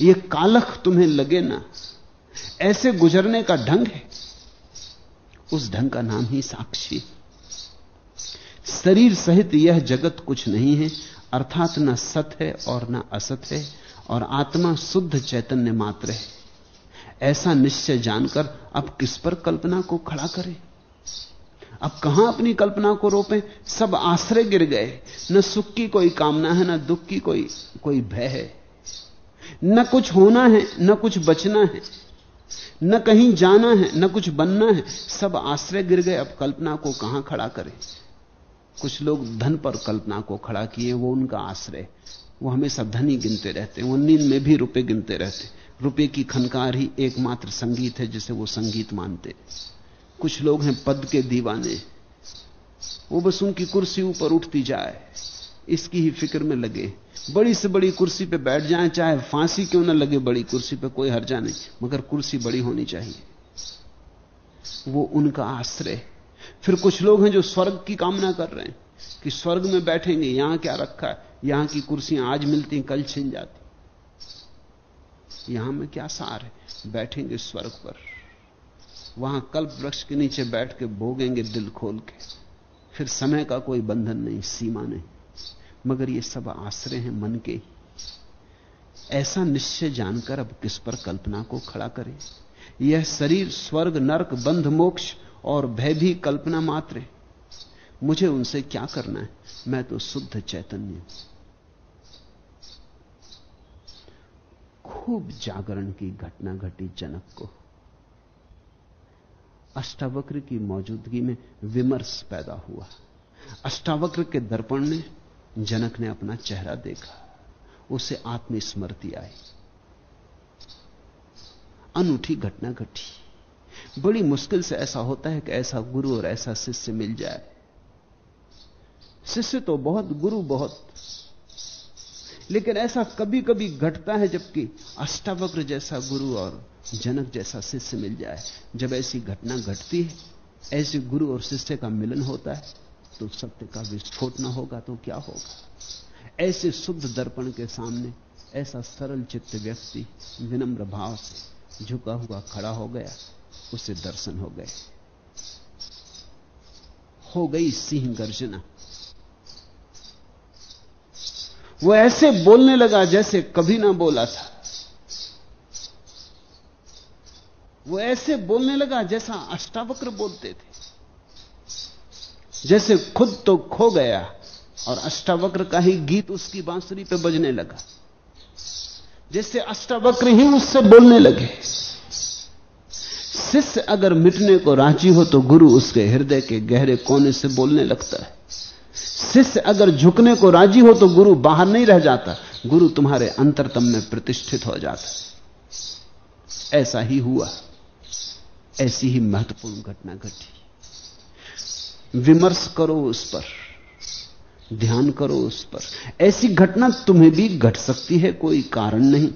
C: ये कालख तुम्हें लगे ना, ऐसे गुजरने का ढंग है। उस ढंग का नाम ही साक्षी। शरीर सहित यह जगत कुछ नहीं है, अर्थात न सत है और न असत है, और आत्मा शुद्ध चैतन्य मात्र है। ऐसा निश्चय जानकर अब किस पर कल्पना को खड़ा करें? अब कहाँ अपनी कल्पना को रोपें? सब आश्रय गिर गए। न सुख की कोई कामना है, न दुख की कोई कोई भय है। न कुछ होना है, न कुछ बचना है। न कहीं जाना है, न कुछ बनना है। सब आश्रय गिर गए। अब कल्पना को कहाँ खड़ा करें? कुछ लोग धन पर कल्पना को खड़ा किए। वो उनका आश्रय। वो हमेशा धन ही गिनते रहते हैं। वो नींद में भी रुपए गिनते रहते रुपए की खनकार ही एकमात्र संगीत है जिसे वो संगीत मानते कुछ लोग हैं पद के दीवाने। वो बस उनकी कुर्सी ऊपर उठती जाए। इसकी ही फ़िक्र में लगे। बड़ी से बड़ी कुर्सी पे बैठ जाएँ, चाहे फांसी क्यों ना लगे, बड़ी कुर्सी पे कोई हर्जा नहीं, मगर कुर्सी बड़ी होनी चाहिए। वो उनका आश्रय। फिर कुछ लोग हैं जो स्वर्ग की कामना कर रहे हैं, कि स्वर्ग में बैठेंगे, यहाँ क्या रखा है? यहाँ की कुर्सियाँ आज मिलती कल छिन जाती यहाँ में क्या सार है? बैठेंगे स्वर्ग पर। वहाँ कल्प वृक्ष के नीचे बैठ के भोगेंगे दिल खोल के। फिर समय का कोई बंधन नहीं, सीमा नहीं। मगर ये सब आश्रय हैं मन के। ऐसा निश्चय जानकर अब किस पर कल्पना को खड़ा करें? यह शरीर, स्वर्ग, नरक, बंध, मोक्ष और भय भी कल्पना मात्र मुझे उनसे क्या करना है? मैं तो शुद्ध चैतन्य खूब जागरण की घटना घटी जनक को। अष्टावक्र की मौजूदगी में विमर्श पैदा हुआ। अष्टावक्र के दर्पण में जनक ने अपना चेहरा देखा। उसे आत्मस्मृति आई। अनूठी घटना घटी। बड़ी मुश्किल से ऐसा होता है कि ऐसा गुरु और ऐसा शिष्य मिल जाए। शिष्य तो बहुत, गुरु बहुत। लेकिन ऐसा कभी कभी घटता है जबकि अष्टावक्र जैसा गुरु और जनक जैसा शिष्य मिल जाए। जब ऐसी घटना घटती है, ऐसे गुरु और शिष्य का मिलन होता है तो सत्य का विस्फोट ना होगा तो क्या होगा? ऐसे शुद्ध दर्पण के सामने ऐसा सरल चित्त व्यक्ति विनम्र भाव से झुका हुआ खड़ा हो गया, उसे दर्शन हो गए। हो गई सिंह गर्जना। वो ऐसे बोलने लगा जैसे कभी ना बोला था। वो ऐसे बोलने लगा जैसा अष्टावक्र बोलते थे। जैसे खुद तो खो गया और अष्टावक्र का ही गीत उसकी बांसुरी पे बजने लगा। जैसे अष्टावक्र ही उससे बोलने लगे। शिष्य अगर मिटने को राज़ी हो तो गुरु उसके हृदय के गहरे कोने से बोलने लगता है। शिष्य अगर झुकने को राज़ी हो तो गुरु बाहर नहीं रह जाता। गुरु तुम्हारे अंतरतम में प्रतिष्ठित हो जाता। ऐसा ही हुआ। ऐसी ही महत्वपूर्ण घटना घटी। विमर्श करो उस पर। ध्यान करो उस पर। ऐसी घटना तुम्हें भी घट सकती है, कोई कारण नहीं।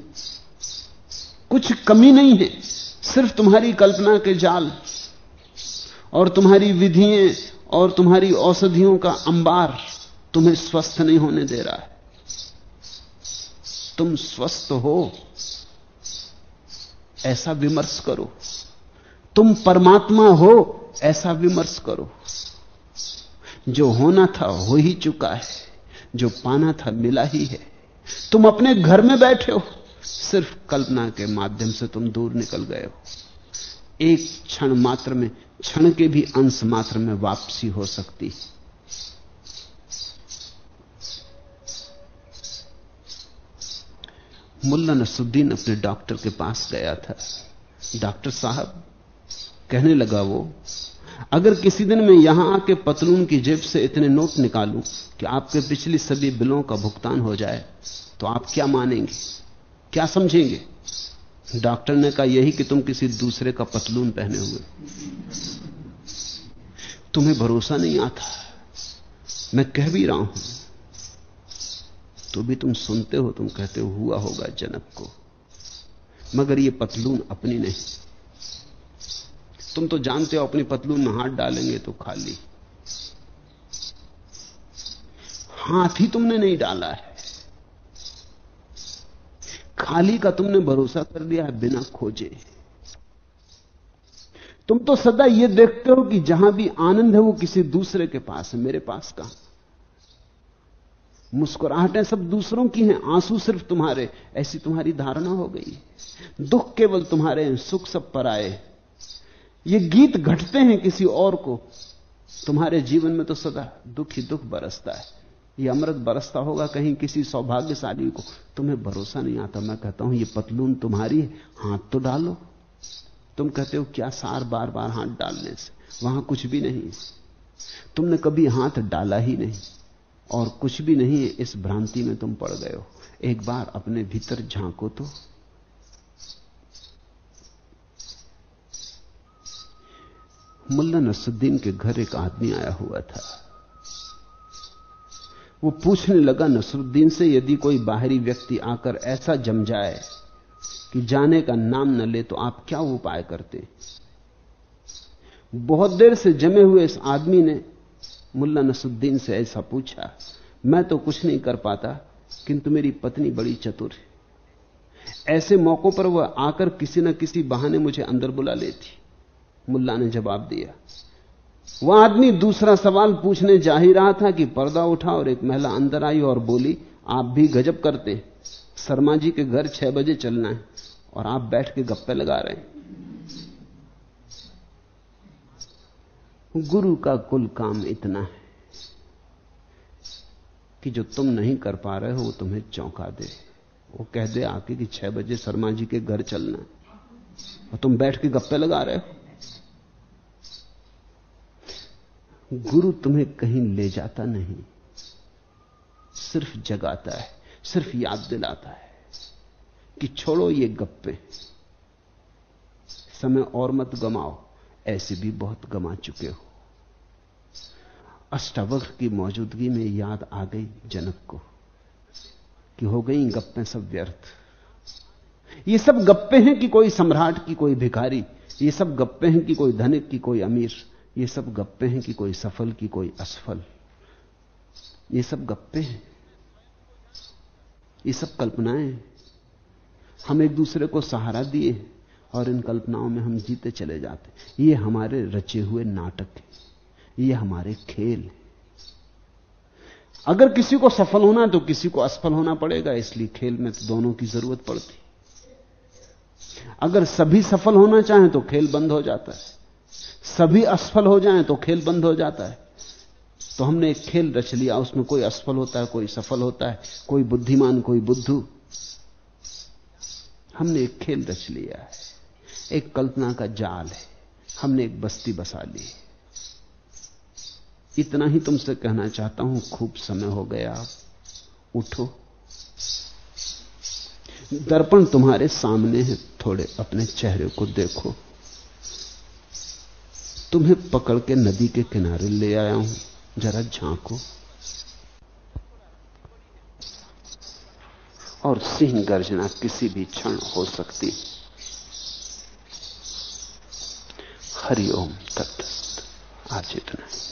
C: कुछ कमी नहीं है। सिर्फ़ तुम्हारी कल्पना के जाल और तुम्हारी विधियाँ और तुम्हारी औषधियों का अंबार तुम्हें स्वस्थ नहीं होने दे रहा है। तुम स्वस्थ हो, ऐसा विमर्श करो। तुम परमात्मा हो, ऐसा विमर्श करो। जो होना था हो ही चुका है, जो पाना था मिला ही है। तुम अपने घर में बैठे हो, सिर्फ़ कल्पना के माध्यम से तुम दूर निकल गए हो। एक क्षण मात्र में क्षण के भी अंश मात्र में वापसी हो सकती है। मुल्ला नसुद्दीन अपने डॉक्टर के पास गया था। डॉक्टर साहब, कहने लगा वो, अगर किसी दिन मैं यहाँ आके पतलून की जेब से इतने नोट निकालूं कि आपके पिछली सभी बिलों का भुगतान हो जाए तो आप क्या मानेंगे? क्या समझेंगे? डॉक्टर ने कहा, यही कि तुम किसी दूसरे का पतलून पहने हुए तुम्हें भरोसा नहीं आता। मैं कह भी रहा हूँ तो भी तुम सुनते हो, तुम कहते हो, हुआ होगा जनक को। मगर ये पतलून अपनी नहीं। तुम तो जानते हो, अपनी पतलून में हाथ डालेंगे तो खाली हाथ ही तुमने नहीं डाला है। खाली का तुमने भरोसा कर लिया है, बिना खोजे। तुम तो सदा यह देखते हो कि जहाँ भी आनंद है, वो किसी दूसरे के पास है, मेरे पास का। मुस्कुराहटें सब दूसरों की हैं, आँसू सिर्फ़ तुम्हारे। ऐसी तुम्हारी धारणा हो गई दुख केवल तुम्हारे हैं, सुख सब पर आए। ये गीत घटते हैं किसी और को। तुम्हारे जीवन में तो सदा दुख ही दुख बरसता है। ये अमृत बरसता होगा कहीं किसी सौभाग्यशाली को। तुम्हें भरोसा नहीं आता। मैं कहता हूँ, ये पतलून तुम्हारी है। हाथ तो डालो। तुम कहते हो, क्या सार बार बार हाथ डालने से? वहाँ कुछ भी नहीं तुमने कभी हाथ डाला ही नहीं। और कुछ भी नहीं है, इस भ्रांति में तुम पड़ गए हो। एक बार अपने भीतर झांको तो। मुल्ला नसुद्दीन के घर एक आदमी आया हुआ था। वो पूछने लगा, नसरुद्दीन से यदि कोई बाहरी व्यक्ति आकर ऐसा जम जाए कि जाने का नाम न ले तो आप क्या उपाय करते? बहुत देर से जमे हुए इस आदमी ने मुल्ला नसुद्दीन से ऐसा पूछा, मैं तो कुछ नहीं कर पाता, किंतु मेरी पत्नी बड़ी चतुर है। ऐसे मौकों पर वह आकर किसी न किसी बहाने मुझे अंदर बुला लेती। मुल्ला ने जवाब दिया वह आदमी दूसरा सवाल पूछने जा ही रहा था कि पर्दा उठा और एक महिला अंदर आई और बोली, आप भी गजब करते शर्मा जी के घर छह बजे चलना है और आप बैठ के गप्पे लगा रहे हैं। गुरु का कुल काम इतना है कि जो तुम नहीं कर पा रहे हो, वो तुम्हें चौंका दे। वो कह दे आके कि छह बजे शर्मा जी के घर चलना है और तुम बैठ के गप्पे लगा रहे हो। गुरु तुम्हें कहीं ले जाता नहीं। सिर्फ़ जगाता है, सिर्फ़ याद दिलाता है कि छोड़ो ये गप्पे। समय और मत गमाओ, ऐसे भी बहुत गमा चुके हो। अष्टावक्र की मौजूदगी में याद आ गई जनक को कि हो गई गप्पे सब व्यर्थ। ये सब गप्पे हैं कि कोई सम्राट की कोई भिखारी, ये सब गप्पे हैं कि कोई धनिक की कोई अमीर। ये सब गप्पे हैं कि कोई सफल की कोई असफल। ये सब गप्पे हैं। ये सब कल्पनाएँ हम एक दूसरे को सहारा दिए और इन कल्पनाओं में हम जीते चले जाते ये हमारे रचे हुए नाटक है। ये हमारे खेल है। अगर किसी को सफल होना तो किसी को असफल होना पड़ेगा, इसलिए खेल में तो दोनों की ज़रूरत पड़ती। अगर सभी सफल होना चाहें तो खेल बंद हो जाता है। सभी असफल हो जाएँ तो खेल बंद हो जाता है। तो हमने एक खेल रच लिया, उसमें कोई असफल होता है, कोई सफल होता है, कोई बुद्धिमान, कोई बुद्धू। हमने एक खेल रच लिया है, एक कल्पना का जाल है, हमने एक बस्ती बसा ली इतना ही तुमसे कहना चाहता हूँ, खूब समय हो गया, उठो। दर्पण तुम्हारे सामने है, थोड़े अपने चेहरे को देखो। तुम्हें पकड़ के नदी के किनारे ले आया हूँ। जरा झांको। और सिंह गर्जना किसी भी क्षण हो सकती। हरिओम तत्त आज इतना है